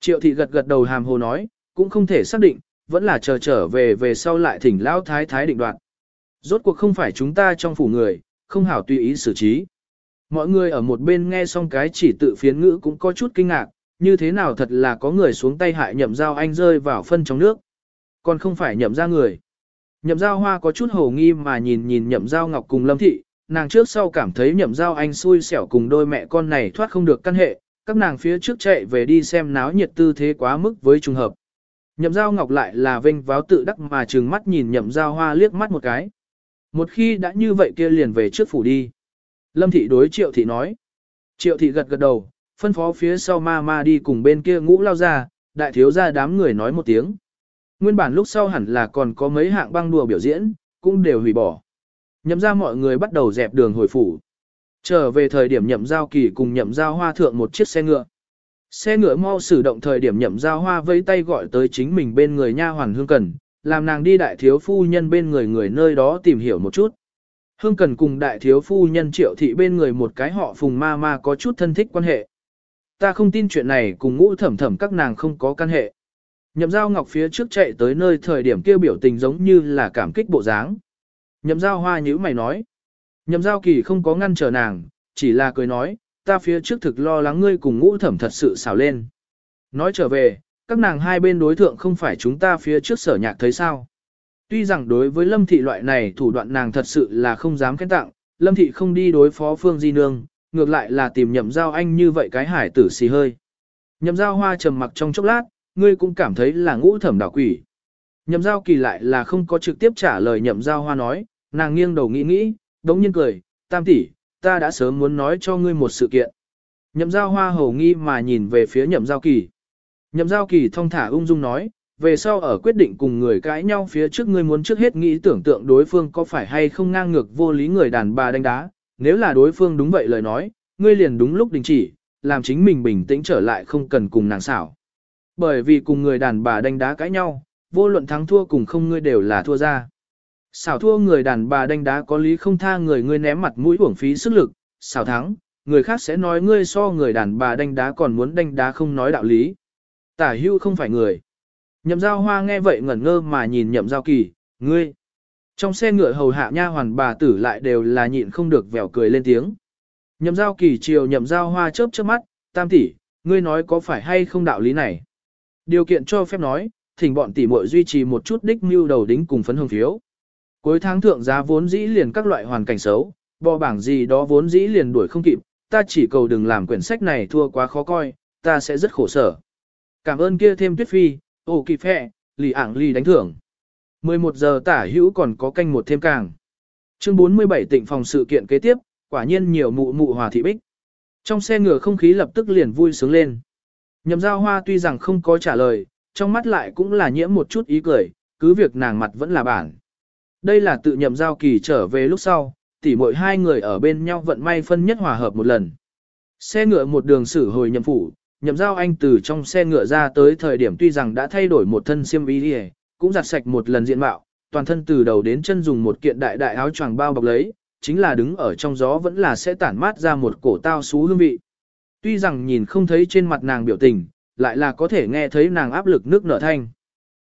Triệu thị gật gật đầu hàm hồ nói, cũng không thể xác định, vẫn là chờ trở về về sau lại thỉnh lão thái thái định đoạt. Rốt cuộc không phải chúng ta trong phủ người, không hảo tùy ý xử trí. Mọi người ở một bên nghe xong cái chỉ tự phiến ngữ cũng có chút kinh ngạc, như thế nào thật là có người xuống tay hại nhậm dao anh rơi vào phân trong nước. Còn không phải nhậm ra người. Nhậm giao hoa có chút hồ nghi mà nhìn nhìn nhậm giao ngọc cùng lâm thị, nàng trước sau cảm thấy nhậm giao anh xui xẻo cùng đôi mẹ con này thoát không được căn hệ, các nàng phía trước chạy về đi xem náo nhiệt tư thế quá mức với trùng hợp. Nhậm giao ngọc lại là vênh váo tự đắc mà trừng mắt nhìn nhậm giao hoa liếc mắt một cái. Một khi đã như vậy kia liền về trước phủ đi. Lâm thị đối triệu thị nói. Triệu thị gật gật đầu, phân phó phía sau ma ma đi cùng bên kia ngũ lao ra, đại thiếu ra đám người nói một tiếng. Nguyên bản lúc sau hẳn là còn có mấy hạng băng đùa biểu diễn, cũng đều hủy bỏ. Nhậm ra mọi người bắt đầu dẹp đường hồi phủ. Trở về thời điểm nhậm giao kỳ cùng nhậm giao hoa thượng một chiếc xe ngựa. Xe ngựa mau sử động thời điểm nhậm giao hoa vây tay gọi tới chính mình bên người nha hoàn hương cần, làm nàng đi đại thiếu phu nhân bên người người nơi đó tìm hiểu một chút. Hương cần cùng đại thiếu phu nhân triệu thị bên người một cái họ phùng ma ma có chút thân thích quan hệ. Ta không tin chuyện này cùng ngũ thẩm thẩm các nàng không có căn hệ. Nhậm giao ngọc phía trước chạy tới nơi thời điểm kêu biểu tình giống như là cảm kích bộ dáng. Nhậm giao hoa nhữ mày nói. Nhậm giao kỳ không có ngăn trở nàng, chỉ là cười nói, ta phía trước thực lo lắng ngươi cùng ngũ thẩm thật sự xào lên. Nói trở về, các nàng hai bên đối thượng không phải chúng ta phía trước sở nhạc thấy sao. Tuy rằng đối với lâm thị loại này thủ đoạn nàng thật sự là không dám khen tặng, lâm thị không đi đối phó phương di nương, ngược lại là tìm nhậm giao anh như vậy cái hải tử xì hơi. Nhậm giao hoa trầm mặc trong chốc lát, ngươi cũng cảm thấy là ngũ thẩm đảo quỷ. Nhậm giao kỳ lại là không có trực tiếp trả lời nhậm giao hoa nói, nàng nghiêng đầu nghĩ nghĩ, đống nhiên cười, tam tỷ, ta đã sớm muốn nói cho ngươi một sự kiện. Nhậm giao hoa hầu nghi mà nhìn về phía nhậm giao kỳ. Nhậm giao kỳ thông thả ung dung nói, về sau ở quyết định cùng người cãi nhau phía trước ngươi muốn trước hết nghĩ tưởng tượng đối phương có phải hay không ngang ngược vô lý người đàn bà đánh đá, nếu là đối phương đúng vậy lời nói, ngươi liền đúng lúc đình chỉ, làm chính mình bình tĩnh trở lại không cần cùng nàng xảo. Bởi vì cùng người đàn bà đánh đá cãi nhau, vô luận thắng thua cùng không ngươi đều là thua ra. Xảo thua người đàn bà đánh đá có lý không tha người ngươi ném mặt mũi uổng phí sức lực, xảo thắng, người khác sẽ nói ngươi so người đàn bà đánh đá còn muốn đánh đá không nói đạo lý. Tả hưu không phải người. Nhậm giao hoa nghe vậy ngẩn ngơ mà nhìn nhậm giao kỳ, ngươi. Trong xe ngựa hầu hạ nha hoàn bà tử lại đều là nhịn không được vẻo cười lên tiếng. Nhậm giao kỳ chiều nhậm giao hoa chớp chớp mắt, tam tỷ, ngươi nói có phải hay không đạo lý này. Điều kiện cho phép nói, thỉnh bọn tỷ muội duy trì một chút đích mưu đầu đính cùng phấn hương phiếu. Cuối tháng thượng giá vốn dĩ liền các loại hoàn cảnh xấu, bò bảng gì đó vốn dĩ liền đuổi không kịp, ta chỉ cầu đừng làm quyển sách này thua quá khó coi, ta sẽ rất khổ sở. Cảm ơn kia thêm tuyết phi, ồ kỳ phẹ, lì ảng lì đánh thưởng. 11 giờ tả hữu còn có canh một thêm càng. Chương 47 tịnh phòng sự kiện kế tiếp, quả nhiên nhiều mụ mụ hòa thị bích. Trong xe ngựa không khí lập tức liền vui sướng lên. Nhậm giao hoa tuy rằng không có trả lời, trong mắt lại cũng là nhiễm một chút ý cười, cứ việc nàng mặt vẫn là bản. Đây là tự nhậm giao kỳ trở về lúc sau, tỉ mỗi hai người ở bên nhau vận may phân nhất hòa hợp một lần. Xe ngựa một đường xử hồi nhậm phủ, nhậm giao anh từ trong xe ngựa ra tới thời điểm tuy rằng đã thay đổi một thân xiêm y đi cũng giặt sạch một lần diện mạo, toàn thân từ đầu đến chân dùng một kiện đại đại áo choàng bao bọc lấy, chính là đứng ở trong gió vẫn là sẽ tản mát ra một cổ tao xú hương vị. Tuy rằng nhìn không thấy trên mặt nàng biểu tình, lại là có thể nghe thấy nàng áp lực nước nở thanh.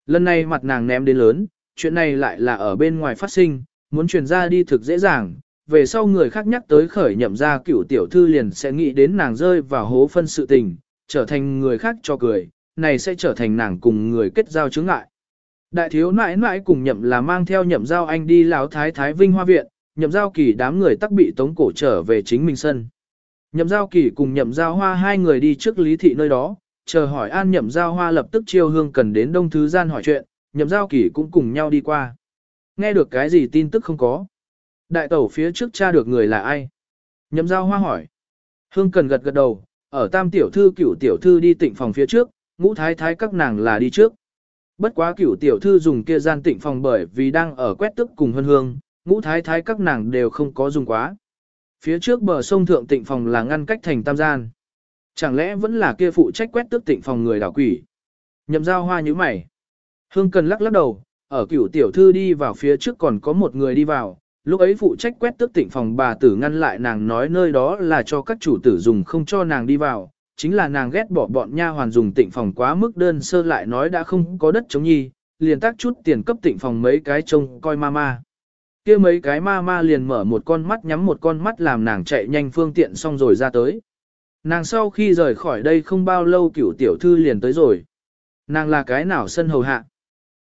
Lần này mặt nàng ném đến lớn, chuyện này lại là ở bên ngoài phát sinh, muốn truyền ra đi thực dễ dàng, về sau người khác nhắc tới khởi nhậm ra cửu tiểu thư liền sẽ nghĩ đến nàng rơi vào hố phân sự tình, trở thành người khác cho cười, này sẽ trở thành nàng cùng người kết giao chứng ngại. Đại thiếu nãi nãi cùng nhậm là mang theo nhậm giao anh đi lão thái thái vinh hoa viện, nhậm giao kỳ đám người tắc bị tống cổ trở về chính mình sân. Nhậm giao kỳ cùng nhậm giao hoa hai người đi trước lý thị nơi đó, chờ hỏi an nhậm giao hoa lập tức chiêu hương cần đến đông thứ gian hỏi chuyện, nhậm giao kỳ cũng cùng nhau đi qua. Nghe được cái gì tin tức không có. Đại tẩu phía trước tra được người là ai? Nhậm giao hoa hỏi. Hương cần gật gật đầu, ở tam tiểu thư cửu tiểu thư đi tịnh phòng phía trước, ngũ thái thái các nàng là đi trước. Bất quá cửu tiểu thư dùng kia gian tịnh phòng bởi vì đang ở quét tức cùng hân hương, ngũ thái thái các nàng đều không có dùng quá. Phía trước bờ sông thượng tịnh phòng là ngăn cách thành tam gian. Chẳng lẽ vẫn là kia phụ trách quét tước tịnh phòng người đảo quỷ? Nhậm giao hoa như mày. Hương cần lắc lắc đầu, ở cửu tiểu thư đi vào phía trước còn có một người đi vào, lúc ấy phụ trách quét tước tịnh phòng bà tử ngăn lại nàng nói nơi đó là cho các chủ tử dùng không cho nàng đi vào, chính là nàng ghét bỏ bọn nha hoàn dùng tịnh phòng quá mức đơn sơ lại nói đã không có đất chống nhi, liền tác chút tiền cấp tịnh phòng mấy cái trông coi ma ma kia mấy cái ma ma liền mở một con mắt nhắm một con mắt làm nàng chạy nhanh phương tiện xong rồi ra tới. Nàng sau khi rời khỏi đây không bao lâu cửu tiểu thư liền tới rồi. Nàng là cái nào sân hầu hạ?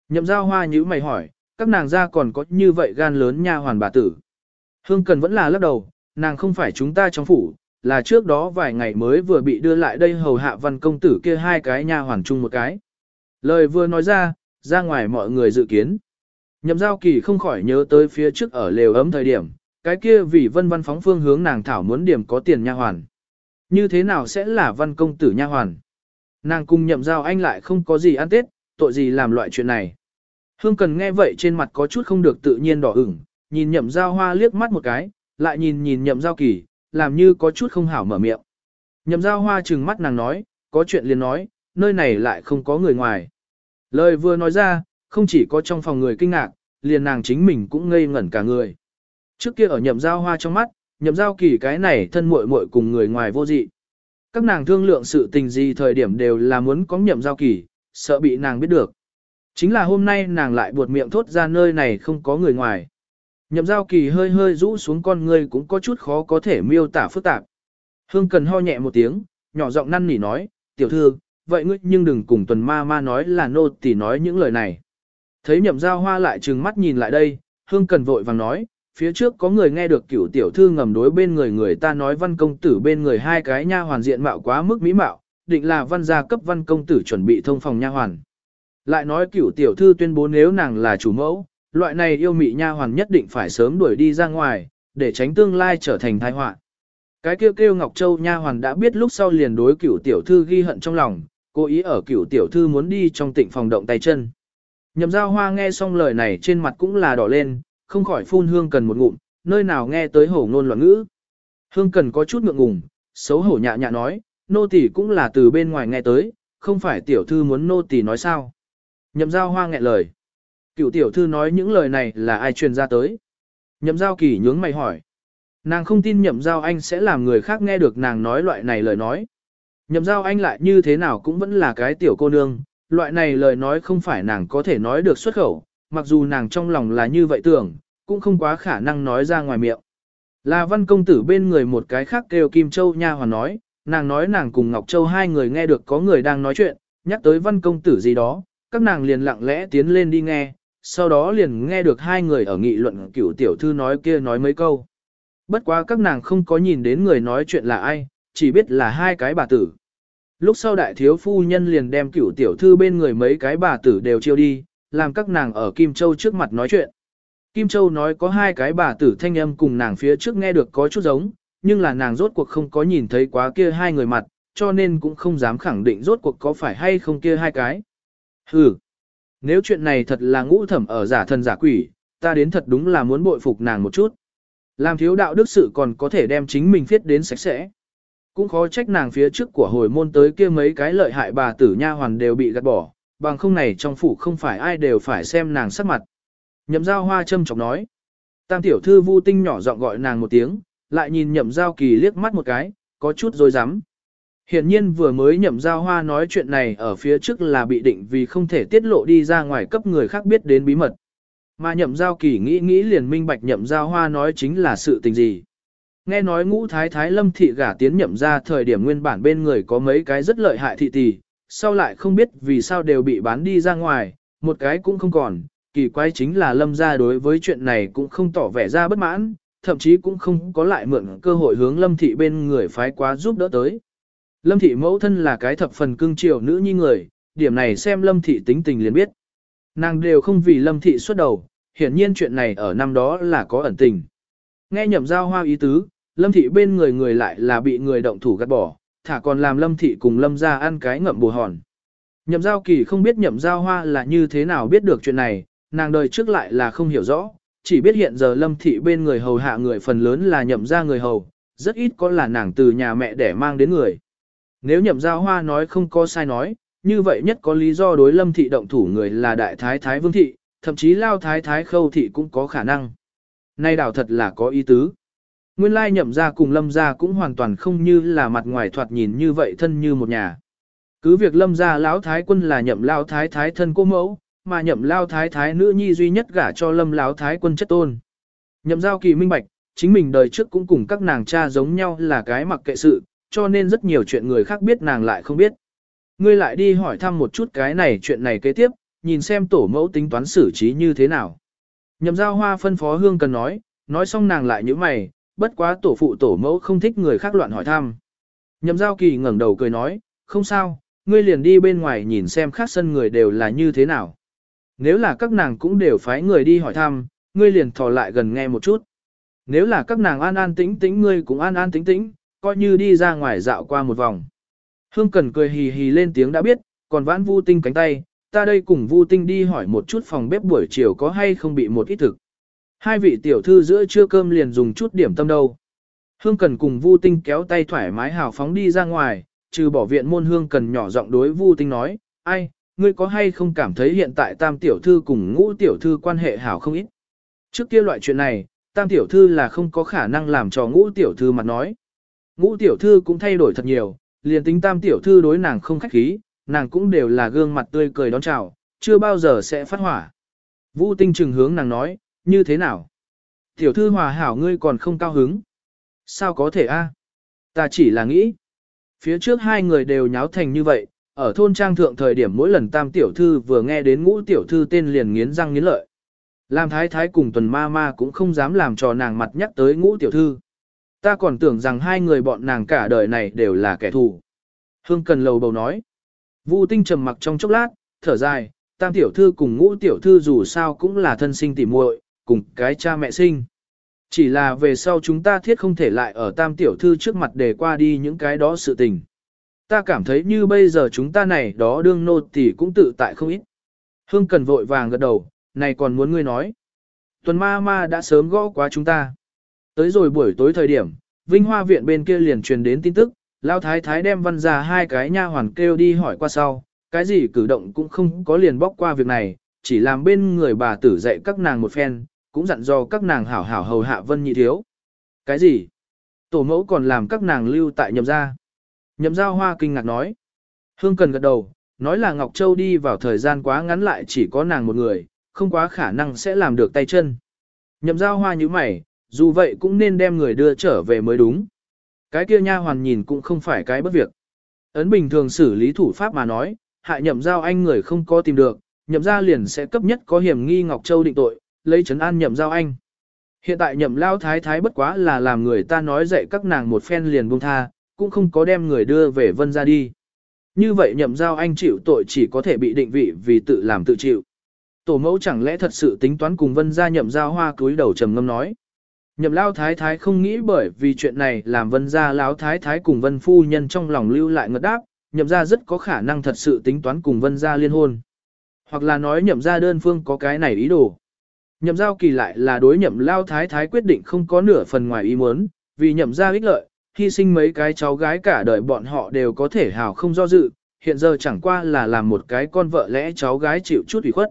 Nhậm giao hoa nhữ mày hỏi, các nàng ra còn có như vậy gan lớn nha hoàn bà tử. Hương Cần vẫn là lắc đầu, nàng không phải chúng ta trong phủ, là trước đó vài ngày mới vừa bị đưa lại đây hầu hạ văn công tử kia hai cái nha hoàn chung một cái. Lời vừa nói ra, ra ngoài mọi người dự kiến. Nhậm giao kỳ không khỏi nhớ tới phía trước ở lều ấm thời điểm, cái kia vì vân văn phóng phương hướng nàng thảo muốn điểm có tiền nha hoàn. Như thế nào sẽ là văn công tử nha hoàn? Nàng cùng nhậm giao anh lại không có gì ăn tết, tội gì làm loại chuyện này. Hương cần nghe vậy trên mặt có chút không được tự nhiên đỏ ửng, nhìn nhậm giao hoa liếc mắt một cái, lại nhìn nhìn nhậm giao kỳ, làm như có chút không hảo mở miệng. Nhậm giao hoa trừng mắt nàng nói, có chuyện liền nói, nơi này lại không có người ngoài. Lời vừa nói ra, không chỉ có trong phòng người kinh ngạc, liền nàng chính mình cũng ngây ngẩn cả người. Trước kia ở nhậm giao hoa trong mắt, nhậm giao kỳ cái này thân muội muội cùng người ngoài vô dị. Các nàng thương lượng sự tình gì thời điểm đều là muốn có nhậm giao kỳ, sợ bị nàng biết được. Chính là hôm nay nàng lại buột miệng thốt ra nơi này không có người ngoài. Nhậm giao kỳ hơi hơi rũ xuống con ngươi cũng có chút khó có thể miêu tả phức tạp. Hương cần ho nhẹ một tiếng, nhỏ giọng năn nỉ nói, tiểu thư, vậy ngươi nhưng đừng cùng tuần ma ma nói là nô tỳ nói những lời này. Thấy nhậm giao hoa lại trừng mắt nhìn lại đây, hương cần vội vàng nói, phía trước có người nghe được cửu tiểu thư ngầm đối bên người người ta nói văn công tử bên người hai cái nha hoàn diện mạo quá mức mỹ mạo, định là văn gia cấp văn công tử chuẩn bị thông phòng nha hoàn. Lại nói cửu tiểu thư tuyên bố nếu nàng là chủ mẫu, loại này yêu mị nha hoàn nhất định phải sớm đuổi đi ra ngoài, để tránh tương lai trở thành tai họa. Cái kêu kêu Ngọc Châu nha hoàn đã biết lúc sau liền đối cửu tiểu thư ghi hận trong lòng, cố ý ở cửu tiểu thư muốn đi trong tịnh phòng động tay chân. Nhậm giao hoa nghe xong lời này trên mặt cũng là đỏ lên, không khỏi phun hương cần một ngụm, nơi nào nghe tới hổ ngôn loạn ngữ. Hương cần có chút ngượng ngùng, xấu hổ nhạ nhạ nói, nô tỳ cũng là từ bên ngoài nghe tới, không phải tiểu thư muốn nô tỳ nói sao. Nhậm giao hoa nghẹn lời. Cựu tiểu thư nói những lời này là ai truyền ra tới. Nhậm giao kỳ nhướng mày hỏi. Nàng không tin nhậm giao anh sẽ làm người khác nghe được nàng nói loại này lời nói. Nhậm giao anh lại như thế nào cũng vẫn là cái tiểu cô nương, loại này lời nói không phải nàng có thể nói được xuất khẩu, mặc dù nàng trong lòng là như vậy tưởng, cũng không quá khả năng nói ra ngoài miệng. Là văn công tử bên người một cái khác kêu Kim Châu nha hoàn nói, nàng nói nàng cùng Ngọc Châu hai người nghe được có người đang nói chuyện, nhắc tới văn công tử gì đó, các nàng liền lặng lẽ tiến lên đi nghe, sau đó liền nghe được hai người ở nghị luận cửu tiểu thư nói kia nói mấy câu. Bất quá các nàng không có nhìn đến người nói chuyện là ai, chỉ biết là hai cái bà tử. Lúc sau đại thiếu phu nhân liền đem cửu tiểu thư bên người mấy cái bà tử đều chiêu đi, làm các nàng ở Kim Châu trước mặt nói chuyện. Kim Châu nói có hai cái bà tử thanh âm cùng nàng phía trước nghe được có chút giống, nhưng là nàng rốt cuộc không có nhìn thấy quá kia hai người mặt, cho nên cũng không dám khẳng định rốt cuộc có phải hay không kia hai cái. Hừ, nếu chuyện này thật là ngũ thẩm ở giả thần giả quỷ, ta đến thật đúng là muốn bội phục nàng một chút. Làm thiếu đạo đức sự còn có thể đem chính mình viết đến sạch sẽ. Cũng khó trách nàng phía trước của hồi môn tới kia mấy cái lợi hại bà tử nha hoàn đều bị gạt bỏ, bằng không này trong phủ không phải ai đều phải xem nàng sắc mặt. Nhậm giao hoa châm chọc nói. Tam tiểu thư vu tinh nhỏ giọng gọi nàng một tiếng, lại nhìn nhậm giao kỳ liếc mắt một cái, có chút rồi rắm Hiện nhiên vừa mới nhậm giao hoa nói chuyện này ở phía trước là bị định vì không thể tiết lộ đi ra ngoài cấp người khác biết đến bí mật. Mà nhậm giao kỳ nghĩ nghĩ liền minh bạch nhậm giao hoa nói chính là sự tình gì. Nghe nói ngũ thái thái lâm thị gả tiến nhậm ra thời điểm nguyên bản bên người có mấy cái rất lợi hại thị tỷ, sau lại không biết vì sao đều bị bán đi ra ngoài, một cái cũng không còn, kỳ quái chính là lâm ra đối với chuyện này cũng không tỏ vẻ ra bất mãn, thậm chí cũng không có lại mượn cơ hội hướng lâm thị bên người phái quá giúp đỡ tới. Lâm thị mẫu thân là cái thập phần cưng chiều nữ nhi người, điểm này xem lâm thị tính tình liền biết. Nàng đều không vì lâm thị xuất đầu, hiển nhiên chuyện này ở năm đó là có ẩn tình. Nghe nhậm giao hoa ý tứ, lâm thị bên người người lại là bị người động thủ gắt bỏ, thả còn làm lâm thị cùng lâm ra ăn cái ngậm bù hòn. Nhậm giao kỳ không biết nhậm giao hoa là như thế nào biết được chuyện này, nàng đời trước lại là không hiểu rõ, chỉ biết hiện giờ lâm thị bên người hầu hạ người phần lớn là nhậm ra người hầu, rất ít có là nàng từ nhà mẹ để mang đến người. Nếu nhậm giao hoa nói không có sai nói, như vậy nhất có lý do đối lâm thị động thủ người là đại thái thái vương thị, thậm chí lao thái thái khâu thị cũng có khả năng. Nay đảo thật là có ý tứ. Nguyên lai nhậm ra cùng lâm ra cũng hoàn toàn không như là mặt ngoài thoạt nhìn như vậy thân như một nhà. Cứ việc lâm ra lão thái quân là nhậm lao thái thái thân cô mẫu, mà nhậm lao thái thái nữ nhi duy nhất gả cho lâm lão thái quân chất tôn. Nhậm giao kỳ minh bạch, chính mình đời trước cũng cùng các nàng cha giống nhau là cái mặc kệ sự, cho nên rất nhiều chuyện người khác biết nàng lại không biết. Ngươi lại đi hỏi thăm một chút cái này chuyện này kế tiếp, nhìn xem tổ mẫu tính toán xử trí như thế nào. Nhậm giao hoa phân phó hương cần nói, nói xong nàng lại như mày, bất quá tổ phụ tổ mẫu không thích người khác loạn hỏi thăm. Nhậm giao kỳ ngẩng đầu cười nói, không sao, ngươi liền đi bên ngoài nhìn xem khác sân người đều là như thế nào. Nếu là các nàng cũng đều phái người đi hỏi thăm, ngươi liền thò lại gần nghe một chút. Nếu là các nàng an an tĩnh tĩnh ngươi cũng an an tĩnh tĩnh, coi như đi ra ngoài dạo qua một vòng. Hương Cần cười hì hì lên tiếng đã biết, còn vãn Vu Tinh cánh tay, ta đây cùng Vu Tinh đi hỏi một chút phòng bếp buổi chiều có hay không bị một ít thực. Hai vị tiểu thư giữa trưa cơm liền dùng chút điểm tâm đâu. Hương Cần cùng Vu Tinh kéo tay thoải mái hào phóng đi ra ngoài, trừ bỏ viện môn Hương Cần nhỏ giọng đối Vu Tinh nói, ai, ngươi có hay không cảm thấy hiện tại tam tiểu thư cùng ngũ tiểu thư quan hệ hảo không ít. Trước kia loại chuyện này, tam tiểu thư là không có khả năng làm cho ngũ tiểu thư mặt nói. Ngũ tiểu thư cũng thay đổi thật nhiều, liền tính tam tiểu thư đối nàng không khách khí, nàng cũng đều là gương mặt tươi cười đón chào, chưa bao giờ sẽ phát hỏa. Vũ tinh trừng hướng nàng nói, như thế nào? Tiểu thư hòa hảo ngươi còn không cao hứng. Sao có thể a? À? Ta chỉ là nghĩ. Phía trước hai người đều nháo thành như vậy, ở thôn trang thượng thời điểm mỗi lần tam tiểu thư vừa nghe đến ngũ tiểu thư tên liền nghiến răng nghiến lợi. Làm thái thái cùng tuần ma ma cũng không dám làm cho nàng mặt nhắc tới ngũ tiểu thư. Ta còn tưởng rằng hai người bọn nàng cả đời này đều là kẻ thù. Hương cần lầu bầu nói. Vu tinh trầm mặc trong chốc lát, thở dài, tam tiểu thư cùng ngũ tiểu thư dù sao cũng là thân sinh tỉ muội, cùng cái cha mẹ sinh. Chỉ là về sau chúng ta thiết không thể lại ở tam tiểu thư trước mặt để qua đi những cái đó sự tình. Ta cảm thấy như bây giờ chúng ta này đó đương nô thì cũng tự tại không ít. Hương cần vội vàng gật đầu, này còn muốn ngươi nói. Tuần ma ma đã sớm gõ quá chúng ta. Tới rồi buổi tối thời điểm, Vinh Hoa viện bên kia liền truyền đến tin tức, Lao Thái Thái đem văn ra hai cái nha hoàn kêu đi hỏi qua sau, cái gì cử động cũng không có liền bóc qua việc này, chỉ làm bên người bà tử dạy các nàng một phen, cũng dặn dò các nàng hảo hảo hầu hạ vân nhị thiếu. Cái gì? Tổ mẫu còn làm các nàng lưu tại nhậm gia. Nhậm giao hoa kinh ngạc nói. Hương cần gật đầu, nói là Ngọc Châu đi vào thời gian quá ngắn lại chỉ có nàng một người, không quá khả năng sẽ làm được tay chân. Nhậm giao hoa như mày, dù vậy cũng nên đem người đưa trở về mới đúng. Cái kia nha hoàn nhìn cũng không phải cái bất việc. Ấn bình thường xử lý thủ pháp mà nói, hại nhậm giao anh người không có tìm được, nhậm gia liền sẽ cấp nhất có hiểm nghi Ngọc Châu định tội, lấy trấn an nhậm giao anh. Hiện tại nhậm lao thái thái bất quá là làm người ta nói dạy các nàng một phen liền buông tha, cũng không có đem người đưa về vân ra đi. Như vậy nhậm giao anh chịu tội chỉ có thể bị định vị vì tự làm tự chịu. Tổ mẫu chẳng lẽ thật sự tính toán cùng vân ra nhậm giao hoa cúi đầu trầm ngâm nói. Nhậm lao thái thái không nghĩ bởi vì chuyện này làm vân gia lão thái thái cùng vân phu nhân trong lòng lưu lại ngật đáp, nhậm gia rất có khả năng thật sự tính toán cùng vân gia liên hôn. Hoặc là nói nhậm gia đơn phương có cái này ý đồ. Nhậm giao kỳ lại là đối nhậm lao thái thái quyết định không có nửa phần ngoài ý muốn, vì nhậm ra ích lợi, hy sinh mấy cái cháu gái cả đời bọn họ đều có thể hào không do dự, hiện giờ chẳng qua là làm một cái con vợ lẽ cháu gái chịu chút ủy khuất.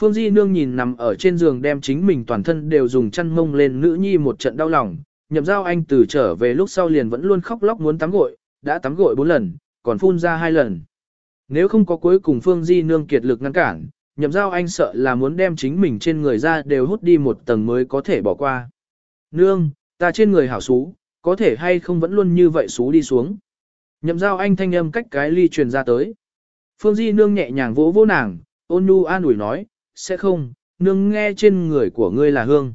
Phương Di Nương nhìn nằm ở trên giường đem chính mình toàn thân đều dùng chăn mông lên nữ nhi một trận đau lòng, nhậm giao anh từ trở về lúc sau liền vẫn luôn khóc lóc muốn tắm gội, đã tắm gội bốn lần, còn phun ra hai lần. Nếu không có cuối cùng Phương Di Nương kiệt lực ngăn cản, nhậm giao anh sợ là muốn đem chính mình trên người ra đều hút đi một tầng mới có thể bỏ qua. Nương, ta trên người hảo xú, có thể hay không vẫn luôn như vậy xú đi xuống. Nhậm giao anh thanh âm cách cái ly truyền ra tới. Phương Di nương nhẹ nhàng vỗ vỗ nàng, ôn nhu an ủi nói, sẽ không, nương nghe trên người của ngươi là hương.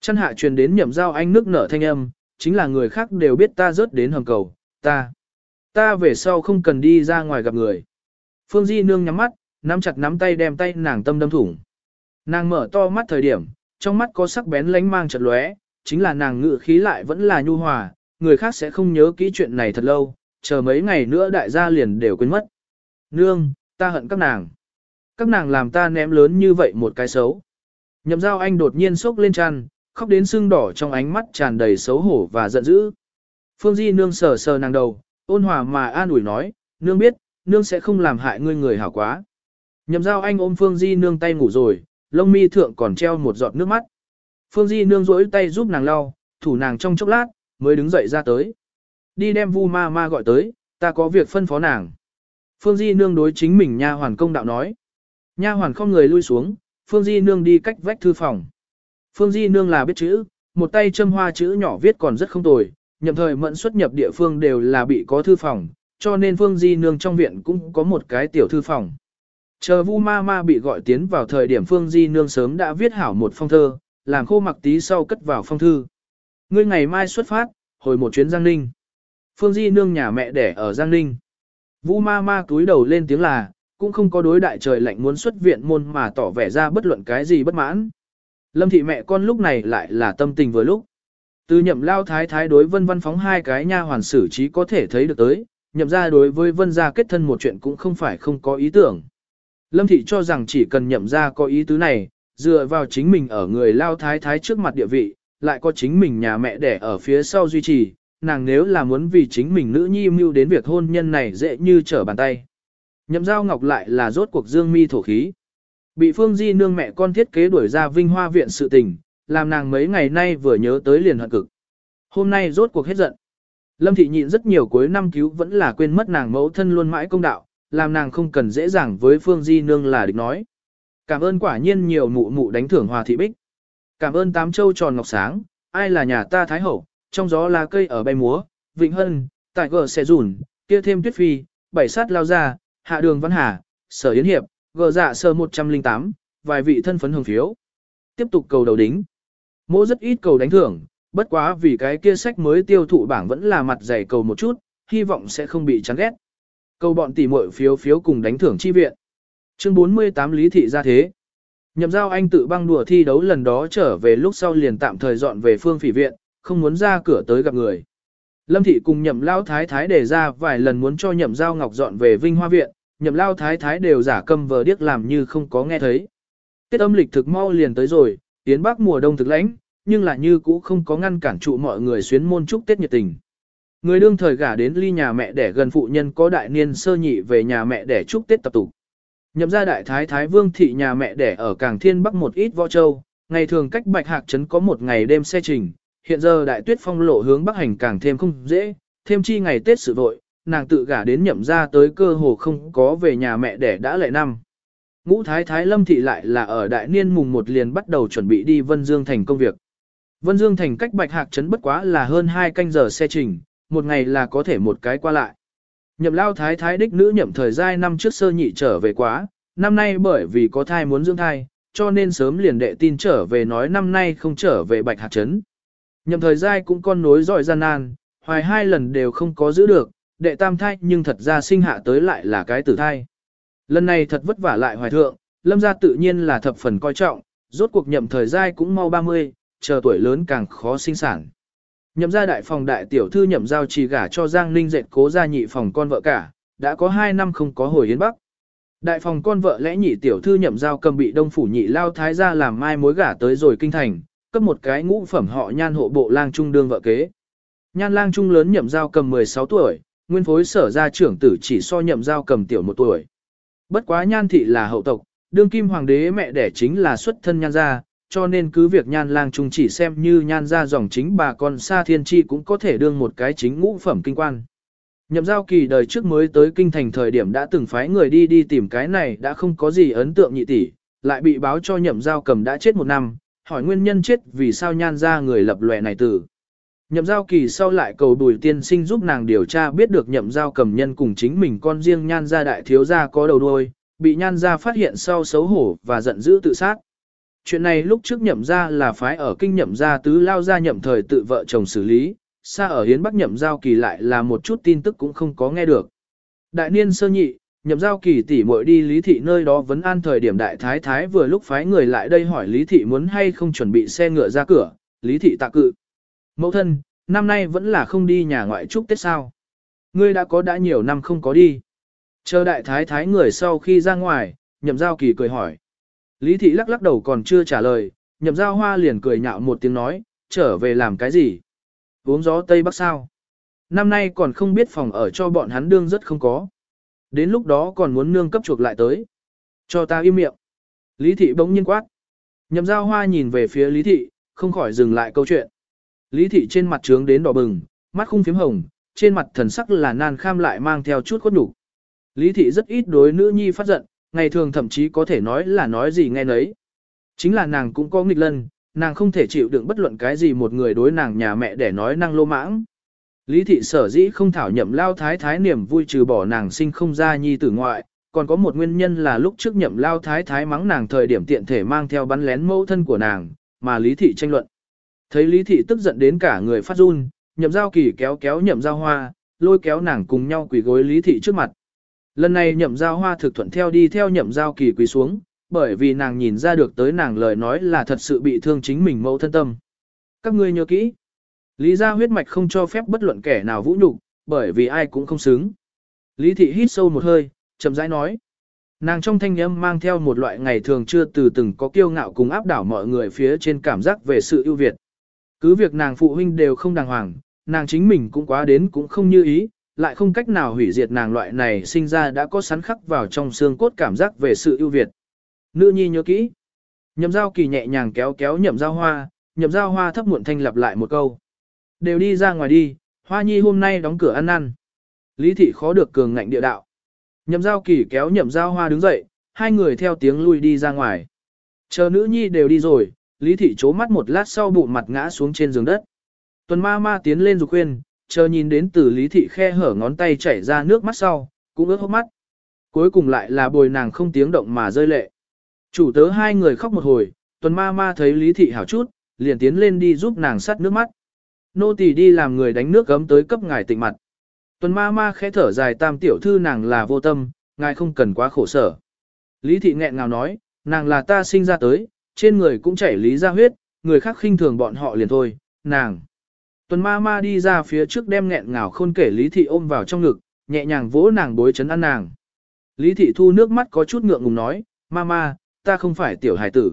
Chân hạ truyền đến nhậm giao anh nước nở thanh âm, chính là người khác đều biết ta rớt đến hầm cầu, ta. Ta về sau không cần đi ra ngoài gặp người. Phương Di nương nhắm mắt, nắm chặt nắm tay đem tay nàng tâm đâm thủng. Nàng mở to mắt thời điểm, trong mắt có sắc bén lánh mang chật lóe, chính là nàng ngự khí lại vẫn là nhu hòa, người khác sẽ không nhớ kỹ chuyện này thật lâu, chờ mấy ngày nữa đại gia liền đều quên mất. Nương, ta hận các nàng. Các nàng làm ta ném lớn như vậy một cái xấu. Nhậm dao anh đột nhiên sốc lên chăn, khóc đến sưng đỏ trong ánh mắt tràn đầy xấu hổ và giận dữ. Phương Di nương sờ sờ nàng đầu, ôn hòa mà an ủi nói, nương biết, nương sẽ không làm hại ngươi người hảo quá. Nhậm giao anh ôm Phương Di nương tay ngủ rồi, lông mi thượng còn treo một giọt nước mắt. Phương Di nương rỗi tay giúp nàng lau, thủ nàng trong chốc lát, mới đứng dậy ra tới. Đi đem Vu ma ma gọi tới, ta có việc phân phó nàng. Phương Di nương đối chính mình nha hoàn công đạo nói. Nha hoàn không người lui xuống, Phương Di nương đi cách vách thư phòng. Phương Di nương là biết chữ, một tay châm hoa chữ nhỏ viết còn rất không tồi, nhậm thời mẫn xuất nhập địa phương đều là bị có thư phòng, cho nên Phương Di nương trong viện cũng có một cái tiểu thư phòng. Chờ Vu ma ma bị gọi tiến vào thời điểm Phương Di nương sớm đã viết hảo một phong thơ, làm khô mặc tí sau cất vào phong thư. Ngươi ngày mai xuất phát, hồi một chuyến Giang Ninh. Phương Di nương nhà mẹ đẻ ở Giang Ninh. Vu ma ma cúi đầu lên tiếng là, cũng không có đối đại trời lạnh muốn xuất viện môn mà tỏ vẻ ra bất luận cái gì bất mãn. Lâm thị mẹ con lúc này lại là tâm tình vừa lúc. Từ nhậm lao thái thái đối vân văn phóng hai cái nha hoàn xử trí có thể thấy được tới, nhậm ra đối với vân gia kết thân một chuyện cũng không phải không có ý tưởng. Lâm thị cho rằng chỉ cần nhậm ra có ý tứ này, dựa vào chính mình ở người lao thái thái trước mặt địa vị, lại có chính mình nhà mẹ đẻ ở phía sau duy trì, nàng nếu là muốn vì chính mình nữ nhi mưu đến việc hôn nhân này dễ như trở bàn tay. Nhậm giao ngọc lại là rốt cuộc dương mi thổ khí. Bị Phương Di nương mẹ con thiết kế đuổi ra Vinh Hoa viện sự tình, làm nàng mấy ngày nay vừa nhớ tới liền hận cực. Hôm nay rốt cuộc hết giận. Lâm thị nhịn rất nhiều cuối năm cứu vẫn là quên mất nàng mẫu thân luôn mãi công đạo, làm nàng không cần dễ dàng với Phương Di nương là địch nói. Cảm ơn quả nhiên nhiều mụ mụ đánh thưởng hòa thị bích. Cảm ơn tám châu tròn ngọc sáng, ai là nhà ta thái hậu, trong gió lá cây ở bay múa, vịnh hân, tại gờ xe rủn, kia thêm tuyết phi, bảy sát lao ra, hạ đường văn hà, sở yến hiệp, gờ dạ sơ 108, vài vị thân phấn hưởng phiếu. Tiếp tục cầu đầu đính. Mỗ rất ít cầu đánh thưởng, bất quá vì cái kia sách mới tiêu thụ bảng vẫn là mặt dày cầu một chút, hy vọng sẽ không bị chán ghét. Cầu bọn tỷ muội phiếu phiếu cùng đánh thưởng chi viện. Chương 48 Lý Thị ra thế. Nhậm giao anh tự băng đùa thi đấu lần đó trở về lúc sau liền tạm thời dọn về phương phỉ viện, không muốn ra cửa tới gặp người. Lâm thị cùng nhậm lao thái thái đề ra vài lần muốn cho nhậm giao ngọc dọn về Vinh Hoa Viện, nhậm lao thái thái đều giả câm vờ điếc làm như không có nghe thấy. Tết âm lịch thực mau liền tới rồi, tiến bắc mùa đông thực lãnh, nhưng là như cũ không có ngăn cản trụ mọi người xuyến môn chúc Tết nhiệt tình. Người đương thời gả đến ly nhà mẹ để gần phụ nhân có đại niên sơ nhị về nhà mẹ để chúc Tết tập tụ. Nhậm ra đại thái thái vương thị nhà mẹ đẻ ở Cảng Thiên Bắc một ít võ châu, ngày thường cách Bạch Hạc Trấn có một ngày đêm xe trình, hiện giờ đại tuyết phong lộ hướng Bắc hành càng thêm không dễ, thêm chi ngày Tết sự vội, nàng tự gả đến nhậm ra tới cơ hồ không có về nhà mẹ đẻ đã lệ năm. Ngũ thái thái lâm thị lại là ở đại niên mùng một liền bắt đầu chuẩn bị đi Vân Dương thành công việc. Vân Dương thành cách Bạch Hạc Trấn bất quá là hơn 2 canh giờ xe trình, một ngày là có thể một cái qua lại. Nhậm lao thái thái đích nữ nhậm thời gian năm trước sơ nhị trở về quá, năm nay bởi vì có thai muốn dưỡng thai, cho nên sớm liền đệ tin trở về nói năm nay không trở về bạch hạt trấn. Nhậm thời gian cũng con nối giỏi gian nan, hoài hai lần đều không có giữ được, đệ tam thai nhưng thật ra sinh hạ tới lại là cái tử thai. Lần này thật vất vả lại hoài thượng, lâm gia tự nhiên là thập phần coi trọng, rốt cuộc nhậm thời gian cũng mau 30, chờ tuổi lớn càng khó sinh sản. Nhậm gia đại phòng đại tiểu thư nhậm giao trì gả cho Giang Ninh dệt cố gia nhị phòng con vợ cả, đã có 2 năm không có hồi Yến Bắc. Đại phòng con vợ lẽ nhị tiểu thư nhậm giao cầm bị đông phủ nhị lao thái gia làm mai mối gả tới rồi kinh thành, cấp một cái ngũ phẩm họ nhan hộ bộ lang trung đương vợ kế. Nhan lang trung lớn nhậm giao cầm 16 tuổi, nguyên phối sở gia trưởng tử chỉ so nhậm giao cầm tiểu một tuổi. Bất quá nhan thị là hậu tộc, đương kim hoàng đế mẹ đẻ chính là xuất thân nhan gia, cho nên cứ việc nhan lang trung chỉ xem như nhan gia dòng chính bà con xa thiên chi cũng có thể đương một cái chính ngũ phẩm kinh quan. Nhậm giao kỳ đời trước mới tới kinh thành thời điểm đã từng phái người đi đi tìm cái này đã không có gì ấn tượng nhị tỷ, lại bị báo cho nhậm giao cầm đã chết một năm, hỏi nguyên nhân chết vì sao nhan ra người lập lòe này tử. Nhậm giao kỳ sau lại cầu bùi tiên sinh giúp nàng điều tra biết được nhậm giao cầm nhân cùng chính mình con riêng nhan gia đại thiếu gia có đầu đuôi, bị nhan gia phát hiện sau xấu hổ và giận dữ tự sát. Chuyện này lúc trước nhậm gia là phái ở kinh nhậm gia tứ lao gia nhậm thời tự vợ chồng xử lý, xa ở hiến bắc nhậm giao kỳ lại là một chút tin tức cũng không có nghe được. Đại niên sơ nhị, nhậm giao kỳ tỷ muội đi lý thị nơi đó vấn an thời điểm đại thái thái vừa lúc phái người lại đây hỏi lý thị muốn hay không chuẩn bị xe ngựa ra cửa, lý thị tạ cự. Mẫu thân, năm nay vẫn là không đi nhà ngoại chúc Tết sao. Ngươi đã có đã nhiều năm không có đi. Chờ đại thái thái người sau khi ra ngoài, nhậm giao kỳ cười hỏi. Lý thị lắc lắc đầu còn chưa trả lời, nhậm giao hoa liền cười nhạo một tiếng nói, trở về làm cái gì? Uống gió Tây Bắc sao? Năm nay còn không biết phòng ở cho bọn hắn đương rất không có. Đến lúc đó còn muốn nương cấp chuộc lại tới. Cho ta im miệng. Lý thị bỗng nhiên quát. Nhậm giao hoa nhìn về phía Lý thị, không khỏi dừng lại câu chuyện. Lý thị trên mặt trướng đến đỏ bừng, mắt khung phím hồng, trên mặt thần sắc là nan kham lại mang theo chút khuất nhục. Lý thị rất ít đối nữ nhi phát giận, ngày thường thậm chí có thể nói là nói gì nghe nấy. Chính là nàng cũng có nghịch lân, nàng không thể chịu đựng bất luận cái gì một người đối nàng nhà mẹ để nói năng lô mãng. Lý thị sở dĩ không thảo nhậm lao thái thái niềm vui trừ bỏ nàng sinh không ra nhi tử ngoại, còn có một nguyên nhân là lúc trước nhậm lao thái thái mắng nàng thời điểm tiện thể mang theo bắn lén mẫu thân của nàng, mà Lý thị tranh luận. Thấy Lý thị tức giận đến cả người phát run, nhậm giao kỳ kéo kéo nhậm giao hoa, lôi kéo nàng cùng nhau quỳ gối Lý thị trước mặt. Lần này nhậm giao hoa thực thuận theo đi theo nhậm giao kỳ quỳ xuống, bởi vì nàng nhìn ra được tới nàng lời nói là thật sự bị thương chính mình mẫu thân tâm. Các ngươi nhớ kỹ. Lý gia huyết mạch không cho phép bất luận kẻ nào vũ nhục, bởi vì ai cũng không xứng. Lý thị hít sâu một hơi, chậm rãi nói. Nàng trong thanh âm mang theo một loại ngày thường chưa từ từng có kiêu ngạo cùng áp đảo mọi người phía trên cảm giác về sự ưu việt. Cứ việc nàng phụ huynh đều không đàng hoàng, nàng chính mình cũng quá đến cũng không như ý, lại không cách nào hủy diệt nàng loại này sinh ra đã có sắn khắc vào trong xương cốt cảm giác về sự ưu việt. Nữ nhi nhớ kỹ. Nhậm giao kỳ nhẹ nhàng kéo kéo nhậm giao hoa, nhậm giao hoa thấp muộn thanh lặp lại một câu. Đều đi ra ngoài đi, hoa nhi hôm nay đóng cửa ăn ăn. Lý thị khó được cường ngạnh địa đạo. Nhậm giao kỳ kéo nhậm giao hoa đứng dậy, hai người theo tiếng lui đi ra ngoài. Chờ nữ nhi đều đi rồi, Lý thị chố mắt một lát sau bụng mặt ngã xuống trên giường đất. Tuần ma ma tiến lên dục khuyên, chờ nhìn đến từ Lý thị khe hở ngón tay chảy ra nước mắt sau, cũng ướt hốc mắt. Cuối cùng lại là bồi nàng không tiếng động mà rơi lệ. Chủ tớ hai người khóc một hồi, tuần ma ma thấy Lý thị hảo chút, liền tiến lên đi giúp nàng sắt nước mắt. Nô tỳ đi làm người đánh nước gấm tới cấp ngài tịnh mặt. Tuần ma ma khẽ thở dài tam tiểu thư nàng là vô tâm, ngài không cần quá khổ sở. Lý thị nghẹn ngào nói, nàng là ta sinh ra tới, trên người cũng chảy lý ra huyết, người khác khinh thường bọn họ liền thôi, nàng. Tuần ma ma đi ra phía trước đem nghẹn ngào khôn kể Lý thị ôm vào trong ngực, nhẹ nhàng vỗ nàng bối chấn ăn nàng. Lý thị thu nước mắt có chút ngượng ngùng nói, ma ma, ta không phải tiểu hải tử.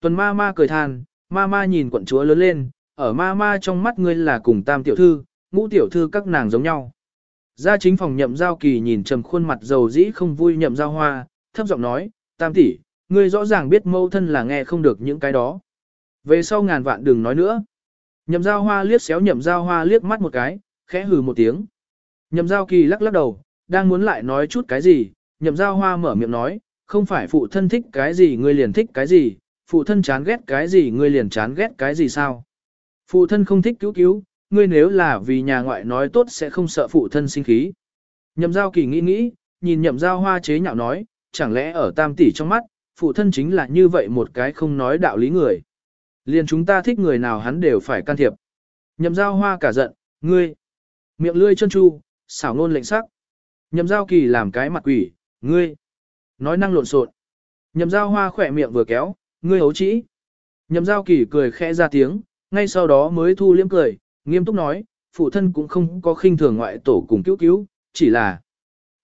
Tuần ma ma cười than, ma ma nhìn quận chúa lớn lên, ở ma ma trong mắt ngươi là cùng tam tiểu thư, ngũ tiểu thư các nàng giống nhau. Gia chính phòng nhậm giao kỳ nhìn trầm khuôn mặt dầu dĩ không vui nhậm giao hoa, thấp giọng nói, tam tỷ, ngươi rõ ràng biết mâu thân là nghe không được những cái đó. Về sau ngàn vạn đừng nói nữa. Nhậm giao hoa liếc xéo nhậm giao hoa liếc mắt một cái, khẽ hừ một tiếng. Nhậm giao kỳ lắc lắc đầu, đang muốn lại nói chút cái gì, nhậm giao hoa mở miệng nói, không phải phụ thân thích cái gì ngươi liền thích cái gì, phụ thân chán ghét cái gì ngươi liền chán ghét cái gì sao. Phụ thân không thích cứu cứu, ngươi nếu là vì nhà ngoại nói tốt sẽ không sợ phụ thân sinh khí. Nhậm giao kỳ nghĩ nghĩ, nhìn nhậm giao hoa chế nhạo nói, chẳng lẽ ở tam tỷ trong mắt, phụ thân chính là như vậy một cái không nói đạo lý người. Liền chúng ta thích người nào hắn đều phải can thiệp. Nhậm giao hoa cả giận, ngươi, miệng lươi chân chu, xảo ngôn lệnh sắc. Nhậm giao kỳ làm cái mặt quỷ, ngươi, nói năng lộn xộn. Nhậm giao hoa khỏe miệng vừa kéo, ngươi hấu trĩ. Nhậm giao kỳ cười khẽ ra tiếng, ngay sau đó mới thu liếm cười, nghiêm túc nói, phụ thân cũng không có khinh thường ngoại tổ cùng cứu cứu, chỉ là,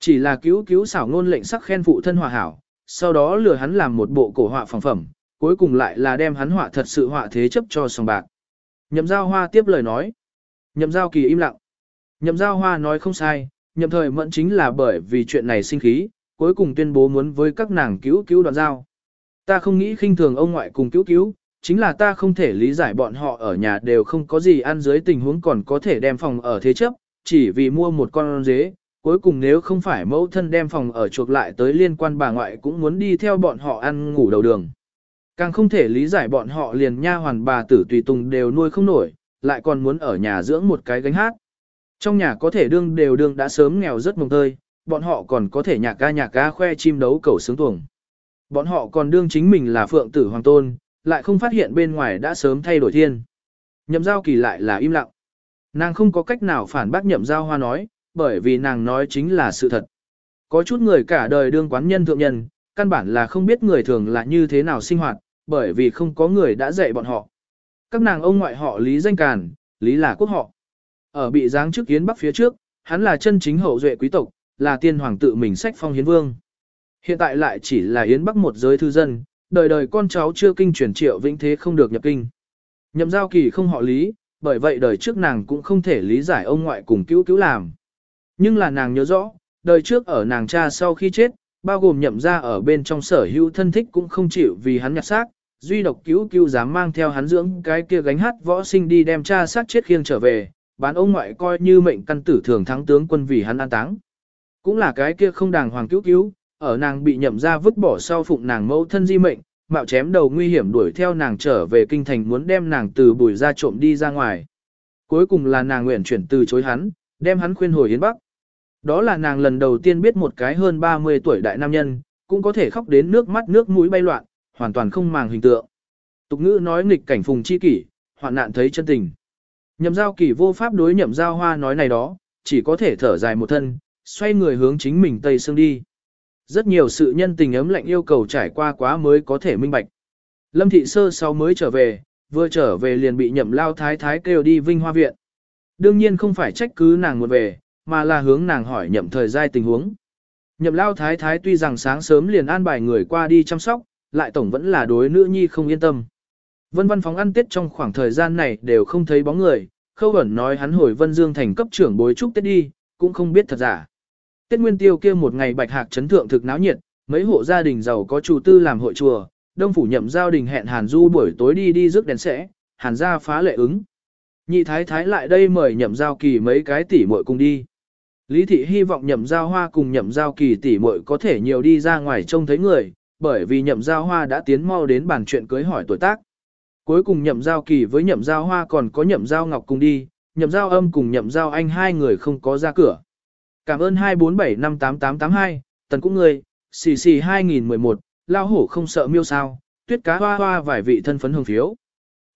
chỉ là cứu cứu xảo ngôn lệnh sắc khen phụ thân hòa hảo, sau đó lừa hắn làm một bộ cổ họa phẳng phẩm, cuối cùng lại là đem hắn họa thật sự họa thế chấp cho sòng bạc. Nhậm giao hoa tiếp lời nói. Nhậm giao kỳ im lặng. Nhậm giao hoa nói không sai, nhậm thời mẫn chính là bởi vì chuyện này sinh khí, cuối cùng tuyên bố muốn với các nàng cứu cứu đoạn giao. Ta không nghĩ khinh thường ông ngoại cùng cứu cứu, chính là ta không thể lý giải bọn họ ở nhà đều không có gì ăn dưới tình huống còn có thể đem phòng ở thế chấp, chỉ vì mua một con dế, cuối cùng nếu không phải mẫu thân đem phòng ở chuộc lại tới liên quan bà ngoại cũng muốn đi theo bọn họ ăn ngủ đầu đường. Càng không thể lý giải bọn họ liền nha hoàn bà tử tùy tùng đều nuôi không nổi, lại còn muốn ở nhà dưỡng một cái gánh hát. Trong nhà có thể đương đều đương đã sớm nghèo rất mồng tơi, bọn họ còn có thể nhạc ca nhạc ca khoe chim đấu cầu sướng tuồng. Bọn họ còn đương chính mình là phượng tử hoàng tôn, lại không phát hiện bên ngoài đã sớm thay đổi thiên. Nhậm giao kỳ lại là im lặng. Nàng không có cách nào phản bác nhậm giao hoa nói, bởi vì nàng nói chính là sự thật. Có chút người cả đời đương quán nhân thượng nhân, căn bản là không biết người thường là như thế nào sinh hoạt, bởi vì không có người đã dạy bọn họ. Các nàng ông ngoại họ Lý danh càn, Lý là quốc họ. Ở bị giáng trước hiến Bắc phía trước, hắn là chân chính hậu duệ quý tộc, là tiên hoàng tự mình sách phong hiến vương. Hiện tại lại chỉ là hiến Bắc một giới thư dân, đời đời con cháu chưa kinh truyền triệu vĩnh thế không được nhập kinh. Nhậm giao kỳ không họ Lý, bởi vậy đời trước nàng cũng không thể lý giải ông ngoại cùng cứu cứu làm. Nhưng là nàng nhớ rõ, đời trước ở nàng cha sau khi chết, bao gồm nhậm ra ở bên trong sở hữu thân thích cũng không chịu vì hắn nhặt xác, duy độc cứu cứu dám mang theo hắn dưỡng cái kia gánh hát võ sinh đi đem cha sát chết khiêng trở về, bán ông ngoại coi như mệnh căn tử thường thắng tướng quân vì hắn an táng. Cũng là cái kia không đàng hoàng cứu cứu, ở nàng bị nhậm ra vứt bỏ sau phụng nàng mẫu thân di mệnh, mạo chém đầu nguy hiểm đuổi theo nàng trở về kinh thành muốn đem nàng từ bùi ra trộm đi ra ngoài. Cuối cùng là nàng nguyện chuyển từ chối hắn, đem hắn khuyên hồi Yến Bắc. Đó là nàng lần đầu tiên biết một cái hơn 30 tuổi đại nam nhân, cũng có thể khóc đến nước mắt nước mũi bay loạn, hoàn toàn không màng hình tượng. Tục ngữ nói nghịch cảnh phùng chi kỷ, hoạn nạn thấy chân tình. Nhậm giao kỳ vô pháp đối nhậm giao hoa nói này đó, chỉ có thể thở dài một thân, xoay người hướng chính mình tây xương đi. Rất nhiều sự nhân tình ấm lạnh yêu cầu trải qua quá mới có thể minh bạch. Lâm thị sơ sau mới trở về, vừa trở về liền bị nhậm lao thái thái kêu đi vinh hoa viện. Đương nhiên không phải trách cứ nàng một về, mà là hướng nàng hỏi nhậm thời gian tình huống. Nhậm lao thái thái tuy rằng sáng sớm liền an bài người qua đi chăm sóc, lại tổng vẫn là đối nữ nhi không yên tâm. Vân văn phóng ăn tết trong khoảng thời gian này đều không thấy bóng người, khâu ẩn nói hắn hồi Vân Dương thành cấp trưởng bối trúc tết đi, cũng không biết thật giả. Tết nguyên tiêu kia một ngày bạch hạc chấn thượng thực náo nhiệt, mấy hộ gia đình giàu có chủ tư làm hội chùa, đông phủ nhậm giao đình hẹn Hàn Du buổi tối đi đi rước đèn sẽ, Hàn gia phá lệ ứng. Nhị thái thái lại đây mời nhậm giao kỳ mấy cái tỷ muội cùng đi. Lý thị hy vọng nhậm giao hoa cùng nhậm giao kỳ tỷ muội có thể nhiều đi ra ngoài trông thấy người, bởi vì nhậm giao hoa đã tiến mau đến bàn chuyện cưới hỏi tuổi tác. Cuối cùng nhậm giao kỳ với nhậm giao hoa còn có nhậm giao ngọc cùng đi, nhậm giao âm cùng nhậm giao anh hai người không có ra cửa. Cảm ơn 2475882, tần cũng người, xì xì 2011, lao hổ không sợ miêu sao, tuyết cá hoa hoa vài vị thân phấn hồng phiếu.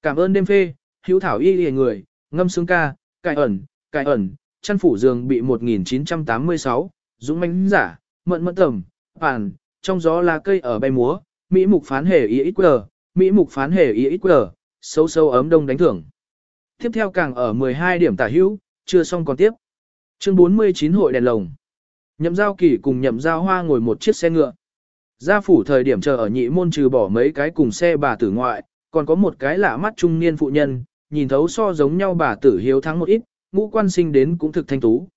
Cảm ơn đêm phê, hữu thảo y lìa người, ngâm xương ca, cài ẩn, cài ẩn, chăn phủ giường bị 1986, dũng mãnh giả, mận mận tầm, bản, trong gió là cây ở bay múa, Mỹ mục phán hề ý ít quờ, Mỹ mục phán hề ý ít quờ, sâu sâu ấm đông đánh thưởng. Tiếp theo càng ở 12 điểm tả hữu, chưa xong còn tiếp. Chương 49 hội đèn lồng. Nhậm giao kỳ cùng nhậm giao hoa ngồi một chiếc xe ngựa. Gia phủ thời điểm chờ ở nhị môn trừ bỏ mấy cái cùng xe bà tử ngoại, còn có một cái lạ mắt trung niên phụ nhân, nhìn thấu so giống nhau bà tử hiếu thắng một ít, ngũ quan sinh đến cũng thực thanh tú.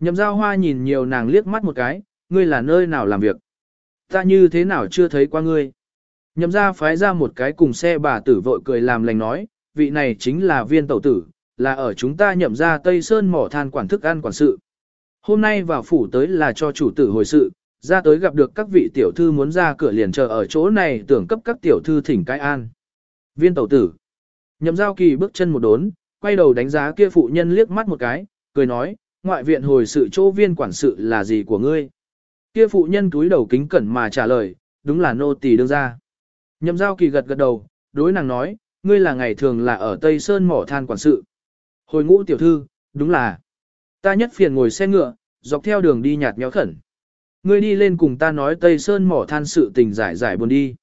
Nhậm giao hoa nhìn nhiều nàng liếc mắt một cái, ngươi là nơi nào làm việc. Ta như thế nào chưa thấy qua ngươi. Nhậm ra phái ra một cái cùng xe bà tử vội cười làm lành nói, vị này chính là viên tẩu tử, là ở chúng ta nhậm ra Tây Sơn mỏ than quản thức ăn quản sự. Hôm nay vào phủ tới là cho chủ tử hồi sự, ra tới gặp được các vị tiểu thư muốn ra cửa liền chờ ở chỗ này tưởng cấp các tiểu thư thỉnh cái an. Viên tẩu tử. Nhậm giao kỳ bước chân một đốn, quay đầu đánh giá kia phụ nhân liếc mắt một cái, cười nói, ngoại viện hồi sự chỗ viên quản sự là gì của ngươi? Kia phụ nhân túi đầu kính cẩn mà trả lời, đúng là nô tỳ đương ra. Nhậm giao kỳ gật gật đầu, đối nàng nói, ngươi là ngày thường là ở Tây Sơn mỏ than quản sự. Hồi ngũ tiểu thư, đúng là. Ta nhất phiền ngồi xe ngựa, dọc theo đường đi nhạt nhẽo khẩn. Ngươi đi lên cùng ta nói Tây Sơn mỏ than sự tình giải giải buồn đi.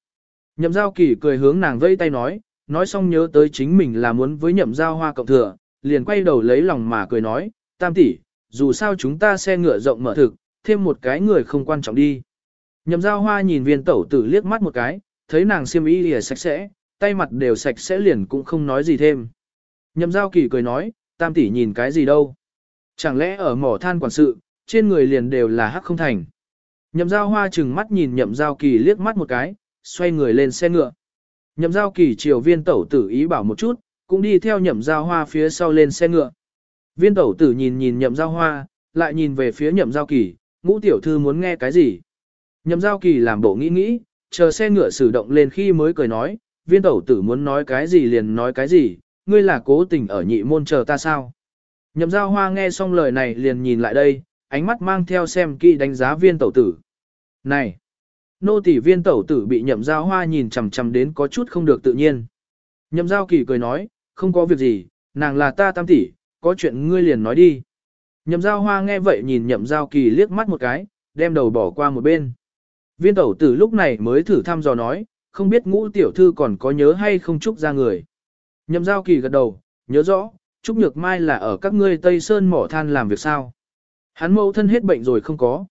Nhậm giao kỳ cười hướng nàng vẫy tay nói, nói xong nhớ tới chính mình là muốn với nhậm giao hoa cộng thừa, liền quay đầu lấy lòng mà cười nói, tam tỷ, dù sao chúng ta xe ngựa rộng mở thực, thêm một cái người không quan trọng đi. Nhậm giao hoa nhìn viên tẩu tử liếc mắt một cái, thấy nàng xiêm y lìa sạch sẽ, tay mặt đều sạch sẽ liền cũng không nói gì thêm. Nhậm giao kỳ cười nói, tam tỷ nhìn cái gì đâu. Chẳng lẽ ở mỏ than quản sự, trên người liền đều là hắc không thành. Nhậm giao hoa chừng mắt nhìn nhậm giao kỳ liếc mắt một cái, xoay người lên xe ngựa. Nhậm giao kỳ chiều viên tẩu tử ý bảo một chút, cũng đi theo nhậm giao hoa phía sau lên xe ngựa. Viên tẩu tử nhìn nhìn nhậm giao hoa, lại nhìn về phía nhậm giao kỳ, ngũ tiểu thư muốn nghe cái gì. Nhậm giao kỳ làm bộ nghĩ nghĩ, chờ xe ngựa sử động lên khi mới cười nói, viên tẩu tử muốn nói cái gì liền nói cái gì, ngươi là cố tình ở nhị môn chờ ta sao. Nhậm giao hoa nghe xong lời này liền nhìn lại đây, ánh mắt mang theo xem kỹ đánh giá viên tẩu tử. Này! Nô tỷ viên tẩu tử bị nhậm giao hoa nhìn chằm chằm đến có chút không được tự nhiên. Nhậm giao kỳ cười nói, không có việc gì, nàng là ta tam tỷ, có chuyện ngươi liền nói đi. Nhậm giao hoa nghe vậy nhìn nhậm giao kỳ liếc mắt một cái, đem đầu bỏ qua một bên. Viên tẩu tử lúc này mới thử thăm dò nói, không biết ngũ tiểu thư còn có nhớ hay không chúc ra người. Nhậm giao kỳ gật đầu, nhớ rõ, Trúc Nhược Mai là ở các ngươi Tây Sơn mỏ than làm việc sao. Hắn mẫu thân hết bệnh rồi không có.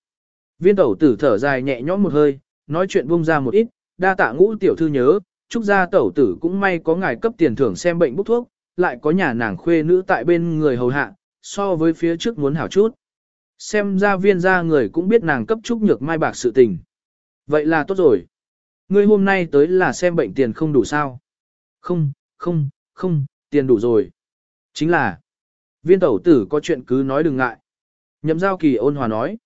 Viên tẩu tử thở dài nhẹ nhõm một hơi, nói chuyện buông ra một ít, đa tạ ngũ tiểu thư nhớ, Trúc gia tẩu tử cũng may có ngài cấp tiền thưởng xem bệnh bút thuốc, lại có nhà nàng khuê nữ tại bên người hầu hạ, so với phía trước muốn hảo chút. Xem ra viên gia người cũng biết nàng cấp Trúc Nhược Mai bạc sự tình. Vậy là tốt rồi. Ngươi hôm nay tới là xem bệnh tiền không đủ sao? Không, không, không, tiền đủ rồi. Chính là, viên tẩu tử có chuyện cứ nói đừng ngại. Nhậm giao kỳ ôn hòa nói.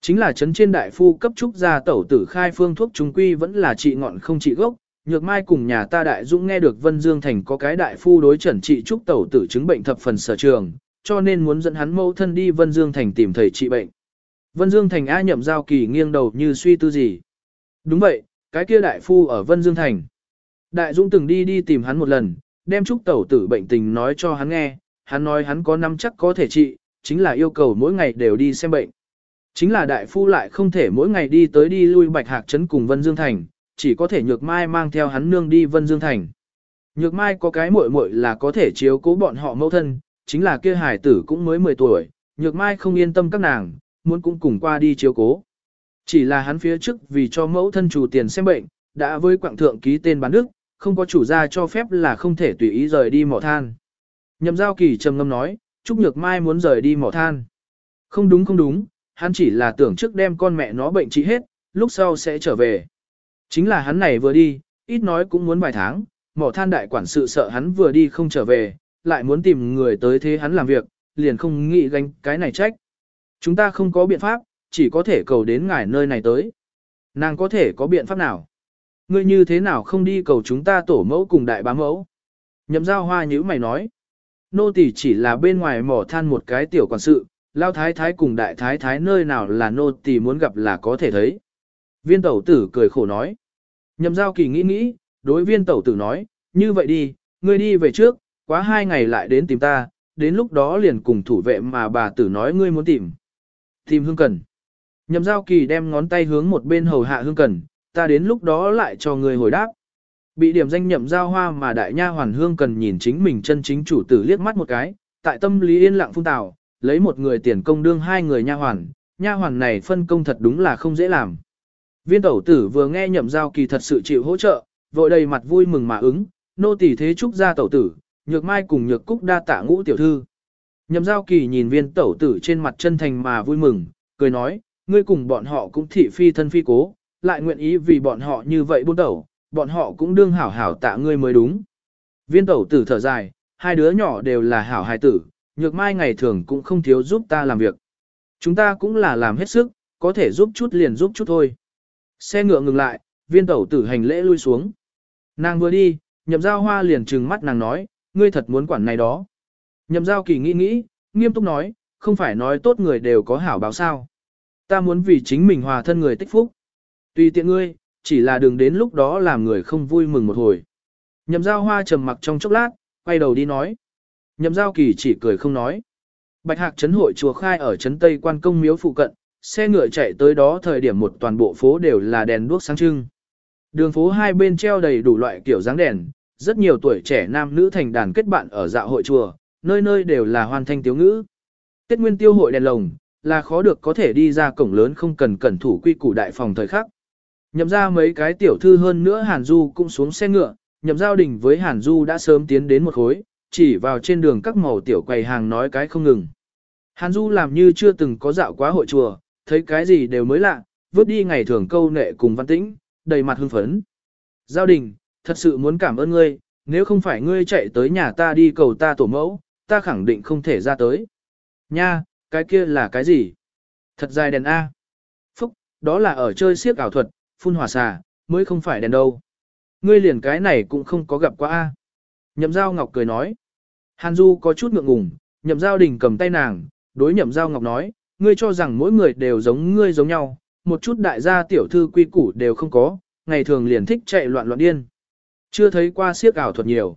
Chính là chấn trên đại phu cấp trúc gia tẩu tử khai phương thuốc trung quy vẫn là trị ngọn không trị gốc. Nhược mai cùng nhà ta đại dũng nghe được Vân Dương Thành có cái đại phu đối chẩn trị trúc tẩu tử chứng bệnh thập phần sở trường, cho nên muốn dẫn hắn mẫu thân đi Vân Dương Thành tìm thầy trị bệnh. Vân Dương Thành A nhậm giao kỳ nghiêng đầu như suy tư gì. Đúng vậy, cái kia đại phu ở Vân Dương Thành. Đại Dũng từng đi đi tìm hắn một lần, đem trúc tẩu tử bệnh tình nói cho hắn nghe, hắn nói hắn có năm chắc có thể trị, chính là yêu cầu mỗi ngày đều đi xem bệnh. Chính là đại phu lại không thể mỗi ngày đi tới đi lui bạch hạc trấn cùng Vân Dương Thành, chỉ có thể nhược mai mang theo hắn nương đi Vân Dương Thành. Nhược mai có cái muội muội là có thể chiếu cố bọn họ mẫu thân, chính là kia hải tử cũng mới 10 tuổi, nhược mai không yên tâm các nàng, muốn cũng cùng qua đi chiếu cố. Chỉ là hắn phía trước vì cho mẫu thân chủ tiền xem bệnh, đã với quảng thượng ký tên bán đức, không có chủ gia cho phép là không thể tùy ý rời đi mỏ than. Nhậm giao kỳ trầm ngâm nói, Trúc Nhược Mai muốn rời đi mỏ than. Không đúng không đúng, hắn chỉ là tưởng trước đem con mẹ nó bệnh trị hết, lúc sau sẽ trở về. Chính là hắn này vừa đi, ít nói cũng muốn vài tháng, mỏ than đại quản sự sợ hắn vừa đi không trở về, lại muốn tìm người tới thế hắn làm việc, liền không nghĩ gánh cái này trách. Chúng ta không có biện pháp, chỉ có thể cầu đến ngài nơi này tới. Nàng có thể có biện pháp nào? Ngươi như thế nào không đi cầu chúng ta tổ mẫu cùng đại bá mẫu? Nhậm giao hoa như mày nói. Nô tỳ chỉ là bên ngoài mỏ than một cái tiểu quản sự, lao thái thái cùng đại thái thái nơi nào là nô tỳ muốn gặp là có thể thấy. Viên tẩu tử cười khổ nói. Nhậm giao kỳ nghĩ nghĩ, đối viên tẩu tử nói, như vậy đi, ngươi đi về trước, quá hai ngày lại đến tìm ta, đến lúc đó liền cùng thủ vệ mà bà tử nói ngươi muốn tìm. Tìm hương cần. Nhậm giao kỳ đem ngón tay hướng một bên hầu hạ hương cần, ta đến lúc đó lại cho người hồi đáp. Bị điểm danh nhậm giao hoa mà đại nha hoàn hương cần nhìn chính mình chân chính chủ tử liếc mắt một cái, tại tâm lý yên lặng phung tào, lấy một người tiền công đương hai người nha hoàn, nha hoàn này phân công thật đúng là không dễ làm. Viên tẩu tử vừa nghe nhậm giao kỳ thật sự chịu hỗ trợ, vội đầy mặt vui mừng mà ứng, nô tỳ thế chúc ra tẩu tử, nhược mai cùng nhược cúc đa tạ ngũ tiểu thư. Nhậm giao kỳ nhìn viên tẩu tử trên mặt chân thành mà vui mừng, cười nói, ngươi cùng bọn họ cũng thị phi thân phi cố, lại nguyện ý vì bọn họ như vậy buôn tẩu, bọn họ cũng đương hảo hảo tạ ngươi mới đúng. Viên tẩu tử thở dài, hai đứa nhỏ đều là hảo hài tử, nhược mai ngày thường cũng không thiếu giúp ta làm việc. Chúng ta cũng là làm hết sức, có thể giúp chút liền giúp chút thôi. Xe ngựa ngừng lại, viên tẩu tử hành lễ lui xuống. Nàng vừa đi, nhậm giao hoa liền trừng mắt nàng nói, ngươi thật muốn quản này đó. Nhậm giao kỳ nghĩ nghĩ, nghiêm túc nói, không phải nói tốt người đều có hảo báo sao. Ta muốn vì chính mình hòa thân người tích phúc. Tùy tiện ngươi, chỉ là đừng đến lúc đó làm người không vui mừng một hồi. Nhậm giao hoa trầm mặc trong chốc lát, quay đầu đi nói. Nhậm giao kỳ chỉ cười không nói. Bạch hạc trấn hội chùa khai ở trấn Tây quan công miếu phụ cận, xe ngựa chạy tới đó thời điểm một toàn bộ phố đều là đèn đuốc sáng trưng. Đường phố hai bên treo đầy đủ loại kiểu dáng đèn, rất nhiều tuổi trẻ nam nữ thành đàn kết bạn ở dạo hội chùa, nơi nơi đều là hoàn thanh tiếu ngữ. Tết nguyên tiêu hội đèn lồng, là khó được có thể đi ra cổng lớn không cần cẩn thủ quy củ đại phòng thời khắc. Nhậm ra mấy cái tiểu thư hơn nữa Hàn Du cũng xuống xe ngựa, nhậm giao đình với Hàn Du đã sớm tiến đến một khối, chỉ vào trên đường các màu tiểu quầy hàng nói cái không ngừng. Hàn Du làm như chưa từng có dạo quá hội chùa, thấy cái gì đều mới lạ, vớt đi ngày thường câu nệ cùng văn tĩnh, đầy mặt hưng phấn. Giao đình, thật sự muốn cảm ơn ngươi, nếu không phải ngươi chạy tới nhà ta đi cầu ta tổ mẫu, ta khẳng định không thể ra tới. Nha, cái kia là cái gì? Thật dài đèn A. Phúc, đó là ở chơi siếc ảo thuật, phun hỏa xà, mới không phải đèn đâu. Ngươi liền cái này cũng không có gặp qua A. Nhậm giao ngọc cười nói. Hàn Du có chút ngượng ngùng, nhậm giao đình cầm tay nàng, đối nhậm giao ngọc nói, ngươi cho rằng mỗi người đều giống ngươi giống nhau, một chút đại gia tiểu thư quy củ đều không có, ngày thường liền thích chạy loạn loạn điên. Chưa thấy qua siếc ảo thuật nhiều.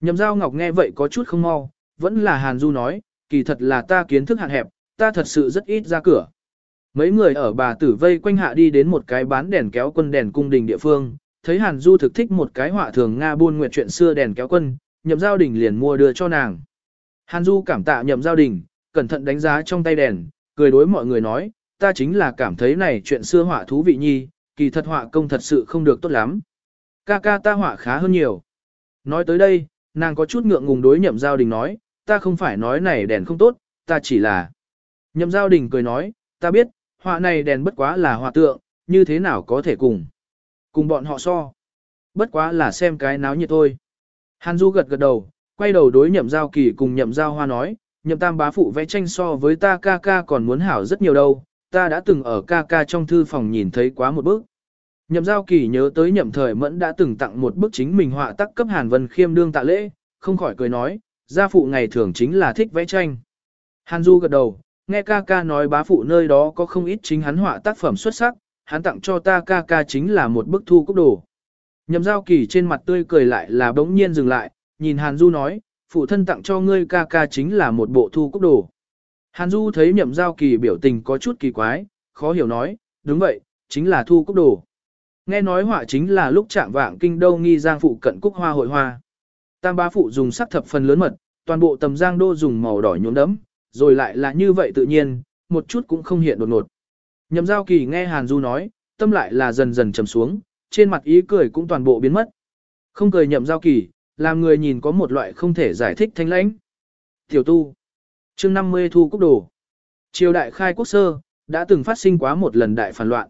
Nhậm giao ngọc nghe vậy có chút không mau, vẫn là Hàn Du nói, kỳ thật là ta kiến thức hạn hẹp, ta thật sự rất ít ra cửa. Mấy người ở bà tử vây quanh hạ đi đến một cái bán đèn kéo quân đèn cung đình địa phương, thấy Hàn Du thực thích một cái họa thường Nga buôn nguyệt chuyện xưa đèn kéo quân, nhậm giao đình liền mua đưa cho nàng. Hàn Du cảm tạ nhậm giao đình, cẩn thận đánh giá trong tay đèn, cười đối mọi người nói, ta chính là cảm thấy này chuyện xưa họa thú vị nhi, kỳ thật họa công thật sự không được tốt lắm. Ca ca ta họa khá hơn nhiều. Nói tới đây, nàng có chút ngượng ngùng đối nhậm giao đình nói, ta không phải nói này đèn không tốt, ta chỉ là. Nhậm giao đình cười nói, ta biết, họa này đèn bất quá là họa tượng, như thế nào có thể cùng. Cùng bọn họ so. Bất quá là xem cái náo nhiệt thôi. Hàn Du gật gật đầu, quay đầu đối nhậm giao kỳ cùng nhậm giao hoa nói, nhậm tam bá phụ vẽ tranh so với ta ca ca còn muốn hảo rất nhiều đâu, ta đã từng ở ca ca trong thư phòng nhìn thấy quá một bức. Nhậm giao kỳ nhớ tới nhậm thời mẫn đã từng tặng một bức chính mình họa tác cấp Hàn Vân Khiêm đương tạ lễ, không khỏi cười nói, gia phụ ngày thường chính là thích vẽ tranh. Hàn Du gật đầu, nghe ca ca nói bá phụ nơi đó có không ít chính hắn họa tác phẩm xuất sắc, hắn tặng cho ta ca ca chính là một bức thu cúc đồ. Nhậm giao kỳ trên mặt tươi cười lại là bỗng nhiên dừng lại, nhìn Hàn Du nói, phụ thân tặng cho ngươi ca ca chính là một bộ thu cúc đồ. Hàn Du thấy nhậm giao kỳ biểu tình có chút kỳ quái, khó hiểu nói, đúng vậy, chính là thu cúc đồ. Nghe nói họa chính là lúc chạm vạng kinh đô nghi giang phụ cận cúc hoa hội hoa. Tam bá phụ dùng sắc thập phần lớn mật, toàn bộ tầm giang đô dùng màu đỏ nhuốm đẫm, rồi lại là như vậy tự nhiên, một chút cũng không hiện đột ngột. Nhậm giao kỳ nghe Hàn Du nói, tâm lại là dần dần trầm xuống, trên mặt ý cười cũng toàn bộ biến mất. Không cười nhậm giao kỳ, làm người nhìn có một loại không thể giải thích thanh lãnh. Tiểu tu. chương 50 thu quốc đồ. Triều đại khai quốc sơ, đã từng phát sinh quá một lần đại phản loạn.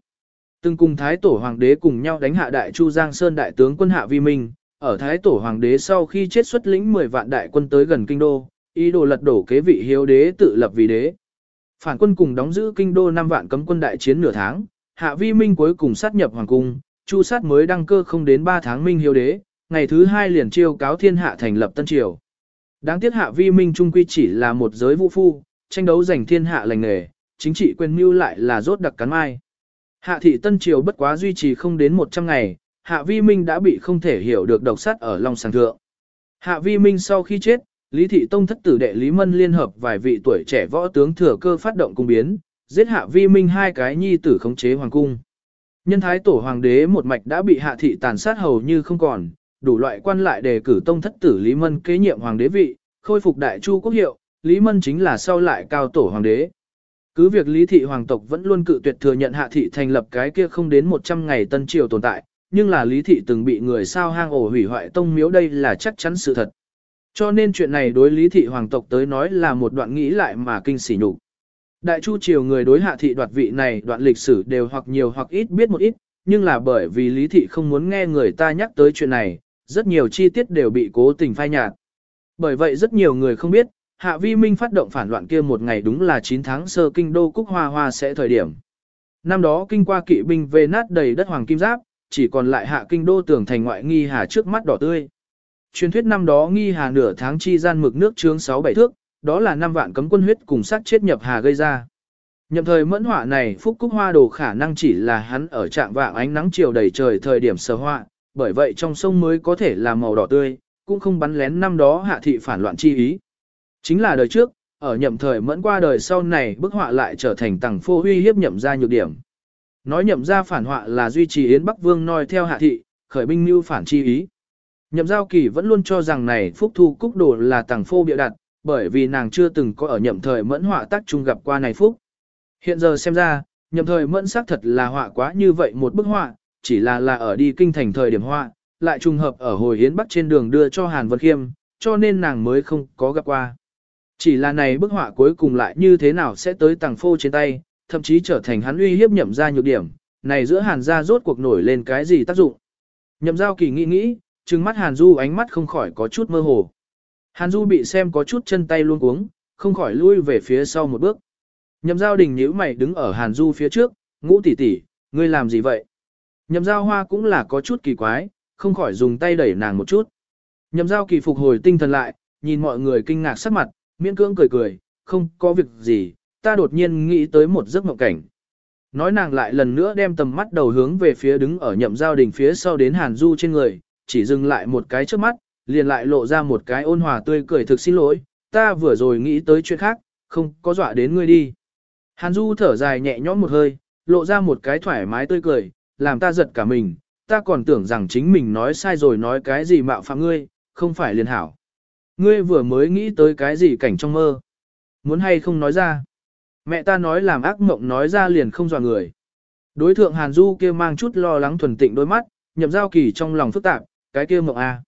Từng cùng Thái Tổ Hoàng đế cùng nhau đánh hạ đại Chu Giang Sơn đại tướng quân hạ vi minh, ở Thái Tổ Hoàng đế sau khi chết xuất lĩnh 10 vạn đại quân tới gần kinh đô, ý đồ lật đổ kế vị hiếu đế tự lập vì đế. Phản quân cùng đóng giữ kinh đô 5 vạn cấm quân đại chiến nửa tháng, hạ vi minh cuối cùng sát nhập hoàng cung, chu sát mới đăng cơ không đến 3 tháng minh hiếu đế, ngày thứ hai liền chiêu cáo thiên hạ thành lập tân triều. Đáng tiếc hạ vi minh trung quy chỉ là một giới vũ phu, tranh đấu giành thiên hạ lành nghề, chính trị quyền mưu lại là rốt đặc cắn mai. Hạ thị tân triều bất quá duy trì không đến 100 ngày, hạ vi minh đã bị không thể hiểu được độc sát ở Long Sàng Thượng. Hạ vi minh sau khi chết, Lý Thị Tông thất tử đệ Lý Mân liên hợp vài vị tuổi trẻ võ tướng thừa cơ phát động cung biến, giết hạ vi minh hai cái nhi tử khống chế hoàng cung. Nhân thái tổ hoàng đế một mạch đã bị hạ thị tàn sát hầu như không còn, đủ loại quan lại đề cử tông thất tử Lý Mân kế nhiệm hoàng đế vị, khôi phục đại chu quốc hiệu, Lý Mân chính là sau lại cao tổ hoàng đế. Cứ việc Lý thị hoàng tộc vẫn luôn cự tuyệt thừa nhận hạ thị thành lập cái kia không đến 100 ngày tân triều tồn tại, nhưng là Lý thị từng bị người sao hang ổ hủy hoại tông miếu đây là chắc chắn sự thật. Cho nên chuyện này đối Lý thị hoàng tộc tới nói là một đoạn nghĩ lại mà kinh sỉ nhục. Đại chu triều người đối hạ thị đoạt vị này đoạn lịch sử đều hoặc nhiều hoặc ít biết một ít, nhưng là bởi vì Lý thị không muốn nghe người ta nhắc tới chuyện này, rất nhiều chi tiết đều bị cố tình phai nhạt. Bởi vậy rất nhiều người không biết, Hạ Vi Minh phát động phản loạn kia một ngày đúng là 9 tháng sơ kinh đô Cúc Hoa Hoa sẽ thời điểm. Năm đó kinh qua kỵ binh về nát đầy đất hoàng kim giáp, chỉ còn lại hạ kinh đô tưởng thành ngoại nghi hà trước mắt đỏ tươi. Truyền thuyết năm đó nghi hà nửa tháng chi gian mực nước chướng 6-7 thước, đó là năm vạn cấm quân huyết cùng sát chết nhập hà gây ra. Nhậm thời mẫn họa này phúc cúc hoa đồ khả năng chỉ là hắn ở trạng vạng ánh nắng chiều đầy trời thời điểm sơ họa, bởi vậy trong sông mới có thể là màu đỏ tươi, cũng không bắn lén năm đó hạ thị phản loạn chi ý. Chính là đời trước, ở nhậm thời mẫn qua đời sau này bức họa lại trở thành tầng phô huy hiếp nhậm ra nhược điểm. Nói nhậm ra phản họa là duy trì Yến Bắc Vương noi theo hạ thị, khởi binh mưu phản chi ý. Nhậm giao kỳ vẫn luôn cho rằng này phúc thu cúc đồ là tàng phô bịa đặt, bởi vì nàng chưa từng có ở nhậm thời mẫn họa tác chung gặp qua này phúc. Hiện giờ xem ra, nhậm thời mẫn xác thật là họa quá như vậy một bức họa, chỉ là là ở đi kinh thành thời điểm họa, lại trùng hợp ở hồi Yến Bắc trên đường đưa cho Hàn Vân Khiêm, cho nên nàng mới không có gặp qua. Chỉ là này bức họa cuối cùng lại như thế nào sẽ tới tàng phô trên tay, thậm chí trở thành hắn uy hiếp nhậm ra nhược điểm, này giữa hàn gia rốt cuộc nổi lên cái gì tác dụng. Nhậm giao kỳ nghĩ nghĩ, trừng mắt hàn du ánh mắt không khỏi có chút mơ hồ. Hàn du bị xem có chút chân tay luôn cuống, không khỏi lui về phía sau một bước. Nhậm giao đình nhíu mày đứng ở Hàn Du phía trước, ngũ tỷ tỷ, ngươi làm gì vậy? Nhậm giao hoa cũng là có chút kỳ quái, không khỏi dùng tay đẩy nàng một chút. Nhậm giao kỳ phục hồi tinh thần lại, nhìn mọi người kinh ngạc sắc mặt, miễn cưỡng cười cười, không có việc gì, ta đột nhiên nghĩ tới một giấc mộng cảnh. Nói nàng lại lần nữa đem tầm mắt đầu hướng về phía đứng ở nhậm giao đình phía sau đến Hàn Du trên người, chỉ dừng lại một cái trước mắt, liền lại lộ ra một cái ôn hòa tươi cười thực xin lỗi, ta vừa rồi nghĩ tới chuyện khác, không có dọa đến ngươi đi. Hàn Du thở dài nhẹ nhõm một hơi, lộ ra một cái thoải mái tươi cười, làm ta giật cả mình, ta còn tưởng rằng chính mình nói sai rồi nói cái gì mạo phạm ngươi, không phải liền hảo. Ngươi vừa mới nghĩ tới cái gì cảnh trong mơ. Muốn hay không nói ra. Mẹ ta nói làm ác mộng nói ra liền không dò người. Đối thượng Hàn Du kia mang chút lo lắng thuần tịnh đôi mắt, nhậm giao kỳ trong lòng phức tạp, cái kia mộng a.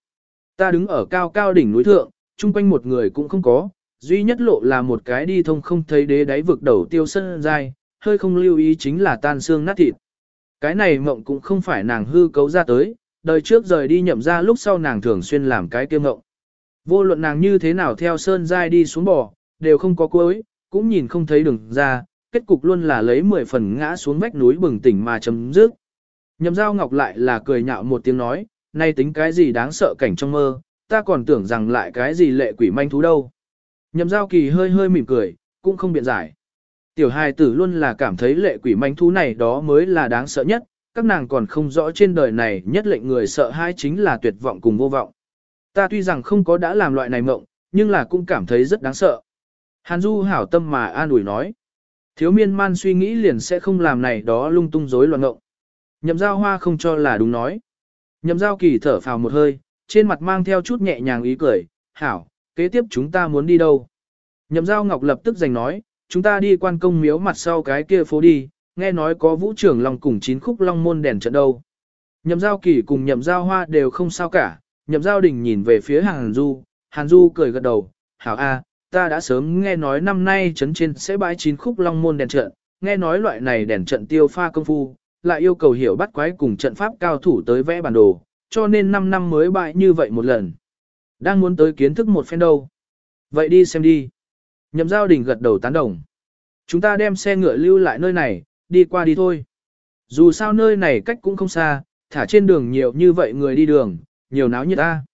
Ta đứng ở cao cao đỉnh núi thượng, chung quanh một người cũng không có, duy nhất lộ là một cái đi thông không thấy đế đáy vực đầu tiêu sân dai, hơi không lưu ý chính là tan xương nát thịt. Cái này mộng cũng không phải nàng hư cấu ra tới, đời trước rời đi nhậm ra lúc sau nàng thường xuyên làm cái kia mộng. Vô luận nàng như thế nào theo sơn dai đi xuống bò, đều không có cuối, cũng nhìn không thấy đường ra, kết cục luôn là lấy 10 phần ngã xuống vách núi bừng tỉnh mà chấm dứt. Nhậm giao ngọc lại là cười nhạo một tiếng nói, nay tính cái gì đáng sợ cảnh trong mơ, ta còn tưởng rằng lại cái gì lệ quỷ manh thú đâu. Nhậm giao kỳ hơi hơi mỉm cười, cũng không biện giải. Tiểu hài tử luôn là cảm thấy lệ quỷ manh thú này đó mới là đáng sợ nhất, các nàng còn không rõ trên đời này nhất lệnh người sợ hai chính là tuyệt vọng cùng vô vọng. Ta tuy rằng không có đã làm loại này mộng, nhưng là cũng cảm thấy rất đáng sợ. Hàn Du hảo tâm mà an ủi nói. Thiếu miên man suy nghĩ liền sẽ không làm này đó lung tung rối loạn ngộng. Nhậm giao hoa không cho là đúng nói. Nhậm giao kỳ thở phào một hơi, trên mặt mang theo chút nhẹ nhàng ý cười, hảo, kế tiếp chúng ta muốn đi đâu? Nhậm giao ngọc lập tức giành nói, chúng ta đi quan công miếu mặt sau cái kia phố đi, nghe nói có vũ trưởng long cùng chín khúc long môn đèn trận đâu. Nhậm giao kỳ cùng nhậm giao hoa đều không sao cả, nhậm giao đình nhìn về phía Hàn Du, Hàn Du cười gật đầu, hảo a, ta đã sớm nghe nói năm nay trấn trên sẽ bãi chín khúc long môn đèn trận, nghe nói loại này đèn trận tiêu pha công phu, lại yêu cầu hiểu bắt quái cùng trận pháp cao thủ tới vẽ bản đồ, cho nên 5 năm mới bãi như vậy một lần. Đang muốn tới kiến thức một phen đâu. Vậy đi xem đi. Nhậm giao đình gật đầu tán đồng. Chúng ta đem xe ngựa lưu lại nơi này, đi qua đi thôi. Dù sao nơi này cách cũng không xa, thả trên đường nhiều như vậy người đi đường, nhiều náo nhiệt ta.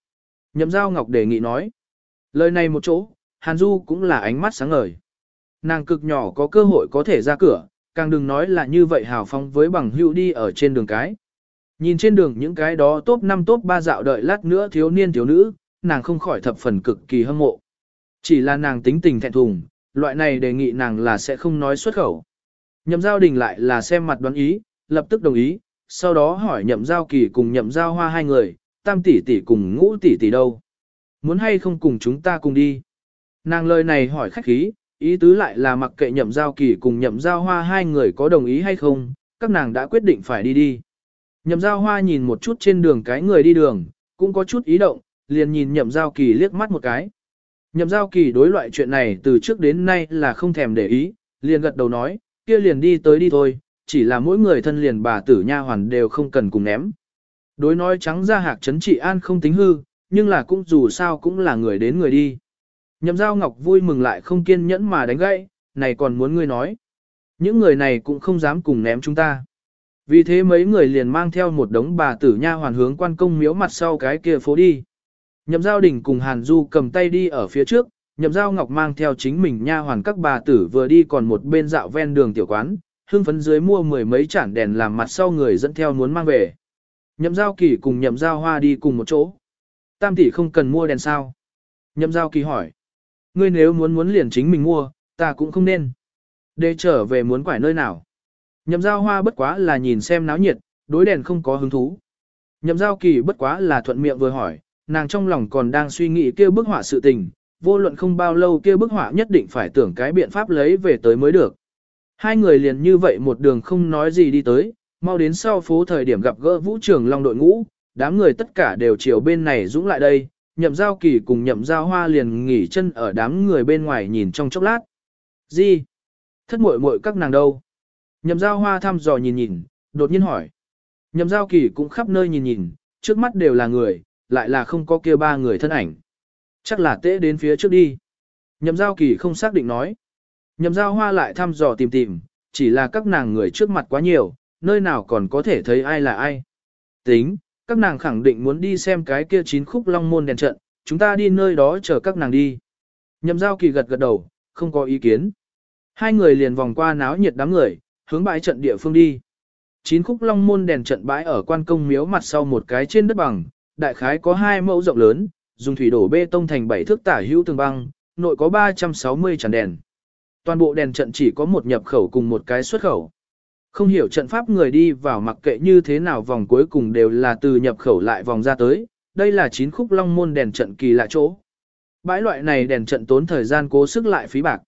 Nhậm giao ngọc đề nghị nói. Lời này một chỗ, Hàn Du cũng là ánh mắt sáng ngời. Nàng cực nhỏ có cơ hội có thể ra cửa, càng đừng nói là như vậy hào phong với bằng hữu đi ở trên đường cái. Nhìn trên đường những cái đó top 5 top 3 dạo đợi lát nữa thiếu niên thiếu nữ, nàng không khỏi thập phần cực kỳ hâm mộ. Chỉ là nàng tính tình thẹn thùng, loại này đề nghị nàng là sẽ không nói xuất khẩu. Nhậm giao đình lại là xem mặt đoán ý, lập tức đồng ý, sau đó hỏi nhậm giao kỳ cùng nhậm giao hoa hai người, tam tỷ tỷ cùng ngũ tỷ tỷ đâu. Muốn hay không cùng chúng ta cùng đi. Nàng lời này hỏi khách khí, ý tứ lại là mặc kệ nhậm giao kỳ cùng nhậm giao hoa hai người có đồng ý hay không, các nàng đã quyết định phải đi đi. Nhậm giao hoa nhìn một chút trên đường cái người đi đường, cũng có chút ý động, liền nhìn nhậm giao kỳ liếc mắt một cái. Nhậm giao kỳ đối loại chuyện này từ trước đến nay là không thèm để ý, liền gật đầu nói, kia liền đi tới đi thôi, chỉ là mỗi người thân liền bà tử nha hoàn đều không cần cùng ném. Đối nói trắng ra hạc trấn trị an không tính hư, nhưng là cũng dù sao cũng là người đến người đi. Nhậm giao ngọc vui mừng lại không kiên nhẫn mà đánh gãy, này còn muốn ngươi nói. Những người này cũng không dám cùng ném chúng ta. Vì thế mấy người liền mang theo một đống bà tử nha hoàn hướng quan công miếu mặt sau cái kia phố đi. Nhậm giao đình cùng Hàn Du cầm tay đi ở phía trước, nhậm giao ngọc mang theo chính mình nha hoàn các bà tử vừa đi còn một bên dạo ven đường tiểu quán, hương phấn dưới mua mười mấy chản đèn làm mặt sau người dẫn theo muốn mang về. Nhậm giao kỳ cùng nhậm giao hoa đi cùng một chỗ. Tam tỷ không cần mua đèn sao? Nhậm giao kỳ hỏi. Ngươi nếu muốn muốn liền chính mình mua, ta cũng không nên. Để trở về muốn quải nơi nào. Nhậm giao hoa bất quá là nhìn xem náo nhiệt, đối đèn không có hứng thú. Nhậm giao kỳ bất quá là thuận miệng vừa hỏi, nàng trong lòng còn đang suy nghĩ kêu bức họa sự tình, vô luận không bao lâu kêu bức họa nhất định phải tưởng cái biện pháp lấy về tới mới được. Hai người liền như vậy một đường không nói gì đi tới, mau đến sau phố thời điểm gặp gỡ vũ trường long đội ngũ, đám người tất cả đều chiều bên này dũng lại đây, nhậm giao kỳ cùng nhậm giao hoa liền nghỉ chân ở đám người bên ngoài nhìn trong chốc lát. Gì? Thất muội muội các nàng đâu? Nhậm giao hoa thăm dò nhìn nhìn, đột nhiên hỏi. Nhậm giao kỳ cũng khắp nơi nhìn nhìn, trước mắt đều là người, lại là không có kia ba người thân ảnh. Chắc là tễ đến phía trước đi. Nhậm giao kỳ không xác định nói. Nhậm giao hoa lại thăm dò tìm tìm, chỉ là các nàng người trước mặt quá nhiều, nơi nào còn có thể thấy ai là ai. Tính, các nàng khẳng định muốn đi xem cái kia chín khúc long môn đèn trận, chúng ta đi nơi đó chờ các nàng đi. Nhậm giao kỳ gật gật đầu, không có ý kiến. Hai người liền vòng qua náo nhiệt đám người, hướng bãi trận địa phương đi. Chín khúc long môn đèn trận bãi ở quan công miếu mặt sau một cái trên đất bằng, đại khái có hai mẫu rộng lớn, dùng thủy đổ bê tông thành bảy thước tả hữu tường băng, nội có 360 tràn đèn. Toàn bộ đèn trận chỉ có một nhập khẩu cùng một cái xuất khẩu. Không hiểu trận pháp người đi vào mặc kệ như thế nào vòng cuối cùng đều là từ nhập khẩu lại vòng ra tới, đây là chín khúc long môn đèn trận kỳ lạ chỗ. Bãi loại này đèn trận tốn thời gian cố sức lại phí bạc.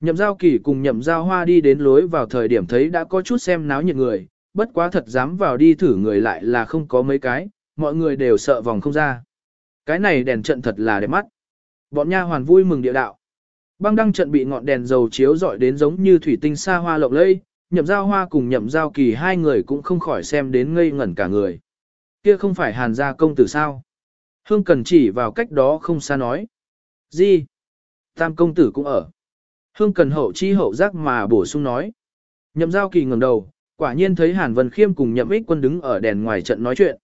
Nhậm giao kỳ cùng nhậm giao hoa đi đến lối vào thời điểm thấy đã có chút xem náo nhiệt người, bất quá thật dám vào đi thử người lại là không có mấy cái, mọi người đều sợ vòng không ra. Cái này đèn trận thật là đẹp mắt. Bọn nha hoàn vui mừng địa đạo. Băng đăng trận bị ngọn đèn dầu chiếu rọi đến giống như thủy tinh xa hoa lộng lẫy, nhậm giao hoa cùng nhậm giao kỳ hai người cũng không khỏi xem đến ngây ngẩn cả người. Kia không phải hàn gia công tử sao? Hương cần chỉ vào cách đó không xa nói. Gì? Tam công tử cũng ở. Hương cần hậu chi hậu giác mà bổ sung nói. Nhậm giao kỳ ngẩng đầu, quả nhiên thấy Hàn Vân Khiêm cùng nhậm ích quân đứng ở đèn ngoài trận nói chuyện.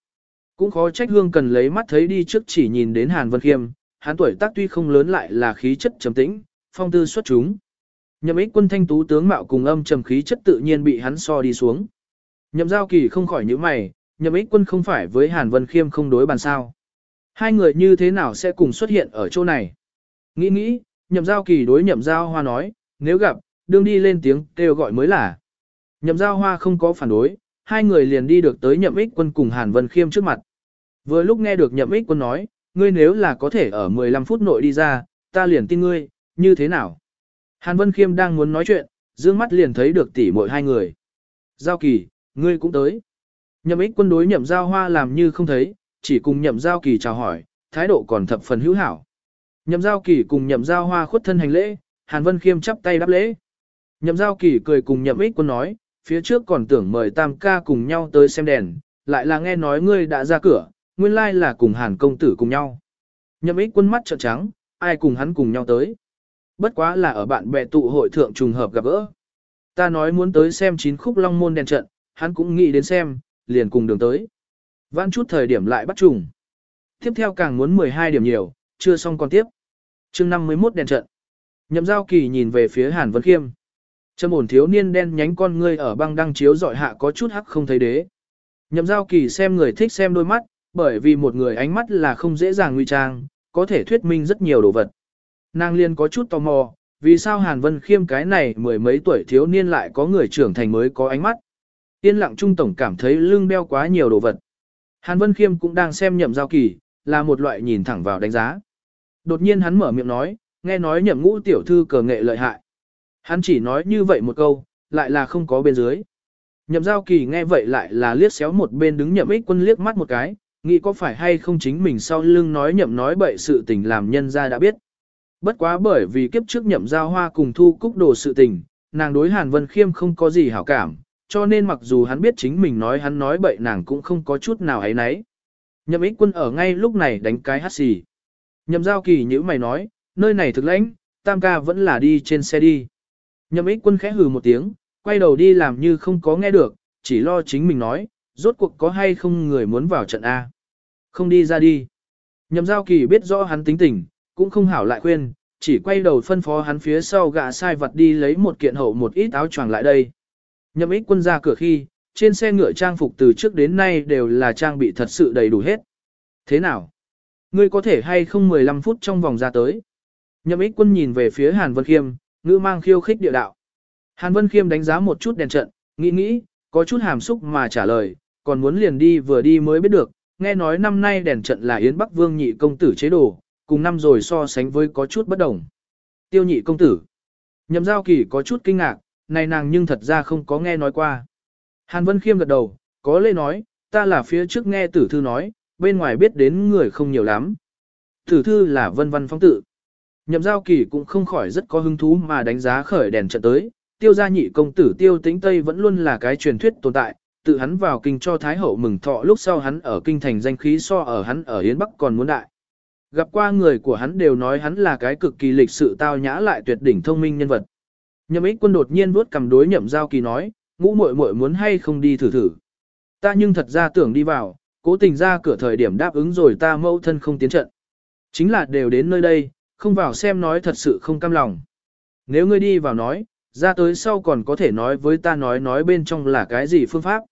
Cũng khó trách Hương cần lấy mắt thấy đi trước chỉ nhìn đến Hàn Vân Khiêm, hắn tuổi tác tuy không lớn lại là khí chất trầm tĩnh, phong tư xuất chúng. Nhậm ích quân thanh tú tướng mạo cùng âm trầm khí chất tự nhiên bị hắn so đi xuống. Nhậm giao kỳ không khỏi những mày, nhậm ích quân không phải với Hàn Vân Khiêm không đối bàn sao. Hai người như thế nào sẽ cùng xuất hiện ở chỗ này? Nghĩ nghĩ, nhậm giao kỳ đối nhậm giao hoa nói, nếu gặp, đương đi lên tiếng kêu gọi mới là. Nhậm giao hoa không có phản đối, hai người liền đi được tới nhậm ích quân cùng Hàn Vân Khiêm trước mặt. Vừa lúc nghe được nhậm ích quân nói, ngươi nếu là có thể ở 15 phút nội đi ra, ta liền tin ngươi, như thế nào? Hàn Vân Khiêm đang muốn nói chuyện, dương mắt liền thấy được tỷ muội hai người. Giao kỳ, ngươi cũng tới. Nhậm ích quân đối nhậm giao hoa làm như không thấy, chỉ cùng nhậm giao kỳ chào hỏi, thái độ còn thập phần hữu hảo. Nhậm giao kỳ cùng nhậm giao hoa khuất thân hành lễ, Hàn Vân Khiêm chắp tay đáp lễ. Nhậm giao kỳ cười cùng nhậm ích quân nói, phía trước còn tưởng mời tam ca cùng nhau tới xem đèn, lại là nghe nói ngươi đã ra cửa, nguyên lai là cùng Hàn công tử cùng nhau. Nhậm ích quân mắt trợn trắng, ai cùng hắn cùng nhau tới. Bất quá là ở bạn bè tụ hội thượng trùng hợp gặp gỡ. Ta nói muốn tới xem chín khúc long môn đèn trận, hắn cũng nghĩ đến xem, liền cùng đường tới. Vãn chút thời điểm lại bắt trùng. Tiếp theo càng muốn 12 điểm nhiều, chưa xong còn tiếp. chương 51 đèn trận. Nhậm giao kỳ nhìn về phía Hàn Vân Khiêm. Trầm ổn thiếu niên đen nhánh con ngươi ở băng đăng chiếu dọi hạ có chút hắc không thấy đế. Nhậm giao kỳ xem người thích xem đôi mắt, bởi vì một người ánh mắt là không dễ dàng nguy trang, có thể thuyết minh rất nhiều đồ vật. Nàng liên có chút tò mò, vì sao Hàn Vân Khiêm cái này mười mấy tuổi thiếu niên lại có người trưởng thành mới có ánh mắt. Yên lặng trung tổng cảm thấy lưng đeo quá nhiều đồ vật. Hàn Vân Khiêm cũng đang xem nhậm giao kỳ, là một loại nhìn thẳng vào đánh giá. Đột nhiên hắn mở miệng nói, nghe nói nhậm ngũ tiểu thư cờ nghệ lợi hại. Hắn chỉ nói như vậy một câu, lại là không có bên dưới. Nhậm giao kỳ nghe vậy lại là liếc xéo một bên đứng nhậm ích quân liếc mắt một cái, nghĩ có phải hay không chính mình sau lưng nói nhậm nói bậy sự tình làm nhân ra đã biết. Bất quá bởi vì kiếp trước nhậm giao hoa cùng thu cúc đồ sự tình, nàng đối Hàn Vân Khiêm không có gì hảo cảm, cho nên mặc dù hắn biết chính mình nói hắn nói bậy nàng cũng không có chút nào ấy nấy. Nhậm ích quân ở ngay lúc này đánh cái hát xì. Nhậm giao kỳ như mày nói, nơi này thực lãnh, tam ca vẫn là đi trên xe đi. Nhậm ích quân khẽ hừ một tiếng, quay đầu đi làm như không có nghe được, chỉ lo chính mình nói, rốt cuộc có hay không người muốn vào trận A. Không đi ra đi. Nhậm giao kỳ biết rõ hắn tính tình, cũng không hảo lại khuyên, chỉ quay đầu phân phó hắn phía sau gã sai vật đi lấy một kiện hậu một ít áo choàng lại đây. Nhậm ích quân ra cửa khi, trên xe ngựa trang phục từ trước đến nay đều là trang bị thật sự đầy đủ hết. Thế nào? Ngươi có thể hay không 15 phút trong vòng ra tới? Nhậm ích quân nhìn về phía Hàn Vân Khiêm, ngữ mang khiêu khích địa đạo. Hàn Vân Khiêm đánh giá một chút đèn trận, nghĩ nghĩ, có chút hàm xúc mà trả lời, còn muốn liền đi vừa đi mới biết được, nghe nói năm nay đèn trận là Yến Bắc Vương nhị công tử chế đồ, cùng năm rồi so sánh với có chút bất đồng. Tiêu nhị công tử. Nhậm giao kỳ có chút kinh ngạc, này nàng nhưng thật ra không có nghe nói qua. Hàn Vân Khiêm gật đầu, có lê nói, ta là phía trước nghe tử thư nói, bên ngoài biết đến người không nhiều lắm. Tử thư là vân văn phong tự. Nhậm giao kỳ cũng không khỏi rất có hứng thú mà đánh giá khởi đèn trận tới, tiêu gia nhị công tử tiêu tính Tây vẫn luôn là cái truyền thuyết tồn tại, tự hắn vào kinh cho Thái Hậu mừng thọ lúc sau hắn ở kinh thành danh khí so ở hắn ở Yến Bắc còn muốn đại. Gặp qua người của hắn đều nói hắn là cái cực kỳ lịch sự tao nhã lại tuyệt đỉnh thông minh nhân vật. Nhậm ích quân đột nhiên vuốt cầm đối nhậm giao kỳ nói, ngũ muội muội muốn hay không đi thử thử. Ta nhưng thật ra tưởng đi vào, cố tình ra cửa thời điểm đáp ứng rồi ta mẫu thân không tiến trận. Chính là đều đến nơi đây, không vào xem nói thật sự không cam lòng. Nếu ngươi đi vào nói, ra tới sau còn có thể nói với ta nói nói bên trong là cái gì phương pháp.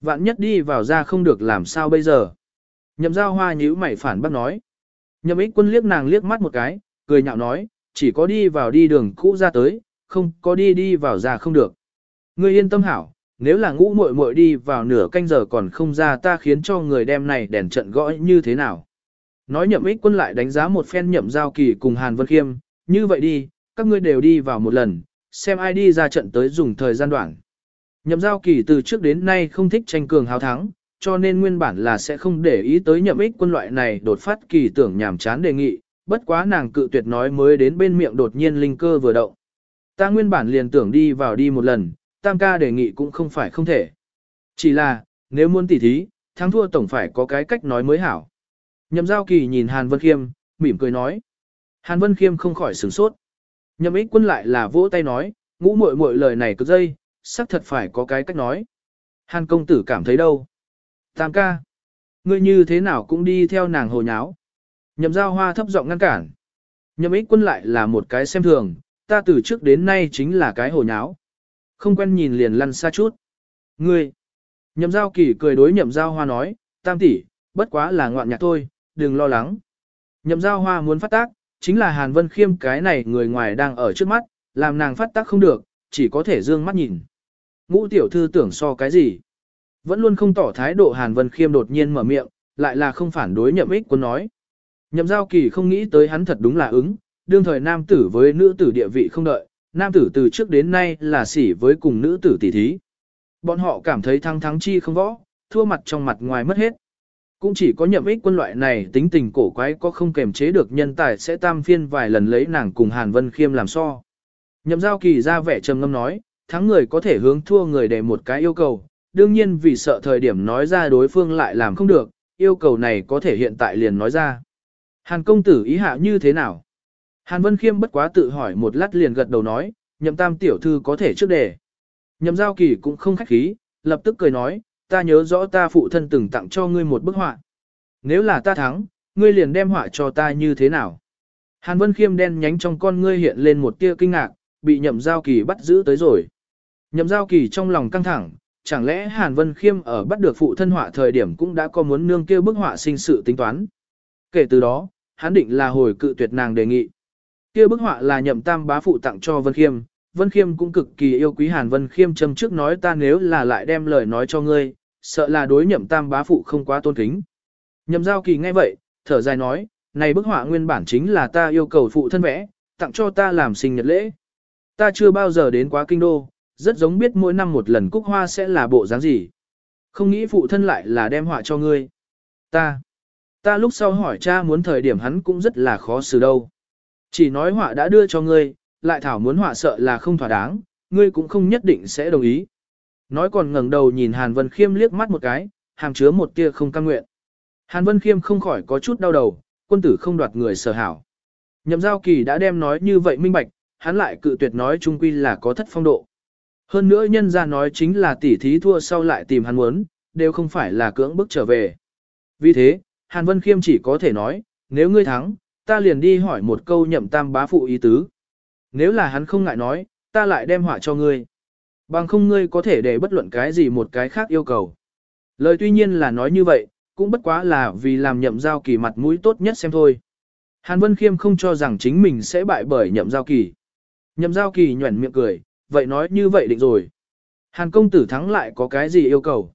Vạn nhất đi vào ra không được làm sao bây giờ. Nhậm giao hoa nhíu mày phản bác nói. Nhậm ích quân liếc nàng liếc mắt một cái, cười nhạo nói, chỉ có đi vào đi đường cũ ra tới, không có đi đi vào ra không được. Ngươi yên tâm hảo, nếu là ngũ muội muội đi vào nửa canh giờ còn không ra ta khiến cho người đem này đèn trận gõ như thế nào. Nói nhậm ích quân lại đánh giá một phen nhậm giao kỳ cùng Hàn Vân Khiêm, như vậy đi, các ngươi đều đi vào một lần, xem ai đi ra trận tới dùng thời gian đoạn. Nhậm giao kỳ từ trước đến nay không thích tranh cường hào thắng, cho nên nguyên bản là sẽ không để ý tới nhậm ích quân loại này đột phát kỳ tưởng nhảm chán đề nghị, bất quá nàng cự tuyệt nói mới đến bên miệng đột nhiên linh cơ vừa động. Ta nguyên bản liền tưởng đi vào đi một lần, tam ca đề nghị cũng không phải không thể. Chỉ là, nếu muốn tỉ thí, thắng thua tổng phải có cái cách nói mới hảo. Nhậm giao kỳ nhìn Hàn Vân Khiêm, mỉm cười nói. Hàn Vân Khiêm không khỏi sửng sốt. Nhậm ích quân lại là vỗ tay nói, ngũ muội muội lời này cứ dây, xác thật phải có cái cách nói. Hàn công tử cảm thấy đâu? Tam ca. Ngươi như thế nào cũng đi theo nàng hồ nháo. Nhậm giao hoa thấp giọng ngăn cản. Nhậm ích quân lại là một cái xem thường, ta từ trước đến nay chính là cái hồ nháo. Không quen nhìn liền lăn xa chút. Ngươi. Nhậm giao kỳ cười đối nhậm giao hoa nói, tam tỷ, bất quá là ngoạn nhạc thôi, đừng lo lắng. Nhậm giao hoa muốn phát tác, chính là Hàn Vân Khiêm cái này người ngoài đang ở trước mắt, làm nàng phát tác không được, chỉ có thể dương mắt nhìn. Ngũ tiểu thư tưởng so cái gì? Vẫn luôn không tỏ thái độ Hàn Vân Khiêm đột nhiên mở miệng, lại là không phản đối nhậm ích quân nói. Nhậm giao kỳ không nghĩ tới hắn thật đúng là ứng, đương thời nam tử với nữ tử địa vị không đợi, nam tử từ trước đến nay là sỉ với cùng nữ tử tỷ thí. Bọn họ cảm thấy thắng thắng chi không võ, thua mặt trong mặt ngoài mất hết. Cũng chỉ có nhậm ích quân loại này tính tình cổ quái có không kềm chế được nhân tài sẽ tam phiên vài lần lấy nàng cùng Hàn Vân Khiêm làm so. Nhậm giao kỳ ra vẻ trầm ngâm nói, thắng người có thể hướng thua người để một cái yêu cầu, đương nhiên vì sợ thời điểm nói ra đối phương lại làm không được, yêu cầu này có thể hiện tại liền nói ra. Hàn công tử ý hạ như thế nào? Hàn Vân Khiêm bất quá tự hỏi một lát liền gật đầu nói, nhậm tam tiểu thư có thể trước đề. Nhậm giao kỳ cũng không khách khí, lập tức cười nói, ta nhớ rõ ta phụ thân từng tặng cho ngươi một bức họa. Nếu là ta thắng, ngươi liền đem họa cho ta như thế nào? Hàn Vân Khiêm đen nhánh trong con ngươi hiện lên một tia kinh ngạc, bị nhậm giao kỳ bắt giữ tới rồi. Nhậm giao kỳ trong lòng căng thẳng, chẳng lẽ Hàn Vân Khiêm ở bắt được phụ thân họa thời điểm cũng đã có muốn nương kêu bức họa sinh sự tính toán. Kể từ đó, hắn định là hồi cự tuyệt nàng đề nghị. Kia bức họa là nhậm tam bá phụ tặng cho Vân Khiêm, Vân Khiêm cũng cực kỳ yêu quý Hàn Vân Khiêm châm trước nói ta nếu là lại đem lời nói cho ngươi, sợ là đối nhậm tam bá phụ không quá tôn kính. Nhậm giao kỳ nghe vậy, thở dài nói, này bức họa nguyên bản chính là ta yêu cầu phụ thân vẽ, tặng cho ta làm sinh nhật lễ. Ta chưa bao giờ đến quá kinh đô, rất giống biết mỗi năm một lần cúc hoa sẽ là bộ dáng gì. Không nghĩ phụ thân lại là đem họa cho ngươi. Ta, ta lúc sau hỏi cha muốn thời điểm hắn cũng rất là khó xử đâu. Chỉ nói họa đã đưa cho ngươi, lại thảo muốn họa sợ là không thỏa đáng, ngươi cũng không nhất định sẽ đồng ý. Nói còn ngẩng đầu nhìn Hàn Vân Khiêm liếc mắt một cái, hàm chứa một tia không căng nguyện. Hàn Vân Khiêm không khỏi có chút đau đầu, quân tử không đoạt người sở hảo. Nhậm giao kỳ đã đem nói như vậy minh bạch, hắn lại cự tuyệt nói trung quy là có thất phong độ. Hơn nữa nhân ra nói chính là tỉ thí thua sau lại tìm hắn muốn, đều không phải là cưỡng bức trở về. Vì thế, Hàn Vân Khiêm chỉ có thể nói, nếu ngươi thắng, ta liền đi hỏi một câu nhậm tam bá phụ ý tứ. Nếu là hắn không ngại nói, ta lại đem họa cho ngươi. Bằng không ngươi có thể để bất luận cái gì một cái khác yêu cầu. Lời tuy nhiên là nói như vậy, cũng bất quá là vì làm nhậm giao kỳ mặt mũi tốt nhất xem thôi. Hàn Vân Khiêm không cho rằng chính mình sẽ bại bởi nhậm giao kỳ. Nhậm giao kỳ nhuẩn miệng cười, vậy nói như vậy định rồi. Hàn công tử thắng lại có cái gì yêu cầu?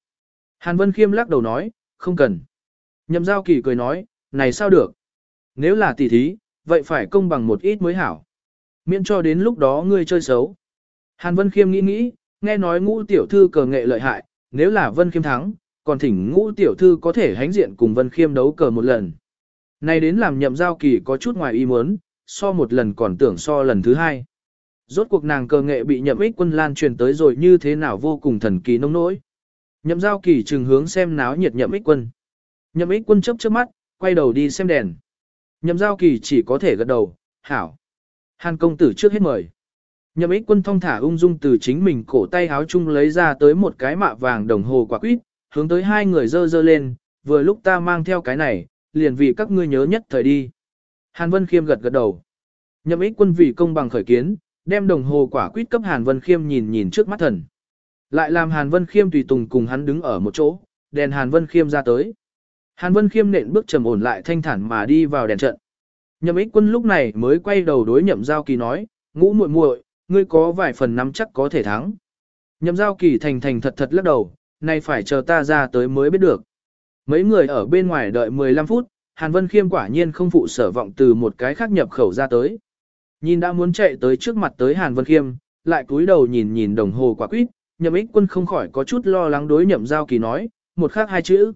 Hàn Vân Khiêm lắc đầu nói, không cần. Nhậm giao kỳ cười nói, này sao được? Nếu là tỷ thí, vậy phải công bằng một ít mới hảo. Miễn cho đến lúc đó ngươi chơi xấu. Hàn Vân Khiêm nghĩ nghĩ, nghe nói ngũ tiểu thư cờ nghệ lợi hại, nếu là Vân Khiêm thắng, còn thỉnh ngũ tiểu thư có thể hánh diện cùng Vân Khiêm đấu cờ một lần. Này đến làm nhậm giao kỳ có chút ngoài ý muốn, so một lần còn tưởng so lần thứ hai. Rốt cuộc nàng cơ nghệ bị nhậm ích quân lan truyền tới rồi như thế nào vô cùng thần kỳ nông nỗi. Nhậm giao kỳ trừng hướng xem náo nhiệt nhậm ích quân. Nhậm ích quân chấp trước mắt, quay đầu đi xem đèn. Nhậm giao kỳ chỉ có thể gật đầu, hảo. Hàn công tử trước hết mời. Nhậm ích quân thong thả ung dung từ chính mình cổ tay áo chung lấy ra tới một cái mạ vàng đồng hồ quả quýt, hướng tới hai người dơ dơ lên, vừa lúc ta mang theo cái này, liền vì các ngươi nhớ nhất thời đi. Hàn Vân Khiêm gật gật đầu. Nhậm ích quân vì công bằng khởi kiến, đem đồng hồ quả quýt cấp Hàn Vân Khiêm nhìn nhìn trước mắt thần. Lại làm Hàn Vân Khiêm tùy tùng cùng hắn đứng ở một chỗ, đèn Hàn Vân Khiêm ra tới. Hàn Vân Khiêm nện bước trầm ổn lại thanh thản mà đi vào đèn trận. Nhậm ích quân lúc này mới quay đầu đối nhậm giao kỳ nói, ngũ muội muội, ngươi có vài phần nắm chắc có thể thắng. Nhậm giao kỳ thành thành thật thật lắc đầu, nay phải chờ ta ra tới mới biết được. Mấy người ở bên ngoài đợi 15 phút, Hàn Vân Khiêm quả nhiên không phụ sở vọng từ một cái khác nhập khẩu ra tới. Nhìn đã muốn chạy tới trước mặt tới Hàn Vân Khiêm, lại cúi đầu nhìn nhìn đồng hồ quả quýt, nhậm ích quân không khỏi có chút lo lắng đối nhậm giao kỳ nói, một khác hai chữ.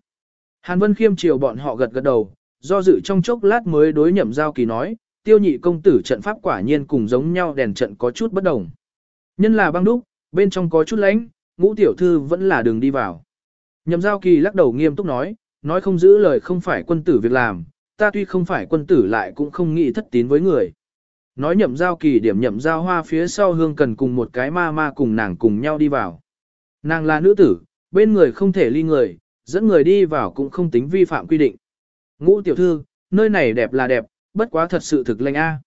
Hàn Vân Khiêm chiều bọn họ gật gật đầu, do dự trong chốc lát mới đối nhậm giao kỳ nói, tiêu nhị công tử trận pháp quả nhiên cùng giống nhau đèn trận có chút bất đồng. Nhân là băng đúc, bên trong có chút lánh, ngũ tiểu thư vẫn là đường đi vào. Nhậm giao kỳ lắc đầu nghiêm túc nói, nói không giữ lời không phải quân tử việc làm, ta tuy không phải quân tử lại cũng không nghĩ thất tín với người. Nói nhậm giao kỳ điểm nhậm giao hoa phía sau hương cần cùng một cái ma ma cùng nàng cùng nhau đi vào. Nàng là nữ tử, bên người không thể ly người, dẫn người đi vào cũng không tính vi phạm quy định. Ngũ tiểu thư, nơi này đẹp là đẹp, bất quá thật sự thực lành a.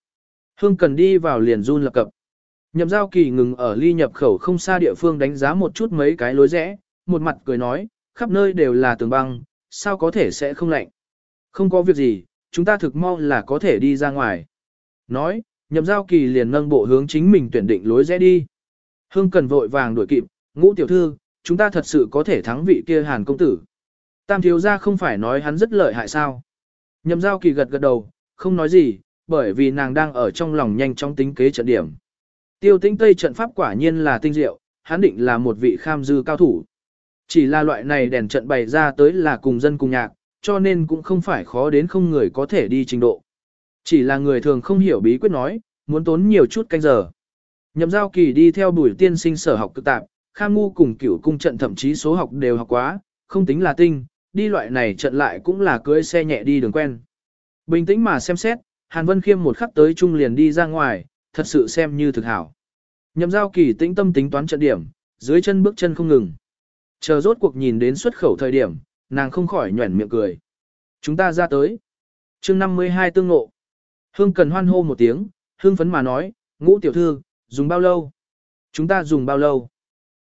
Hương cần đi vào liền run lập cập. Nhậm giao kỳ ngừng ở ly nhập khẩu không xa địa phương đánh giá một chút mấy cái lối rẽ, một mặt cười nói, khắp nơi đều là tường băng, sao có thể sẽ không lạnh. Không có việc gì, chúng ta thực mau là có thể đi ra ngoài. Nói, nhậm giao kỳ liền nâng bộ hướng chính mình tuyển định lối rẽ đi. Hương cần vội vàng đuổi kịp, ngũ tiểu thư, chúng ta thật sự có thể thắng vị kia hàn công tử. Tam thiếu gia không phải nói hắn rất lợi hại sao. Nhậm giao kỳ gật gật đầu, không nói gì, bởi vì nàng đang ở trong lòng nhanh chóng tính kế trận điểm. Tiêu tĩnh Tây trận pháp quả nhiên là tinh diệu, hắn định là một vị kham dư cao thủ. Chỉ là loại này đèn trận bày ra tới là cùng dân cùng nhạc, cho nên cũng không phải khó đến không người có thể đi trình độ. Chỉ là người thường không hiểu bí quyết nói, muốn tốn nhiều chút canh giờ. Nhậm giao kỳ đi theo bùi tiên sinh sở học cực tạp, kham ngu cùng cửu cung trận thậm chí số học đều học quá, không tính là tinh, đi loại này trận lại cũng là cưỡi xe nhẹ đi đường quen. Bình tĩnh mà xem xét, Hàn Vân Khiêm một khắc tới trung liền đi ra ngoài, thật sự xem như thực hảo. Nhậm giao kỳ tĩnh tâm tính toán trận điểm, dưới chân bước chân không ngừng. Chờ rốt cuộc nhìn đến xuất khẩu thời điểm, nàng không khỏi nhuẩn miệng cười. Chúng ta ra tới. chương 52 tương ngộ. Hương cần hoan hô một tiếng, hương phấn mà nói, ngũ tiểu thư, dùng bao lâu? Chúng ta dùng bao lâu?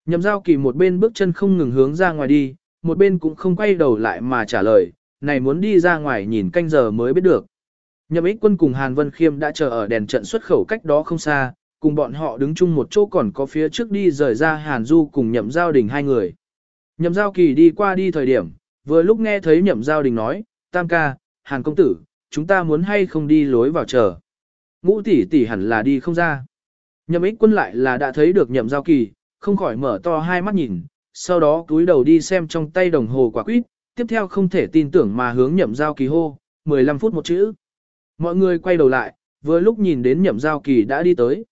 Nhậm giao kỳ một bên bước chân không ngừng hướng ra ngoài đi, một bên cũng không quay đầu lại mà trả lời, này muốn đi ra ngoài nhìn canh giờ mới biết được. Nhậm ích quân cùng Hàn Vân Khiêm đã chờ ở đèn trận xuất khẩu cách đó không xa, cùng bọn họ đứng chung một chỗ còn có phía trước đi rời ra Hàn Du cùng nhậm giao đình hai người. Nhậm giao kỳ đi qua đi thời điểm, vừa lúc nghe thấy nhậm giao đình nói, Tam ca, Hàn công tử, chúng ta muốn hay không đi lối vào chờ. Ngũ tỷ tỷ hẳn là đi không ra. Nhậm ích quân lại là đã thấy được nhậm giao kỳ, không khỏi mở to hai mắt nhìn, sau đó túi đầu đi xem trong tay đồng hồ quả quýt, tiếp theo không thể tin tưởng mà hướng nhậm giao kỳ hô, 15 phút một chữ. Mọi người quay đầu lại, vừa lúc nhìn đến nhậm giao kỳ đã đi tới.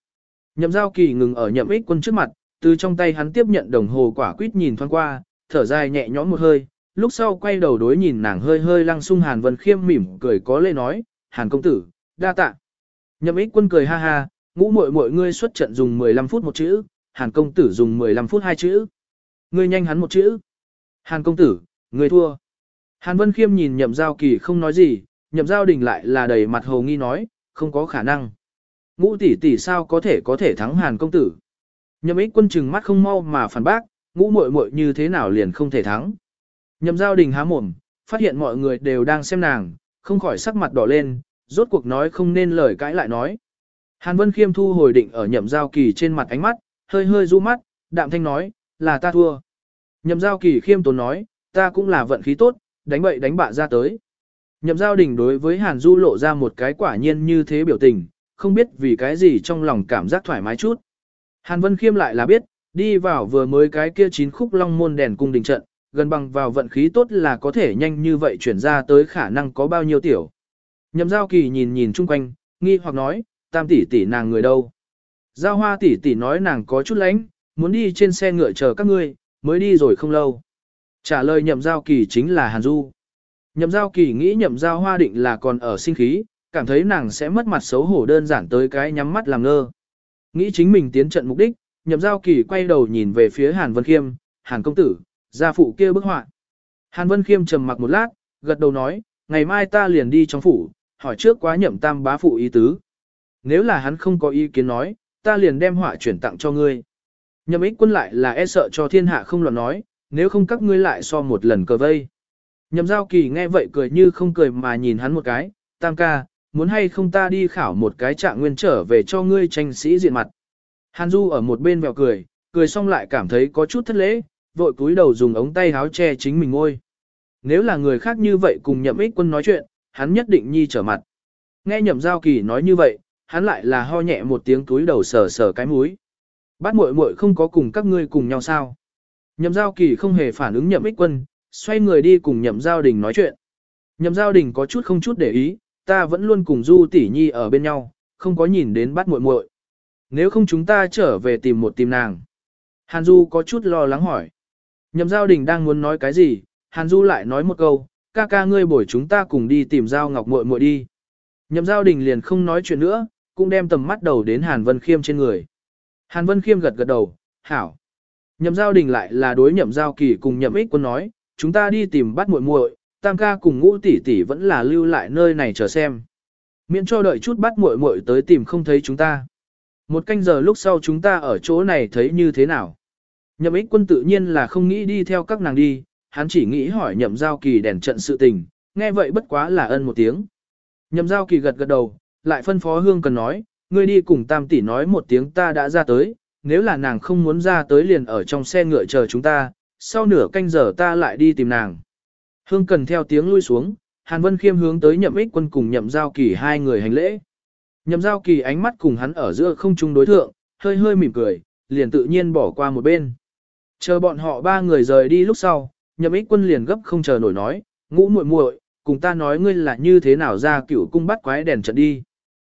Nhậm giao kỳ ngừng ở nhậm ích quân trước mặt, từ trong tay hắn tiếp nhận đồng hồ quả quýt nhìn thoáng qua, thở dài nhẹ nhõm một hơi, lúc sau quay đầu đối nhìn nàng hơi hơi lăng sung Hàn Vân Khiêm mỉm cười có lễ nói, Hàn công tử, đa tạ. Nhậm ích quân cười ha ha, ngũ muội muội ngươi xuất trận dùng 15 phút một chữ, Hàn công tử dùng 15 phút hai chữ. Ngươi nhanh hắn một chữ. Hàn công tử, ngươi thua. Hàn Vân Khiêm nhìn nhậm giao kỳ không nói gì, nhậm giao đình lại là đầy mặt hồ nghi nói, không có khả năng. Ngũ tỷ tỷ sao có thể có thể thắng Hàn công tử. Nhậm ích quân chừng mắt không mau mà phản bác, ngũ muội muội như thế nào liền không thể thắng. Nhậm giao đình há mồm, phát hiện mọi người đều đang xem nàng, không khỏi sắc mặt đỏ lên, rốt cuộc nói không nên lời cãi lại nói. Hàn Vân Khiêm thu hồi định ở nhậm giao kỳ trên mặt ánh mắt, hơi hơi du mắt, đạm thanh nói, là ta thua. Nhậm giao kỳ khiêm tốn nói, ta cũng là vận khí tốt, đánh bậy đánh bạ ra tới. Nhậm giao đình đối với Hàn Du lộ ra một cái quả nhiên như thế biểu tình, không biết vì cái gì trong lòng cảm giác thoải mái chút. Hàn Vân Khiêm lại là biết, đi vào vừa mới cái kia chín khúc long môn đèn cung đình trận, gần bằng vào vận khí tốt là có thể nhanh như vậy chuyển ra tới khả năng có bao nhiêu tiểu. Nhậm giao kỳ nhìn nhìn chung quanh, nghi hoặc nói, tam tỷ tỷ nàng người đâu. Giao hoa tỷ tỷ nói nàng có chút lánh, muốn đi trên xe ngựa chờ các ngươi, mới đi rồi không lâu. Trả lời nhậm giao kỳ chính là Hàn Du. Nhậm giao kỳ nghĩ nhậm giao hoa định là còn ở sinh khí, cảm thấy nàng sẽ mất mặt xấu hổ đơn giản tới cái nhắm mắt làm ngơ. Nghĩ chính mình tiến trận mục đích, nhậm giao kỳ quay đầu nhìn về phía Hàn Vân Khiêm, Hàn công tử, gia phụ kia bức họa. Hàn Vân Khiêm trầm mặc một lát, gật đầu nói, ngày mai ta liền đi trong phủ, hỏi trước quá nhậm tam bá phụ ý tứ. Nếu là hắn không có ý kiến nói, ta liền đem họa chuyển tặng cho ngươi. Nhậm ích quân lại là e sợ cho thiên hạ không loạn nói, nếu không các ngươi lại so một lần cờ vây. Nhậm giao kỳ nghe vậy cười như không cười mà nhìn hắn một cái, tam ca, muốn hay không ta đi khảo một cái trạng nguyên trở về cho ngươi tranh sĩ diện mặt. Hàn Du ở một bên vèo cười, cười xong lại cảm thấy có chút thất lễ, vội cúi đầu dùng ống tay háo che chính mình ngôi. Nếu là người khác như vậy cùng nhậm ích quân nói chuyện, hắn nhất định nhi trở mặt. Nghe nhậm giao kỳ nói như vậy, hắn lại là ho nhẹ một tiếng cúi đầu sờ sờ cái mũi. Bát muội muội không có cùng các ngươi cùng nhau sao? Nhậm giao kỳ không hề phản ứng nhậm ích quân, xoay người đi cùng nhậm giao đình nói chuyện. Nhậm giao đình có chút không chút để ý, ta vẫn luôn cùng du tỷ nhi ở bên nhau, không có nhìn đến bát muội muội. Nếu không chúng ta trở về tìm một tìm nàng. Hàn Du có chút lo lắng hỏi. Nhậm giao đình đang muốn nói cái gì, Hàn Du lại nói một câu, ca ca ngươi bổi chúng ta cùng đi tìm giao ngọc muội muội đi. Nhậm giao đình liền không nói chuyện nữa, cũng đem tầm mắt đầu đến Hàn Vân Khiêm trên người. Hàn Vân Khiêm gật gật đầu, hảo. Nhậm giao đình lại là đối nhậm giao kỳ cùng nhậm ích quân nói, chúng ta đi tìm bắt muội muội, tam ca cùng ngũ tỷ tỷ vẫn là lưu lại nơi này chờ xem. Miễn cho đợi chút bắt muội muội tới tìm không thấy chúng ta. Một canh giờ lúc sau chúng ta ở chỗ này thấy như thế nào. Nhậm ích quân tự nhiên là không nghĩ đi theo các nàng đi, hắn chỉ nghĩ hỏi nhậm giao kỳ đèn trận sự tình, nghe vậy bất quá là ân một tiếng. Nhậm giao kỳ gật gật đầu, lại phân phó hương cần nói, ngươi đi cùng tam tỷ nói một tiếng ta đã ra tới, nếu là nàng không muốn ra tới liền ở trong xe ngựa chờ chúng ta, sau nửa canh giờ ta lại đi tìm nàng. Hương cần theo tiếng lui xuống, Hàn Vân Khiêm hướng tới nhậm ích quân cùng nhậm giao kỳ hai người hành lễ. Nhậm giao kỳ ánh mắt cùng hắn ở giữa không chung đối thượng, hơi hơi mỉm cười, liền tự nhiên bỏ qua một bên. Chờ bọn họ ba người rời đi lúc sau, nhậm ích quân liền gấp không chờ nổi nói, ngũ muội muội, cùng ta nói ngươi là như thế nào ra cửu cung bắt quái đèn trận đi.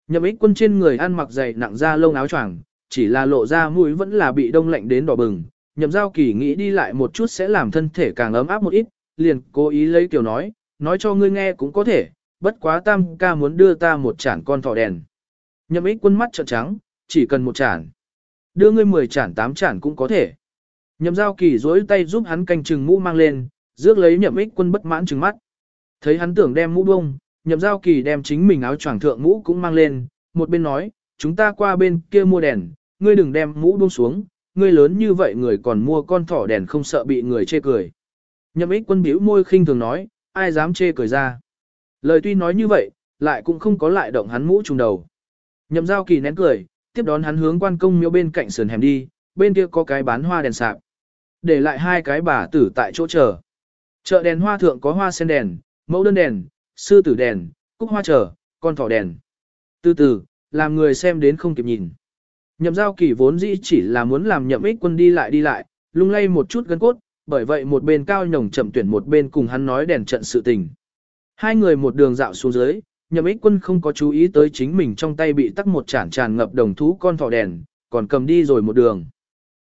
Nhậm ích quân trên người ăn mặc dày nặng da lông áo choàng, chỉ là lộ ra mũi vẫn là bị đông lạnh đến đỏ bừng. Nhậm giao kỳ nghĩ đi lại một chút sẽ làm thân thể càng ấm áp một ít, liền cố ý lấy kiểu nói, nói cho ngươi nghe cũng có thể, bất quá tam ca muốn đưa ta một chản con thỏ đèn. Nhậm ích quân mắt trợn trắng, chỉ cần một chản. Đưa ngươi 10 chản tám chản cũng có thể. Nhậm giao kỳ dối tay giúp hắn canh chừng mũ mang lên, rước lấy nhậm ích quân bất mãn trừng mắt. Thấy hắn tưởng đem mũ bông, nhậm giao kỳ đem chính mình áo choàng thượng mũ cũng mang lên, một bên nói, chúng ta qua bên kia mua đèn, ngươi đừng đem mũ buông xuống, ngươi lớn như vậy người còn mua con thỏ đèn không sợ bị người chê cười. Nhậm ích quân bĩu môi khinh thường nói, ai dám chê cười ra. Lời tuy nói như vậy, lại cũng không có lại động hắn mũ trùng đầu. Nhậm giao kỳ nén cười, tiếp đón hắn hướng quan công miếu bên cạnh sườn hẻm đi, bên kia có cái bán hoa đèn sạp. Để lại hai cái bà tử tại chỗ chờ. Chợ đèn hoa thượng có hoa sen đèn, mẫu đơn đèn, sư tử đèn, cúc hoa chờ, con thỏ đèn. Từ từ, làm người xem đến không kịp nhìn. Nhậm giao kỳ vốn dĩ chỉ là muốn làm nhậm ích quân đi lại đi lại, lung lay một chút gân cốt, bởi vậy một bên cao nhồng chậm tuyển một bên cùng hắn nói đèn trận sự tình. Hai người một đường dạo xuống dưới, nhậm ích quân không có chú ý tới chính mình trong tay bị tắc một chản tràn ngập đồng thú con thỏ đèn, còn cầm đi rồi một đường.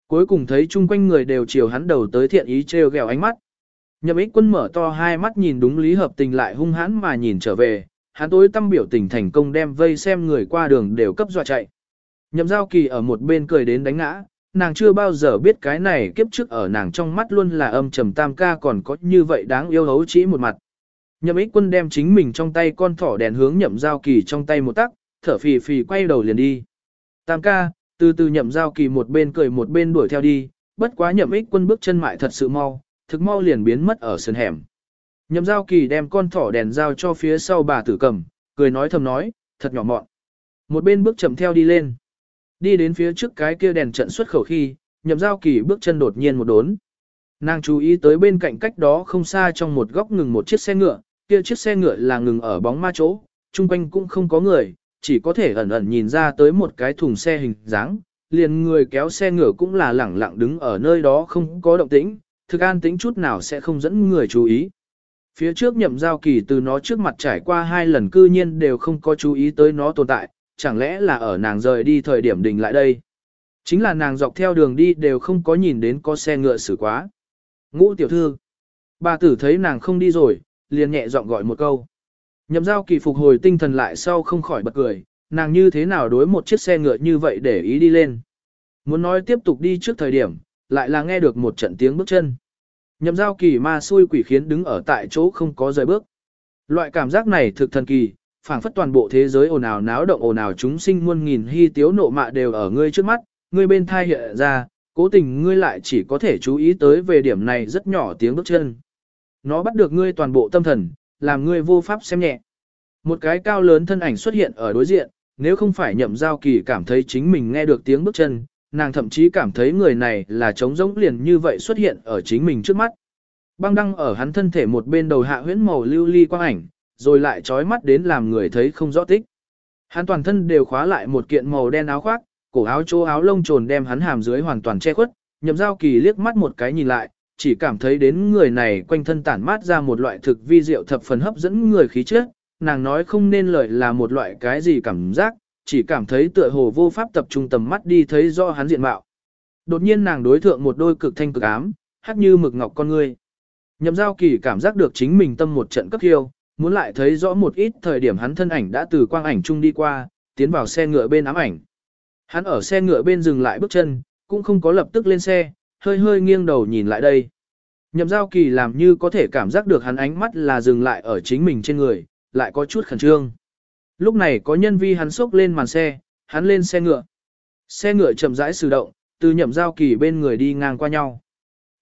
Cuối cùng thấy chung quanh người đều chiều hắn đầu tới thiện ý trêu ghẹo ánh mắt. Nhậm ích quân mở to hai mắt nhìn đúng lý hợp tình lại hung hãn mà nhìn trở về, hắn tối tâm biểu tình thành công đem vây xem người qua đường đều cấp dọa chạy. Nhậm giao kỳ ở một bên cười đến đánh ngã, nàng chưa bao giờ biết cái này kiếp trước ở nàng trong mắt luôn là âm trầm tam ca còn có như vậy đáng yêu hấu chỉ một mặt. Nhậm ích quân đem chính mình trong tay con thỏ đèn hướng nhậm giao kỳ trong tay một tắc, thở phì phì quay đầu liền đi. Tam ca, từ từ nhậm giao kỳ một bên cười một bên đuổi theo đi, bất quá nhậm ích quân bước chân mại thật sự mau, thực mau liền biến mất ở sân hẻm. Nhậm giao kỳ đem con thỏ đèn giao cho phía sau bà tử cầm, cười nói thầm nói, thật nhỏ mọn. Một bên bước chậm theo đi lên. Đi đến phía trước cái kia đèn trận xuất khẩu khi, nhậm giao kỳ bước chân đột nhiên một đốn. Nàng chú ý tới bên cạnh cách đó không xa trong một góc ngừng một chiếc xe ngựa, kia chiếc xe ngựa là ngừng ở bóng ma chỗ, chung quanh cũng không có người, chỉ có thể ẩn ẩn nhìn ra tới một cái thùng xe hình dáng, liền người kéo xe ngựa cũng là lẳng lặng đứng ở nơi đó không có động tĩnh, thực an tĩnh chút nào sẽ không dẫn người chú ý. Phía trước nhậm giao kỳ từ nó trước mặt trải qua hai lần cư nhiên đều không có chú ý tới nó tồn tại, chẳng lẽ là ở nàng rời đi thời điểm đình lại đây. Chính là nàng dọc theo đường đi đều không có nhìn đến có xe ngựa xử quá. Ngũ tiểu thư. Bà tử thấy nàng không đi rồi, liền nhẹ giọng gọi một câu. Nhậm giao kỳ phục hồi tinh thần lại sau không khỏi bật cười, nàng như thế nào đối một chiếc xe ngựa như vậy để ý đi lên. Muốn nói tiếp tục đi trước thời điểm, lại là nghe được một trận tiếng bước chân. Nhậm giao kỳ ma xui quỷ khiến đứng ở tại chỗ không có rời bước. Loại cảm giác này thực thần kỳ, phảng phất toàn bộ thế giới ồn ào náo động ồn ào chúng sinh muôn nghìn hy tiếu nộ mạ đều ở ngươi trước mắt, ngươi bên thai hiện ra, cố tình ngươi lại chỉ có thể chú ý tới về điểm này rất nhỏ tiếng bước chân. Nó bắt được ngươi toàn bộ tâm thần, làm ngươi vô pháp xem nhẹ. Một cái cao lớn thân ảnh xuất hiện ở đối diện, nếu không phải nhậm giao kỳ cảm thấy chính mình nghe được tiếng bước chân, nàng thậm chí cảm thấy người này là trống rỗng liền như vậy xuất hiện ở chính mình trước mắt. Băng đăng ở hắn thân thể một bên đầu hạ huyễn màu lưu ly quang ảnh, rồi lại trói mắt đến làm người thấy không rõ tích. Hắn toàn thân đều khóa lại một kiện màu đen áo khoác, cổ áo chỗ áo lông trồn đem hắn hàm dưới hoàn toàn che khuất, nhậm giao kỳ liếc mắt một cái nhìn lại, chỉ cảm thấy đến người này quanh thân tản mát ra một loại thực vi diệu thập phần hấp dẫn người khí chất, nàng nói không nên lời là một loại cái gì cảm giác, chỉ cảm thấy tựa hồ vô pháp tập trung tầm mắt đi thấy do hắn diện mạo. Đột nhiên nàng đối thượng một đôi cực thanh cực ám, hát như mực ngọc con ngươi. Nhậm giao kỳ cảm giác được chính mình tâm một trận cấp hiêu, muốn lại thấy rõ một ít thời điểm hắn thân ảnh đã từ quang ảnh chung đi qua, tiến vào xe ngựa bên ám ảnh. Hắn ở xe ngựa bên dừng lại bước chân, cũng không có lập tức lên xe, hơi hơi nghiêng đầu nhìn lại đây. Nhậm giao kỳ làm như có thể cảm giác được hắn ánh mắt là dừng lại ở chính mình trên người, lại có chút khẩn trương. Lúc này có nhân vi hắn sốc lên màn xe, hắn lên xe ngựa. Xe ngựa chậm rãi sử động, từ nhậm giao kỳ bên người đi ngang qua nhau.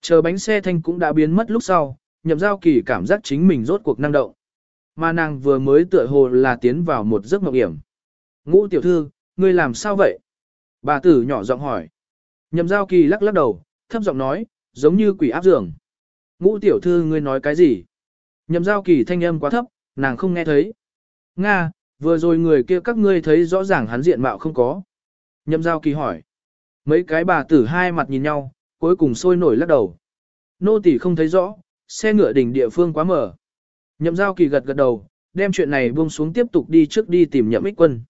Chờ bánh xe thanh cũng đã biến mất lúc sau, nhậm giao kỳ cảm giác chính mình rốt cuộc năng động. Mà nàng vừa mới tựa hồ là tiến vào một giấc mộng hiểm. Ngũ tiểu thư, ngươi làm sao vậy? Bà tử nhỏ giọng hỏi. Nhậm giao kỳ lắc lắc đầu, thấp giọng nói, giống như quỷ áp giường. Ngũ tiểu thư ngươi nói cái gì? Nhậm giao kỳ thanh âm quá thấp, nàng không nghe thấy. Nga, vừa rồi người kia các ngươi thấy rõ ràng hắn diện mạo không có. Nhậm giao kỳ hỏi. Mấy cái bà tử hai mặt nhìn nhau, cuối cùng sôi nổi lắc đầu. Nô tỳ không thấy rõ, xe ngựa đỉnh địa phương quá mở. Nhậm giao kỳ gật gật đầu, đem chuyện này buông xuống tiếp tục đi trước đi tìm nhậm ích quân.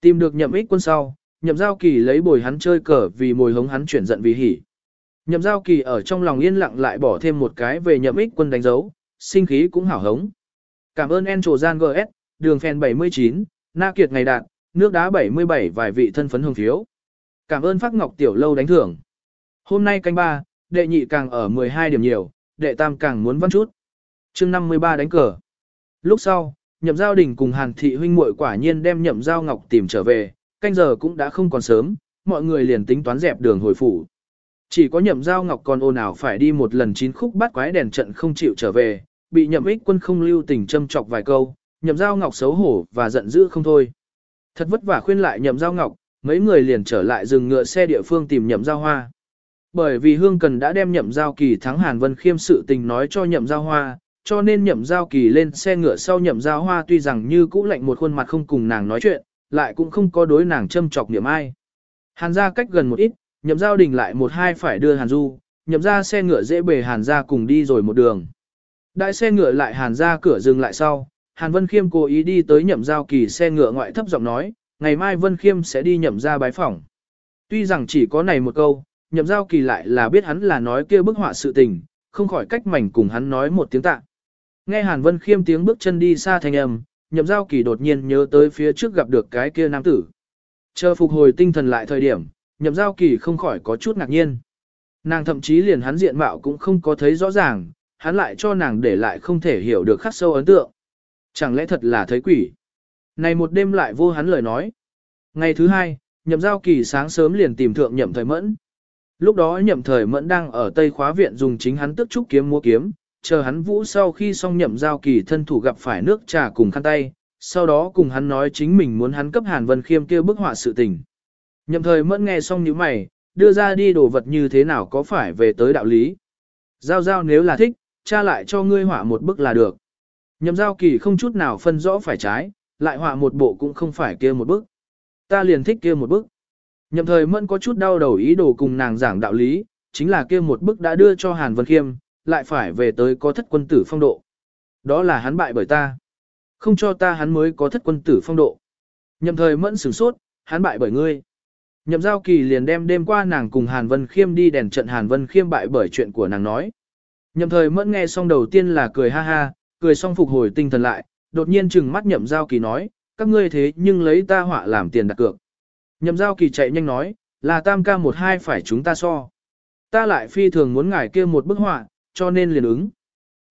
Tìm được nhậm ích quân sau, nhậm giao kỳ lấy bồi hắn chơi cờ vì mồi hống hắn chuyển giận vì hỉ. Nhậm giao kỳ ở trong lòng yên lặng lại bỏ thêm một cái về nhậm ích quân đánh dấu, sinh khí cũng hảo hống. Cảm ơn En Trồ Gian GS, đường phèn 79, Na Kiệt ngày đạt, nước đá 77 vài vị thân phấn hồng phiếu. Cảm ơn Phát Ngọc Tiểu Lâu đánh thưởng. Hôm nay canh ba, đệ nhị càng ở 12 điểm nhiều, đệ tam càng muốn văn chút. chương 53 đánh cờ. Lúc sau, nhậm giao đình cùng Hàn Thị huynh muội quả nhiên đem nhậm giao ngọc tìm trở về, canh giờ cũng đã không còn sớm, mọi người liền tính toán dẹp đường hồi phủ. Chỉ có nhậm giao ngọc còn ồn ào phải đi một lần chín khúc bắt quái đèn trận không chịu trở về, bị nhậm ích quân không lưu tình châm chọc vài câu, nhậm giao ngọc xấu hổ và giận dữ không thôi. Thật vất vả khuyên lại nhậm giao ngọc, mấy người liền trở lại dừng ngựa xe địa phương tìm nhậm giao hoa. Bởi vì Hương Cần đã đem nhậm giao kỳ thắng Hàn Vân Khiêm sự tình nói cho nhậm giao hoa, cho nên nhậm giao kỳ lên xe ngựa sau nhậm giao hoa tuy rằng như cũ lạnh một khuôn mặt không cùng nàng nói chuyện, lại cũng không có đối nàng châm chọc niệm ai. Hàn ra cách gần một ít, nhậm giao đình lại một hai phải đưa Hàn Du, nhậm ra xe ngựa dễ bề Hàn ra cùng đi rồi một đường. Đại xe ngựa lại Hàn ra cửa dừng lại sau, Hàn Vân Khiêm cố ý đi tới nhậm giao kỳ xe ngựa ngoại thấp giọng nói, ngày mai Vân Khiêm sẽ đi nhậm ra bái phỏng. Tuy rằng chỉ có này một câu, nhậm giao kỳ lại là biết hắn là nói kia bức họa sự tình, không khỏi cách mảnh cùng hắn nói một tiếng tạ. Nghe Hàn Vân Khiêm tiếng bước chân đi xa thành âm, nhậm giao kỳ đột nhiên nhớ tới phía trước gặp được cái kia nam tử. Chờ phục hồi tinh thần lại thời điểm, nhậm giao kỳ không khỏi có chút ngạc nhiên. Nàng thậm chí liền hắn diện mạo cũng không có thấy rõ ràng, hắn lại cho nàng để lại không thể hiểu được khắc sâu ấn tượng. Chẳng lẽ thật là thấy quỷ? Này một đêm lại vô hắn lời nói. Ngày thứ hai, nhậm giao kỳ sáng sớm liền tìm thượng nhậm thời mẫn. Lúc đó nhậm thời mẫn đang ở Tây khóa viện dùng chính hắn tức trúc kiếm mua kiếm, chờ hắn vũ sau khi xong nhậm giao kỳ thân thủ gặp phải nước trà cùng khăn tay, sau đó cùng hắn nói chính mình muốn hắn cấp Hàn Vân Khiêm kia bức họa sự tình. Nhậm thời mẫn nghe xong những mày, đưa ra đi đồ vật như thế nào có phải về tới đạo lý. Giao giao nếu là thích, cha lại cho ngươi họa một bức là được. Nhậm giao kỳ không chút nào phân rõ phải trái, lại họa một bộ cũng không phải kia một bức. Ta liền thích kia một bức. Nhậm thời mẫn có chút đau đầu ý đồ cùng nàng giảng đạo lý, chính là kia một bức đã đưa cho Hàn Vân Khiêm, lại phải về tới có thất quân tử phong độ. Đó là hắn bại bởi ta. Không cho ta hắn mới có thất quân tử phong độ. Nhậm thời mẫn sửng sốt, hắn bại bởi ngươi. Nhậm giao kỳ liền đem đêm qua nàng cùng Hàn Vân Khiêm đi đèn trận Hàn Vân Khiêm bại bởi chuyện của nàng nói. Nhậm thời mẫn nghe xong đầu tiên là cười ha ha, cười xong phục hồi tinh thần lại, đột nhiên trừng mắt nhậm giao kỳ nói, các ngươi thế nhưng lấy ta họa làm tiền đặt cược. Nhậm giao kỳ chạy nhanh nói, là tam ca một hai phải chúng ta so. Ta lại phi thường muốn ngài kia một bức họa, cho nên liền ứng.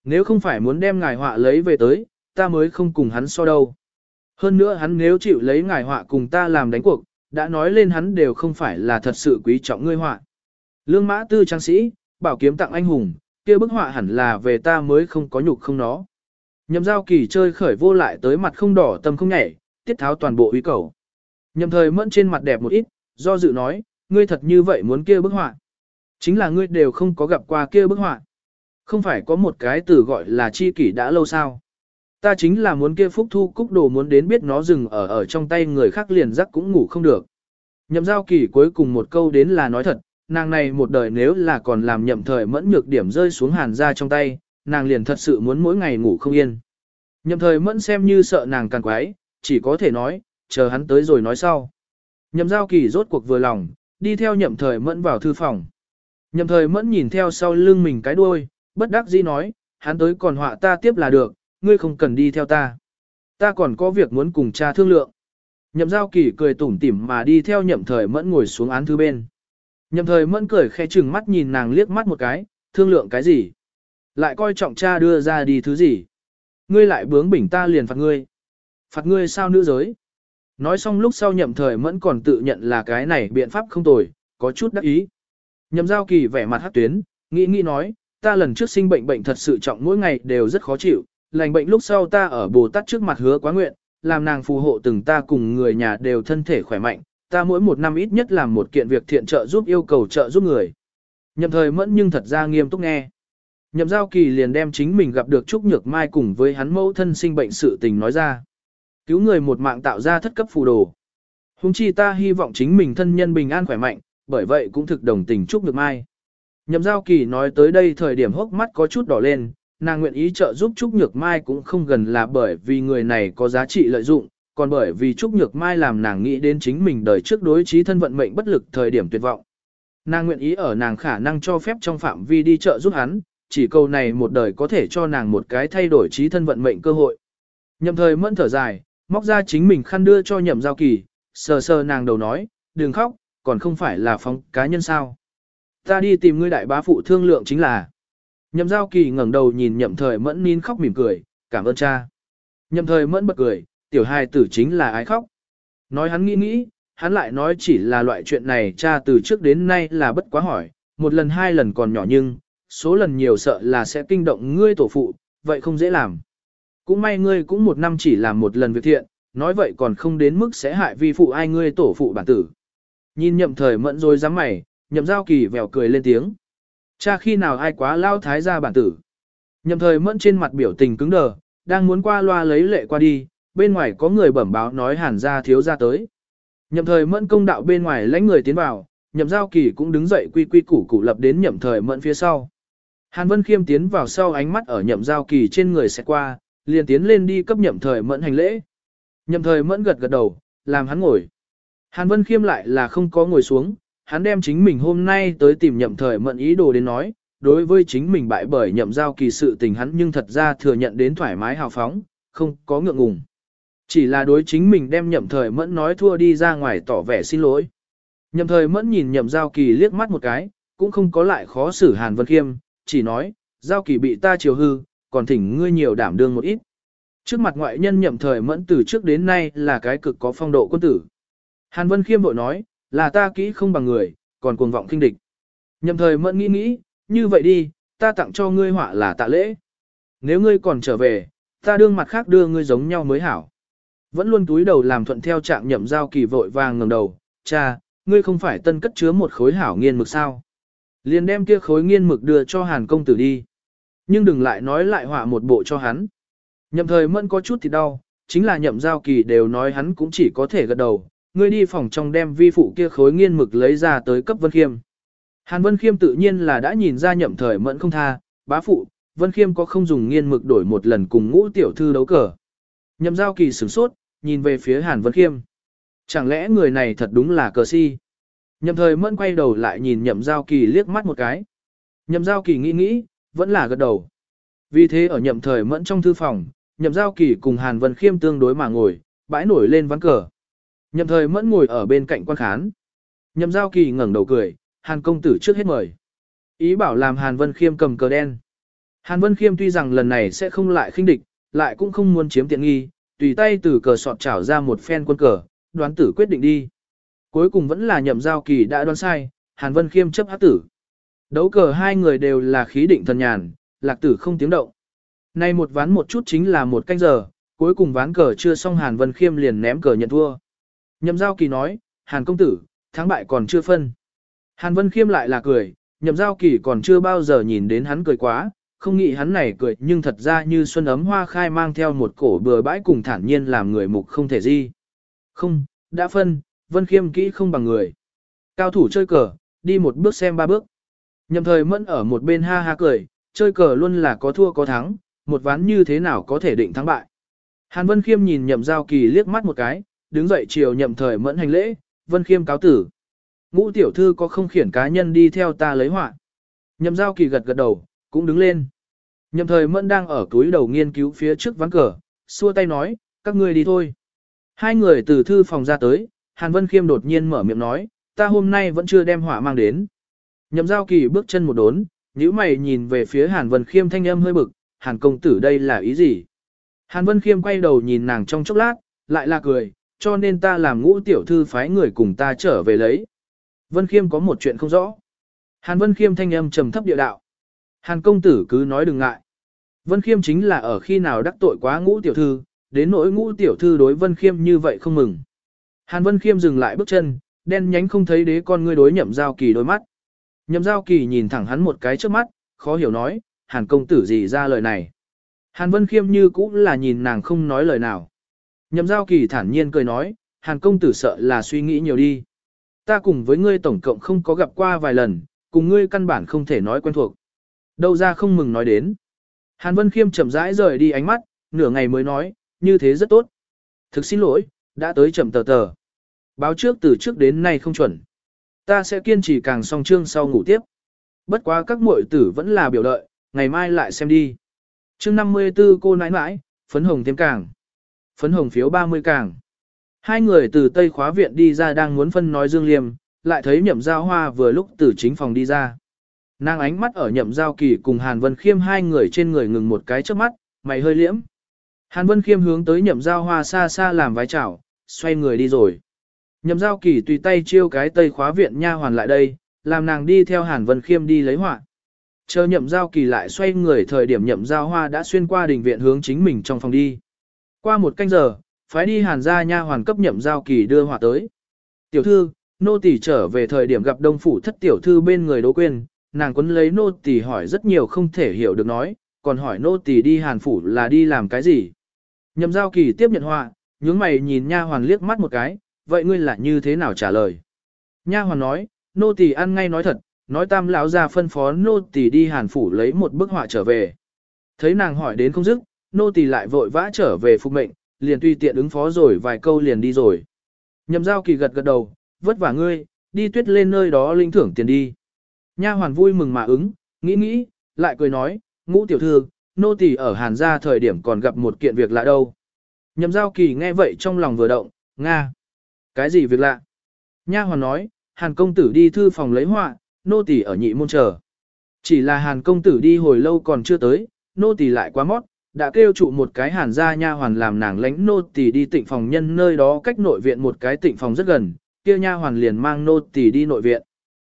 Nếu không phải muốn đem ngài họa lấy về tới, ta mới không cùng hắn so đâu. Hơn nữa hắn nếu chịu lấy ngài họa cùng ta làm đánh cuộc, đã nói lên hắn đều không phải là thật sự quý trọng ngươi họa. Lương mã tư trang sĩ, bảo kiếm tặng anh hùng, kia bức họa hẳn là về ta mới không có nhục không nó. Nhậm giao kỳ chơi khởi vô lại tới mặt không đỏ tâm không nhảy, tiết tháo toàn bộ uy cầu. Nhậm thời mẫn trên mặt đẹp một ít, do dự nói, ngươi thật như vậy muốn kia bức họa. Chính là ngươi đều không có gặp qua kia bức họa. Không phải có một cái từ gọi là chi kỷ đã lâu sao. Ta chính là muốn kia phúc thu cúc đồ muốn đến biết nó dừng ở ở trong tay người khác liền giấc cũng ngủ không được. Nhậm giao kỳ cuối cùng một câu đến là nói thật, nàng này một đời nếu là còn làm nhậm thời mẫn nhược điểm rơi xuống hàn ra trong tay, nàng liền thật sự muốn mỗi ngày ngủ không yên. Nhậm thời mẫn xem như sợ nàng càng quái, chỉ có thể nói, chờ hắn tới rồi nói sau. Nhậm giao kỳ rốt cuộc vừa lòng, đi theo nhậm thời mẫn vào thư phòng. Nhậm thời mẫn nhìn theo sau lưng mình cái đuôi, bất đắc dĩ nói, hắn tới còn họa ta tiếp là được, ngươi không cần đi theo ta. Ta còn có việc muốn cùng cha thương lượng. Nhậm giao kỳ cười tủm tỉm mà đi theo nhậm thời mẫn ngồi xuống án thư bên. Nhậm thời mẫn cười khẽ chừng mắt nhìn nàng liếc mắt một cái, thương lượng cái gì? Lại coi trọng cha đưa ra đi thứ gì? Ngươi lại bướng bỉnh ta liền phạt ngươi. Phạt ngươi sao nữ giới? Nói xong lúc sau nhậm thời mẫn còn tự nhận là cái này biện pháp không tồi, có chút đắc ý. Nhậm giao kỳ vẻ mặt hát tuyến, nghĩ nghĩ nói, ta lần trước sinh bệnh bệnh thật sự trọng mỗi ngày đều rất khó chịu, lành bệnh lúc sau ta ở Bồ Tát trước mặt hứa quá nguyện, làm nàng phù hộ từng ta cùng người nhà đều thân thể khỏe mạnh, ta mỗi một năm ít nhất làm một kiện việc thiện trợ giúp yêu cầu trợ giúp người. Nhậm thời mẫn nhưng thật ra nghiêm túc nghe. Nhậm giao kỳ liền đem chính mình gặp được Trúc Nhược Mai cùng với hắn mẫu thân sinh bệnh sự tình nói ra. Cứu người một mạng tạo ra thất cấp phù đồ. Hùng chi ta hy vọng chính mình thân nhân bình an khỏe mạnh, bởi vậy cũng thực đồng tình Trúc Nhược Mai. Nhậm giao kỳ nói tới đây thời điểm hốc mắt có chút đỏ lên, nàng nguyện ý trợ giúp Trúc Nhược Mai cũng không gần là bởi vì người này có giá trị lợi dụng, còn bởi vì Trúc Nhược Mai làm nàng nghĩ đến chính mình đời trước đối trí thân vận mệnh bất lực thời điểm tuyệt vọng. Nàng nguyện ý ở nàng khả năng cho phép trong phạm vi đi trợ giúp hắn, chỉ câu này một đời có thể cho nàng một cái thay đổi trí thân vận mệnh cơ hội. Nhậm thời mẫn thở dài, móc ra chính mình khăn đưa cho nhậm giao kỳ, sờ sờ nàng đầu nói, đừng khóc, còn không phải là phóng cá nhân sao. Ta đi tìm ngươi đại bá phụ thương lượng chính là. Nhậm giao kỳ ngẩng đầu nhìn nhậm thời mẫn nín khóc mỉm cười, cảm ơn cha. Nhậm thời mẫn bật cười, tiểu hài tử chính là ái khóc. Nói hắn nghĩ nghĩ, hắn lại nói chỉ là loại chuyện này cha từ trước đến nay là bất quá hỏi, một lần hai lần còn nhỏ nhưng, số lần nhiều sợ là sẽ kinh động ngươi tổ phụ, vậy không dễ làm. Cũng may ngươi cũng một năm chỉ làm một lần việc thiện, nói vậy còn không đến mức sẽ hại vi phụ ai ngươi tổ phụ bản tử. Nhìn nhậm thời mẫn rồi dám mày, nhậm giao kỳ vèo cười lên tiếng. Cha khi nào ai quá lao thái ra bản tử. Nhậm thời mẫn trên mặt biểu tình cứng đờ, đang muốn qua loa lấy lệ qua đi, bên ngoài có người bẩm báo nói hàn gia thiếu ra tới. Nhậm thời mẫn công đạo bên ngoài lãnh người tiến vào, nhậm giao kỳ cũng đứng dậy quy quy củ củ lập đến nhậm thời mẫn phía sau. Hàn Vân Khiêm tiến vào sau ánh mắt ở nhậm giao kỳ trên người sẽ qua, liền tiến lên đi cấp nhậm thời mẫn hành lễ. Nhậm thời mẫn gật gật đầu, làm hắn ngồi. Hàn Vân Khiêm lại là không có ngồi xuống, hắn đem chính mình hôm nay tới tìm nhậm thời mẫn ý đồ đến nói, đối với chính mình bại bởi nhậm giao kỳ sự tình hắn nhưng thật ra thừa nhận đến thoải mái hào phóng, không có ngượng ngùng. Chỉ là đối chính mình đem nhậm thời mẫn nói thua đi ra ngoài tỏ vẻ xin lỗi. Nhậm thời mẫn nhìn nhậm giao kỳ liếc mắt một cái, cũng không có lại khó xử Hàn Vân Khiêm, chỉ nói, giao kỳ bị ta chiều hư, còn thỉnh ngươi nhiều đảm đương một ít. Trước mặt ngoại nhân nhậm thời mẫn từ trước đến nay là cái cực có phong độ quân tử. Hàn Vân Khiêm vội nói, là ta kỹ không bằng người, còn cuồng vọng kinh địch. Nhậm thời mẫn nghĩ nghĩ, như vậy đi, ta tặng cho ngươi họa là tạ lễ. Nếu ngươi còn trở về, ta đương mặt khác đưa ngươi giống nhau mới hảo. Vẫn luôn túi đầu làm thuận theo trạng nhậm giao kỳ vội vàng ngẩng đầu, cha, ngươi không phải tân cất chứa một khối hảo nghiên mực sao. Liền đem kia khối nghiên mực đưa cho hàn công tử đi. Nhưng đừng lại nói lại họa một bộ cho hắn. Nhậm thời mẫn có chút thì đau, chính là nhậm giao kỳ đều nói hắn cũng chỉ có thể gật đầu, ngươi đi phòng trong đem vi phụ kia khối nghiên mực lấy ra tới cấp Vân Khiêm. Hàn Vân Khiêm tự nhiên là đã nhìn ra nhậm thời mẫn không tha, bá phụ, Vân Khiêm có không dùng nghiên mực đổi một lần cùng ngũ tiểu thư đấu cờ. Nhậm giao kỳ sửng sốt, nhìn về phía Hàn Vân Khiêm. Chẳng lẽ người này thật đúng là cờ si? Nhậm thời mẫn quay đầu lại nhìn nhậm giao kỳ liếc mắt một cái. Nhậm giao kỳ nghĩ nghĩ, vẫn là gật đầu. Vì thế ở nhậm thời mẫn trong thư phòng, nhậm giao kỳ cùng Hàn Vân Khiêm tương đối mà ngồi, bãi nổi lên ván cờ. Nhậm thời mẫn ngồi ở bên cạnh quan khán. Nhậm giao kỳ ngẩng đầu cười, Hàn công tử trước hết mời. Ý bảo làm Hàn Vân Khiêm cầm cờ đen. Hàn Vân Khiêm tuy rằng lần này sẽ không lại khinh địch, lại cũng không muốn chiếm tiện nghi, tùy tay từ cờ sọt trảo ra một phen quân cờ, đoán tử quyết định đi. Cuối cùng vẫn là nhậm giao kỳ đã đoán sai, Hàn Vân Khiêm chấp hát tử. Đấu cờ hai người đều là khí định thần nhàn, lạc tử không tiếng động. Nay một ván một chút chính là một canh giờ, cuối cùng ván cờ chưa xong Hàn Vân Khiêm liền ném cờ nhận thua. Nhậm giao kỳ nói, Hàn công tử, thắng bại còn chưa phân. Hàn Vân Khiêm lại là cười, nhậm giao kỳ còn chưa bao giờ nhìn đến hắn cười quá, không nghĩ hắn này cười nhưng thật ra như xuân ấm hoa khai mang theo một cổ bừa bãi cùng thản nhiên làm người mục không thể di. Không, đã phân, Vân Khiêm kỹ không bằng người. Cao thủ chơi cờ, đi một bước xem ba bước. Nhậm thời mẫn ở một bên ha ha cười, chơi cờ luôn là có thua có thắng, một ván như thế nào có thể định thắng bại. Hàn Vân Khiêm nhìn nhậm giao kỳ liếc mắt một cái, đứng dậy chiều nhậm thời mẫn hành lễ, Vân Khiêm cáo tử. Ngũ tiểu thư có không khiển cá nhân đi theo ta lấy họa. Nhậm giao kỳ gật gật đầu, cũng đứng lên. Nhậm thời mẫn đang ở túi đầu nghiên cứu phía trước ván cờ, xua tay nói, các ngươi đi thôi. Hai người từ thư phòng ra tới, Hàn Vân Khiêm đột nhiên mở miệng nói, ta hôm nay vẫn chưa đem họa mang đến. Nhậm giao kỳ bước chân một đốn, nhíu mày nhìn về phía Hàn Vân Khiêm thanh âm hơi bực, Hàn công tử đây là ý gì? Hàn Vân Khiêm quay đầu nhìn nàng trong chốc lát, lại là cười, cho nên ta làm ngũ tiểu thư phái người cùng ta trở về lấy. Vân Khiêm có một chuyện không rõ. Hàn Vân Khiêm thanh âm trầm thấp địa đạo. Hàn công tử cứ nói đừng ngại. Vân Khiêm chính là ở khi nào đắc tội quá ngũ tiểu thư, đến nỗi ngũ tiểu thư đối Vân Khiêm như vậy không mừng. Hàn Vân Khiêm dừng lại bước chân, đen nhánh không thấy đế con ngươi đối nhậm giao kỳ đôi mắt. Nhậm giao kỳ nhìn thẳng hắn một cái trước mắt, khó hiểu nói, Hàn công tử gì ra lời này. Hàn Vân Khiêm như cũng là nhìn nàng không nói lời nào. Nhậm giao kỳ thản nhiên cười nói, Hàn công tử sợ là suy nghĩ nhiều đi. Ta cùng với ngươi tổng cộng không có gặp qua vài lần, cùng ngươi căn bản không thể nói quen thuộc. Đâu ra không mừng nói đến. Hàn Vân Khiêm chậm rãi rời đi ánh mắt, nửa ngày mới nói, như thế rất tốt. Thực xin lỗi, đã tới chậm tờ tờ. Báo trước từ trước đến nay không chuẩn. Ta sẽ kiên trì càng song chương sau ngủ tiếp. Bất quá các muội tử vẫn là biểu đợi, ngày mai lại xem đi. Chương 54 cô nãi nãi, phấn hồng thêm càng. Phấn hồng phiếu 30 càng. Hai người từ Tây khóa viện đi ra đang muốn phân nói Dương Liêm, lại thấy nhậm giao hoa vừa lúc từ chính phòng đi ra. Nàng ánh mắt ở nhậm giao kỳ cùng Hàn Vân Khiêm hai người trên người ngừng một cái trước mắt, mày hơi liễm. Hàn Vân Khiêm hướng tới nhậm giao hoa xa xa làm vái chào, xoay người đi rồi. Nhậm giao kỳ tùy tay chiêu cái tây khóa viện nha hoàn lại đây, làm nàng đi theo Hàn Vân Khiêm đi lấy họa. Chờ nhậm giao kỳ lại xoay người thời điểm nhậm giao hoa đã xuyên qua đình viện hướng chính mình trong phòng đi. Qua một canh giờ, phái đi hàn gia nha hoàn cấp nhậm giao kỳ đưa họa tới. Tiểu thư, nô tỳ trở về thời điểm gặp đông phủ thất tiểu thư bên người đỗ quên, nàng quấn lấy nô tỳ hỏi rất nhiều không thể hiểu được nói, còn hỏi nô tỳ đi hàn phủ là đi làm cái gì. Nhậm giao kỳ tiếp nhận họa, nhướng mày nhìn nha hoàn liếc mắt một cái, vậy ngươi là như thế nào trả lời? Nha hoàn nói, nô tỳ ăn ngay nói thật, nói tam lão ra phân phó nô tỳ đi hàn phủ lấy một bức họa trở về. Thấy nàng hỏi đến không dứt, nô tỳ lại vội vã trở về phục mệnh, liền tùy tiện ứng phó rồi vài câu liền đi rồi. Nhậm giao kỳ gật gật đầu, vất vả ngươi, đi tuyết lên nơi đó linh thưởng tiền đi. Nha hoàn vui mừng mà ứng, nghĩ nghĩ, lại cười nói, ngũ tiểu thư, nô tỳ ở hàn gia thời điểm còn gặp một kiện việc lạ đâu. Nhậm giao kỳ nghe vậy trong lòng vừa động, Nga. Cái gì việc lạ? Nha hoàn nói, hàn công tử đi thư phòng lấy họa, nô tỳ ở nhị môn chờ. Chỉ là hàn công tử đi hồi lâu còn chưa tới, nô tỳ lại quá mót, đã kêu trụ một cái hàn gia nha hoàn làm nàng lãnh nô tỳ đi tịnh phòng nhân nơi đó cách nội viện một cái tịnh phòng rất gần, kia nha hoàn liền mang nô tỳ đi nội viện.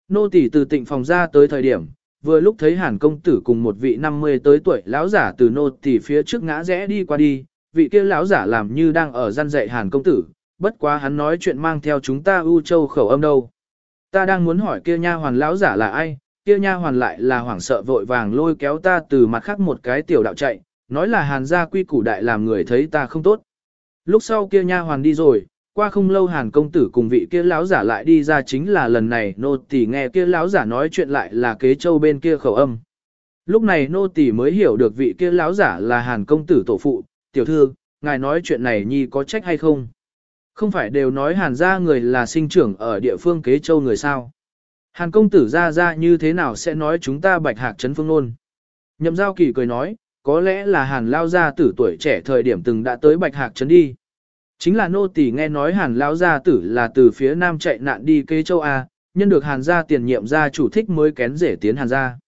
Nô tỳ từ tịnh phòng ra tới thời điểm, vừa lúc thấy hàn công tử cùng một vị 50 tới tuổi lão giả từ nô tỳ phía trước ngã rẽ đi qua đi, vị kia lão giả làm như đang ở gian dạy hàn công tử, bất quá hắn nói chuyện mang theo chúng ta ưu châu khẩu âm đâu. Ta đang muốn hỏi kia nha hoàn lão giả là ai, kia nha hoàn lại là hoảng sợ vội vàng lôi kéo ta từ mặt khác một cái tiểu đạo chạy, nói là hàn gia quy củ đại làm người thấy ta không tốt. Lúc sau kia nha hoàn đi rồi, qua không lâu hàn công tử cùng vị kia lão giả lại đi ra chính là lần này nô tỳ nghe kia lão giả nói chuyện lại là kế châu bên kia khẩu âm. Lúc này nô tỳ mới hiểu được vị kia lão giả là hàn công tử tổ phụ, tiểu thư, ngài nói chuyện này nhi có trách hay không? Không phải đều nói hàn gia người là sinh trưởng ở địa phương kế châu người sao? Hàn công tử ra ra như thế nào sẽ nói chúng ta bạch hạc trấn phương nôn? Nhậm giao kỳ cười nói, có lẽ là hàn lao gia tử tuổi trẻ thời điểm từng đã tới bạch hạc trấn đi. Chính là nô tỳ nghe nói hàn lao gia tử là từ phía nam chạy nạn đi kê châu A, nhân được hàn gia tiền nhiệm gia chủ thích mới kén rể tiến hàn gia.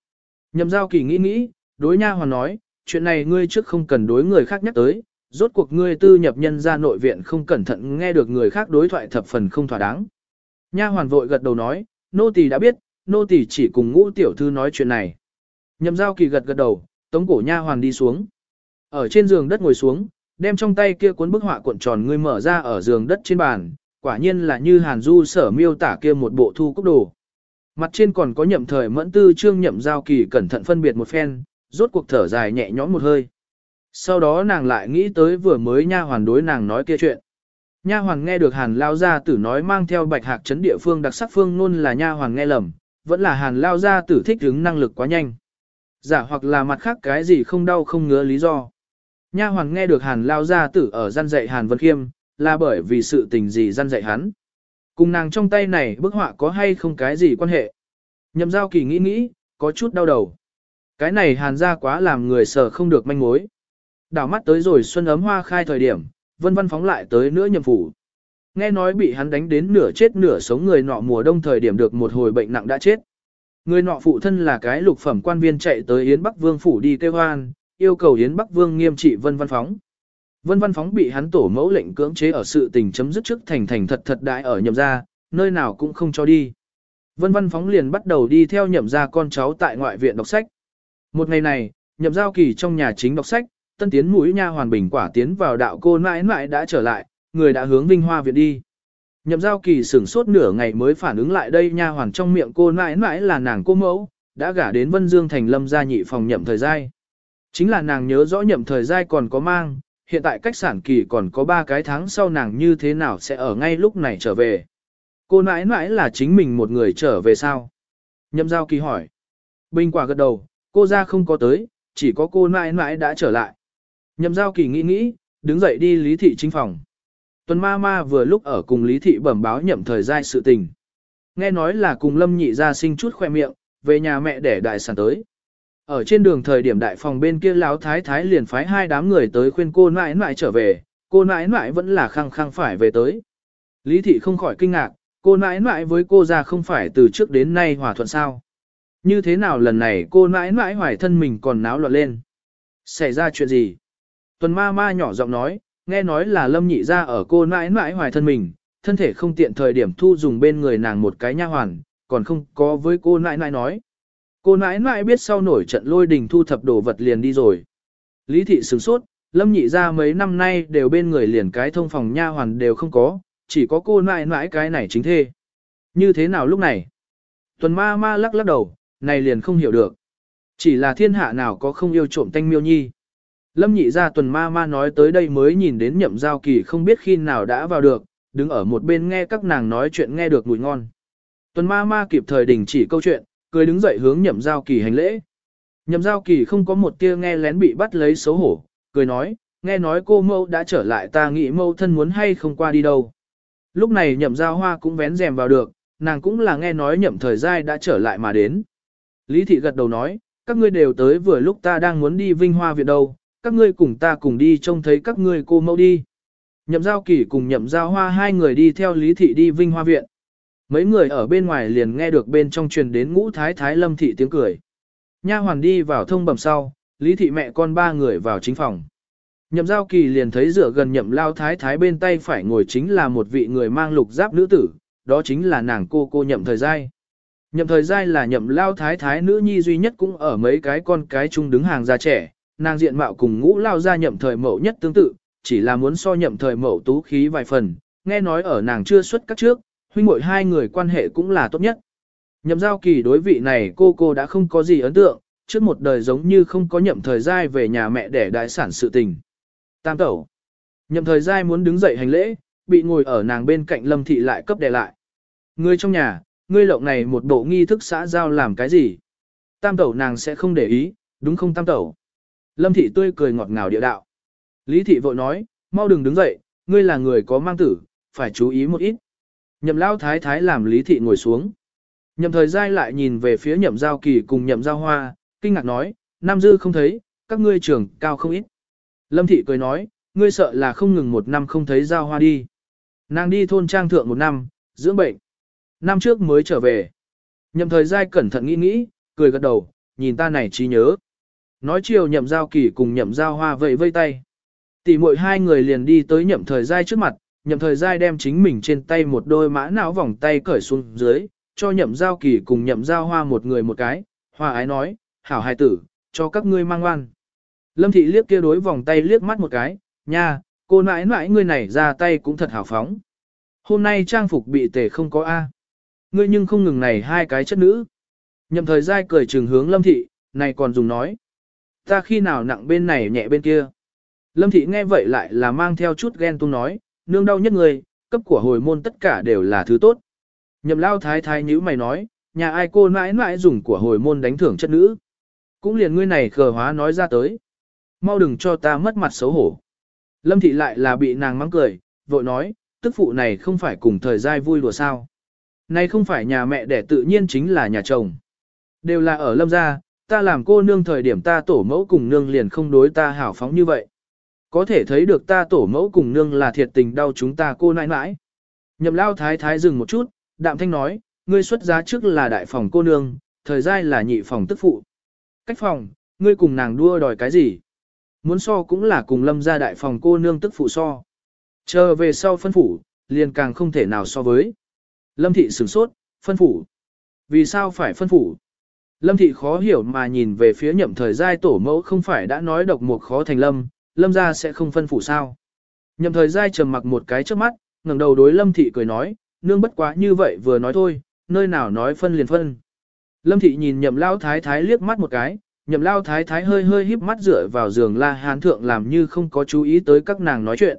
Nhậm giao kỳ nghĩ nghĩ, đối nha hoàn nói, chuyện này ngươi trước không cần đối người khác nhắc tới, rốt cuộc ngươi tư nhập nhân gia nội viện không cẩn thận nghe được người khác đối thoại thập phần không thỏa đáng. Nha hoàn vội gật đầu nói, nô tỳ đã biết, nô tỳ chỉ cùng ngũ tiểu thư nói chuyện này. Nhậm giao kỳ gật gật đầu, tống cổ nha hoàn đi xuống. Ở trên giường đất ngồi xuống, đem trong tay kia cuốn bức họa cuộn tròn ngươi mở ra ở giường đất trên bàn, quả nhiên là như Hàn Du sở miêu tả kia một bộ thu cúc đồ. Mặt trên còn có nhậm thời mẫn tư trương nhậm giao kỳ cẩn thận phân biệt một phen, rốt cuộc thở dài nhẹ nhõm một hơi. Sau đó nàng lại nghĩ tới vừa mới nha hoàn đối nàng nói kia chuyện. Nha hoàn nghe được Hàn Lao Gia Tử nói mang theo bạch hạc chấn địa phương đặc sắc phương luôn là nha hoàn nghe lầm, vẫn là Hàn Lao Gia Tử thích ứng năng lực quá nhanh. Giả hoặc là mặt khác cái gì không đau không ngứa lý do. Nha hoàn nghe được Hàn Lao Gia Tử ở gian dạy Hàn Vân Khiêm, là bởi vì sự tình gì gian dạy hắn. Cùng nàng trong tay này bức họa có hay không cái gì quan hệ. Nhậm giao kỳ nghĩ nghĩ, có chút đau đầu. Cái này Hàn ra quá làm người sợ không được manh mối. Đảo mắt tới rồi xuân ấm hoa khai thời điểm, vân vân phóng lại tới nữa nhậm phủ. Nghe nói bị hắn đánh đến nửa chết nửa sống người nọ mùa đông thời điểm được một hồi bệnh nặng đã chết. Người nọ phụ thân là cái lục phẩm quan viên chạy tới Yến Bắc Vương phủ đi kêu hoan, yêu cầu Yến Bắc Vương nghiêm trị vân Văn phóng. Vân Văn Phóng bị hắn tổ mẫu lệnh cưỡng chế ở sự tình chấm dứt trước thành thành thật thật đại ở nhậm gia, nơi nào cũng không cho đi. Vân Văn Phóng liền bắt đầu đi theo nhậm gia con cháu tại ngoại viện đọc sách. Một ngày này, nhậm giao kỳ trong nhà chính đọc sách, tân tiến mũi nha hoàn bình quả tiến vào đạo cô mãi mãi đã trở lại, người đã hướng Vinh Hoa viện đi. Nhậm giao kỳ sửng sốt nửa ngày mới phản ứng lại đây nha hoàn trong miệng cô mãi mãi là nàng cô mẫu, đã gả đến Vân Dương thành lâm gia nhị phòng nhậm thời giai. Chính là nàng nhớ rõ nhậm thời giai còn có mang, hiện tại cách sản kỳ còn có 3 cái tháng sau nàng như thế nào sẽ ở ngay lúc này trở về. Cô nãi nãi là chính mình một người trở về sao? Nhậm giao kỳ hỏi. Bình quả gật đầu, cô ra không có tới, chỉ có cô nãi nãi đã trở lại. Nhậm giao kỳ nghĩ nghĩ, đứng dậy đi lý thị chính phòng. Tuần ma ma vừa lúc ở cùng lý thị bẩm báo nhậm thời gian sự tình. Nghe nói là cùng lâm nhị ra sinh chút khoe miệng, về nhà mẹ để đại sản tới. Ở trên đường thời điểm đại phòng bên kia láo thái thái liền phái hai đám người tới khuyên cô nãi nãi trở về, cô nãi nãi vẫn là khăng khăng phải về tới. Lý thị không khỏi kinh ngạc, cô nãi nãi với cô ra không phải từ trước đến nay hòa thuận sao. Như thế nào lần này cô nãi nãi hoài thân mình còn náo loạn lên. Xảy ra chuyện gì? Tuần ma ma nhỏ giọng nói, nghe nói là lâm nhị ra ở cô nãi nãi hoài thân mình, thân thể không tiện thời điểm thu dùng bên người nàng một cái nha hoàn, còn không có với cô nãi nãi nói. Cô nãi nãi biết sau nổi trận lôi đình thu thập đồ vật liền đi rồi. Lý thị sửng sốt, lâm nhị ra mấy năm nay đều bên người liền cái thông phòng nha hoàn đều không có, chỉ có cô nãi nãi cái này chính thê. Như thế nào lúc này? Tuần ma ma lắc lắc đầu, này liền không hiểu được. Chỉ là thiên hạ nào có không yêu trộm tanh miêu nhi. Lâm nhị ra tuần ma ma nói tới đây mới nhìn đến nhậm giao kỳ không biết khi nào đã vào được, đứng ở một bên nghe các nàng nói chuyện nghe được mùi ngon. Tuần ma ma kịp thời đình chỉ câu chuyện, cười đứng dậy hướng nhậm giao kỳ hành lễ. Nhậm giao kỳ không có một tia nghe lén bị bắt lấy xấu hổ, cười nói, nghe nói cô mâu đã trở lại ta nghĩ mâu thân muốn hay không qua đi đâu. Lúc này nhậm giao hoa cũng vén rèm vào được, nàng cũng là nghe nói nhậm thời gian đã trở lại mà đến. Lý thị gật đầu nói, các ngươi đều tới vừa lúc ta đang muốn đi vinh hoa viện đâu, các ngươi cùng ta cùng đi trông thấy các ngươi cô mẫu đi. Nhậm giao kỳ cùng nhậm giao hoa hai người đi theo lý thị đi vinh hoa viện. Mấy người ở bên ngoài liền nghe được bên trong truyền đến ngũ thái thái lâm thị tiếng cười. Nha hoàn đi vào thông bẩm sau, lý thị mẹ con ba người vào chính phòng. Nhậm giao kỳ liền thấy rửa gần nhậm lao thái thái bên tay phải ngồi chính là một vị người mang lục giáp nữ tử, đó chính là nàng cô cô nhậm thời giai. Nhậm thời giai là nhậm lao thái thái nữ nhi duy nhất cũng ở mấy cái con cái chung đứng hàng già trẻ, nàng diện mạo cùng ngũ lao ra nhậm thời mậu nhất tương tự, chỉ là muốn so nhậm thời mậu tú khí vài phần, nghe nói ở nàng chưa xuất các trước, huynh muội hai người quan hệ cũng là tốt nhất. Nhậm giao kỳ đối vị này cô cô đã không có gì ấn tượng, trước một đời giống như không có nhậm thời giai về nhà mẹ để đại sản sự tình. Tam tẩu. Nhậm thời giai muốn đứng dậy hành lễ, bị ngồi ở nàng bên cạnh lâm thị lại cấp đè lại. người trong nhà, ngươi lộng này một bộ nghi thức xã giao làm cái gì? Tam tẩu nàng sẽ không để ý, đúng không tam tẩu? Lâm thị tươi cười ngọt ngào địa đạo. Lý thị vội nói, mau đừng đứng dậy, ngươi là người có mang tử, phải chú ý một ít. Nhậm lao thái thái làm lý thị ngồi xuống. Nhậm thời giai lại nhìn về phía nhậm giao kỳ cùng nhậm giao hoa, kinh ngạc nói, Nam Dư không thấy, các ngươi trưởng cao không ít. Lâm thị cười nói, ngươi sợ là không ngừng một năm không thấy giao hoa đi. Nàng đi thôn trang thượng một năm, dưỡng bệnh. Năm trước mới trở về. Nhậm thời giai cẩn thận nghĩ nghĩ, cười gật đầu, nhìn ta này trí nhớ. Nói chiều nhậm giao kỳ cùng nhậm giao hoa vẫy vây tay. Tỷ muội hai người liền đi tới nhậm thời giai trước mặt, nhậm thời giai đem chính mình trên tay một đôi mã não vòng tay cởi xuống dưới, cho nhậm giao kỳ cùng nhậm giao hoa một người một cái, hoa ái nói, hảo hài tử, cho các ngươi mang ngoan. Lâm thị liếc kia đối vòng tay liếc mắt một cái, nha, cô nãi nãi ngươi này ra tay cũng thật hảo phóng. Hôm nay trang phục bị tể không có A. Ngươi nhưng không ngừng này hai cái chất nữ. Nhậm thời giai cười trường hướng lâm thị, này còn dùng nói. Ta khi nào nặng bên này nhẹ bên kia. Lâm thị nghe vậy lại là mang theo chút ghen tung nói, nương đau nhất người, cấp của hồi môn tất cả đều là thứ tốt. Nhậm lao thái thái nhữ mày nói, nhà ai cô mãi mãi dùng của hồi môn đánh thưởng chất nữ. Cũng liền ngươi này khờ hóa nói ra tới. Mau đừng cho ta mất mặt xấu hổ. Lâm thị lại là bị nàng mắng cười, vội nói, tức phụ này không phải cùng thời gian vui đùa sao. Này không phải nhà mẹ đẻ tự nhiên chính là nhà chồng. Đều là ở lâm gia, ta làm cô nương thời điểm ta tổ mẫu cùng nương liền không đối ta hảo phóng như vậy. Có thể thấy được ta tổ mẫu cùng nương là thiệt tình đau chúng ta cô nãi nãi. Nhậm lao thái thái dừng một chút, đạm thanh nói, ngươi xuất giá trước là đại phòng cô nương, thời gian là nhị phòng tức phụ. Cách phòng, ngươi cùng nàng đua đòi cái gì? Muốn so cũng là cùng lâm gia đại phòng cô nương tức phụ so. Chờ về sau phân phủ, liền càng không thể nào so với. Lâm thị sửng sốt, phân phủ. Vì sao phải phân phủ? Lâm thị khó hiểu mà nhìn về phía nhậm thời giai tổ mẫu không phải đã nói độc một khó thành lâm, lâm gia sẽ không phân phủ sao. Nhậm thời giai trầm mặc một cái trước mắt, ngẩng đầu đối lâm thị cười nói, nương bất quá như vậy vừa nói thôi, nơi nào nói phân liền phân. Lâm thị nhìn nhậm lao thái thái liếc mắt một cái, nhậm lao thái thái hơi hơi híp mắt dựa vào giường la hán thượng làm như không có chú ý tới các nàng nói chuyện.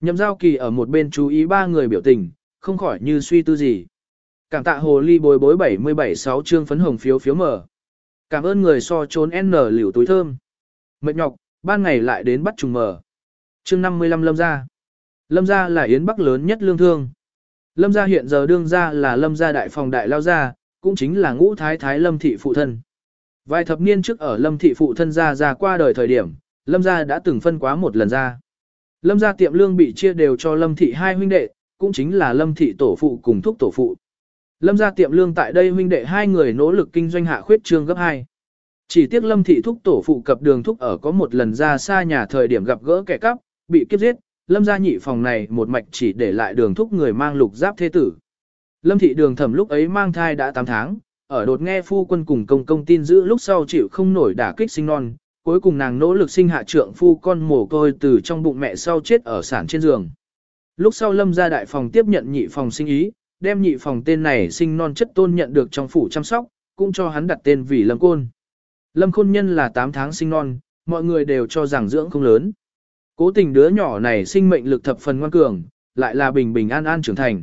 Nhậm giao kỳ ở một bên chú ý ba người biểu tình, không khỏi như suy tư gì. Cảm tạ hồ ly bồi bối 77-6 chương phấn hồng phiếu phiếu mở. Cảm ơn người so trốn N liều túi thơm. Mệt nhọc, ban ngày lại đến bắt trùng mở. Chương 55 Lâm gia. Lâm gia là yến bắc lớn nhất lương thương. Lâm gia hiện giờ đương gia là Lâm gia đại phòng đại lao gia, cũng chính là ngũ thái thái Lâm thị phụ thân. Vài thập niên trước ở Lâm thị phụ thân gia ra qua đời thời điểm, Lâm gia đã từng phân quá một lần ra. Lâm gia tiệm lương bị chia đều cho Lâm thị hai huynh đệ, cũng chính là Lâm thị tổ phụ cùng thúc tổ phụ. Lâm gia tiệm lương tại đây huynh đệ hai người nỗ lực kinh doanh hạ khuyết trương gấp hai. Chỉ tiếc Lâm thị thúc tổ phụ cập đường thúc ở có một lần ra xa nhà thời điểm gặp gỡ kẻ cắp, bị kiếp giết, Lâm gia nhị phòng này một mạch chỉ để lại đường thúc người mang lục giáp thế tử. Lâm thị đường thẩm lúc ấy mang thai đã 8 tháng, ở đột nghe phu quân cùng công công tin giữ lúc sau chịu không nổi đả kích sinh non, cuối cùng nàng nỗ lực sinh hạ trượng phu con mồ côi từ trong bụng mẹ sau chết ở sản trên giường. Lúc sau lâm gia đại phòng tiếp nhận nhị phòng sinh ý, đem nhị phòng tên này sinh non chất tôn nhận được trong phủ chăm sóc, cũng cho hắn đặt tên vì lâm côn. Lâm khôn nhân là 8 tháng sinh non, mọi người đều cho rằng dưỡng không lớn. Cố tình đứa nhỏ này sinh mệnh lực thập phần ngoan cường, lại là bình bình an an trưởng thành.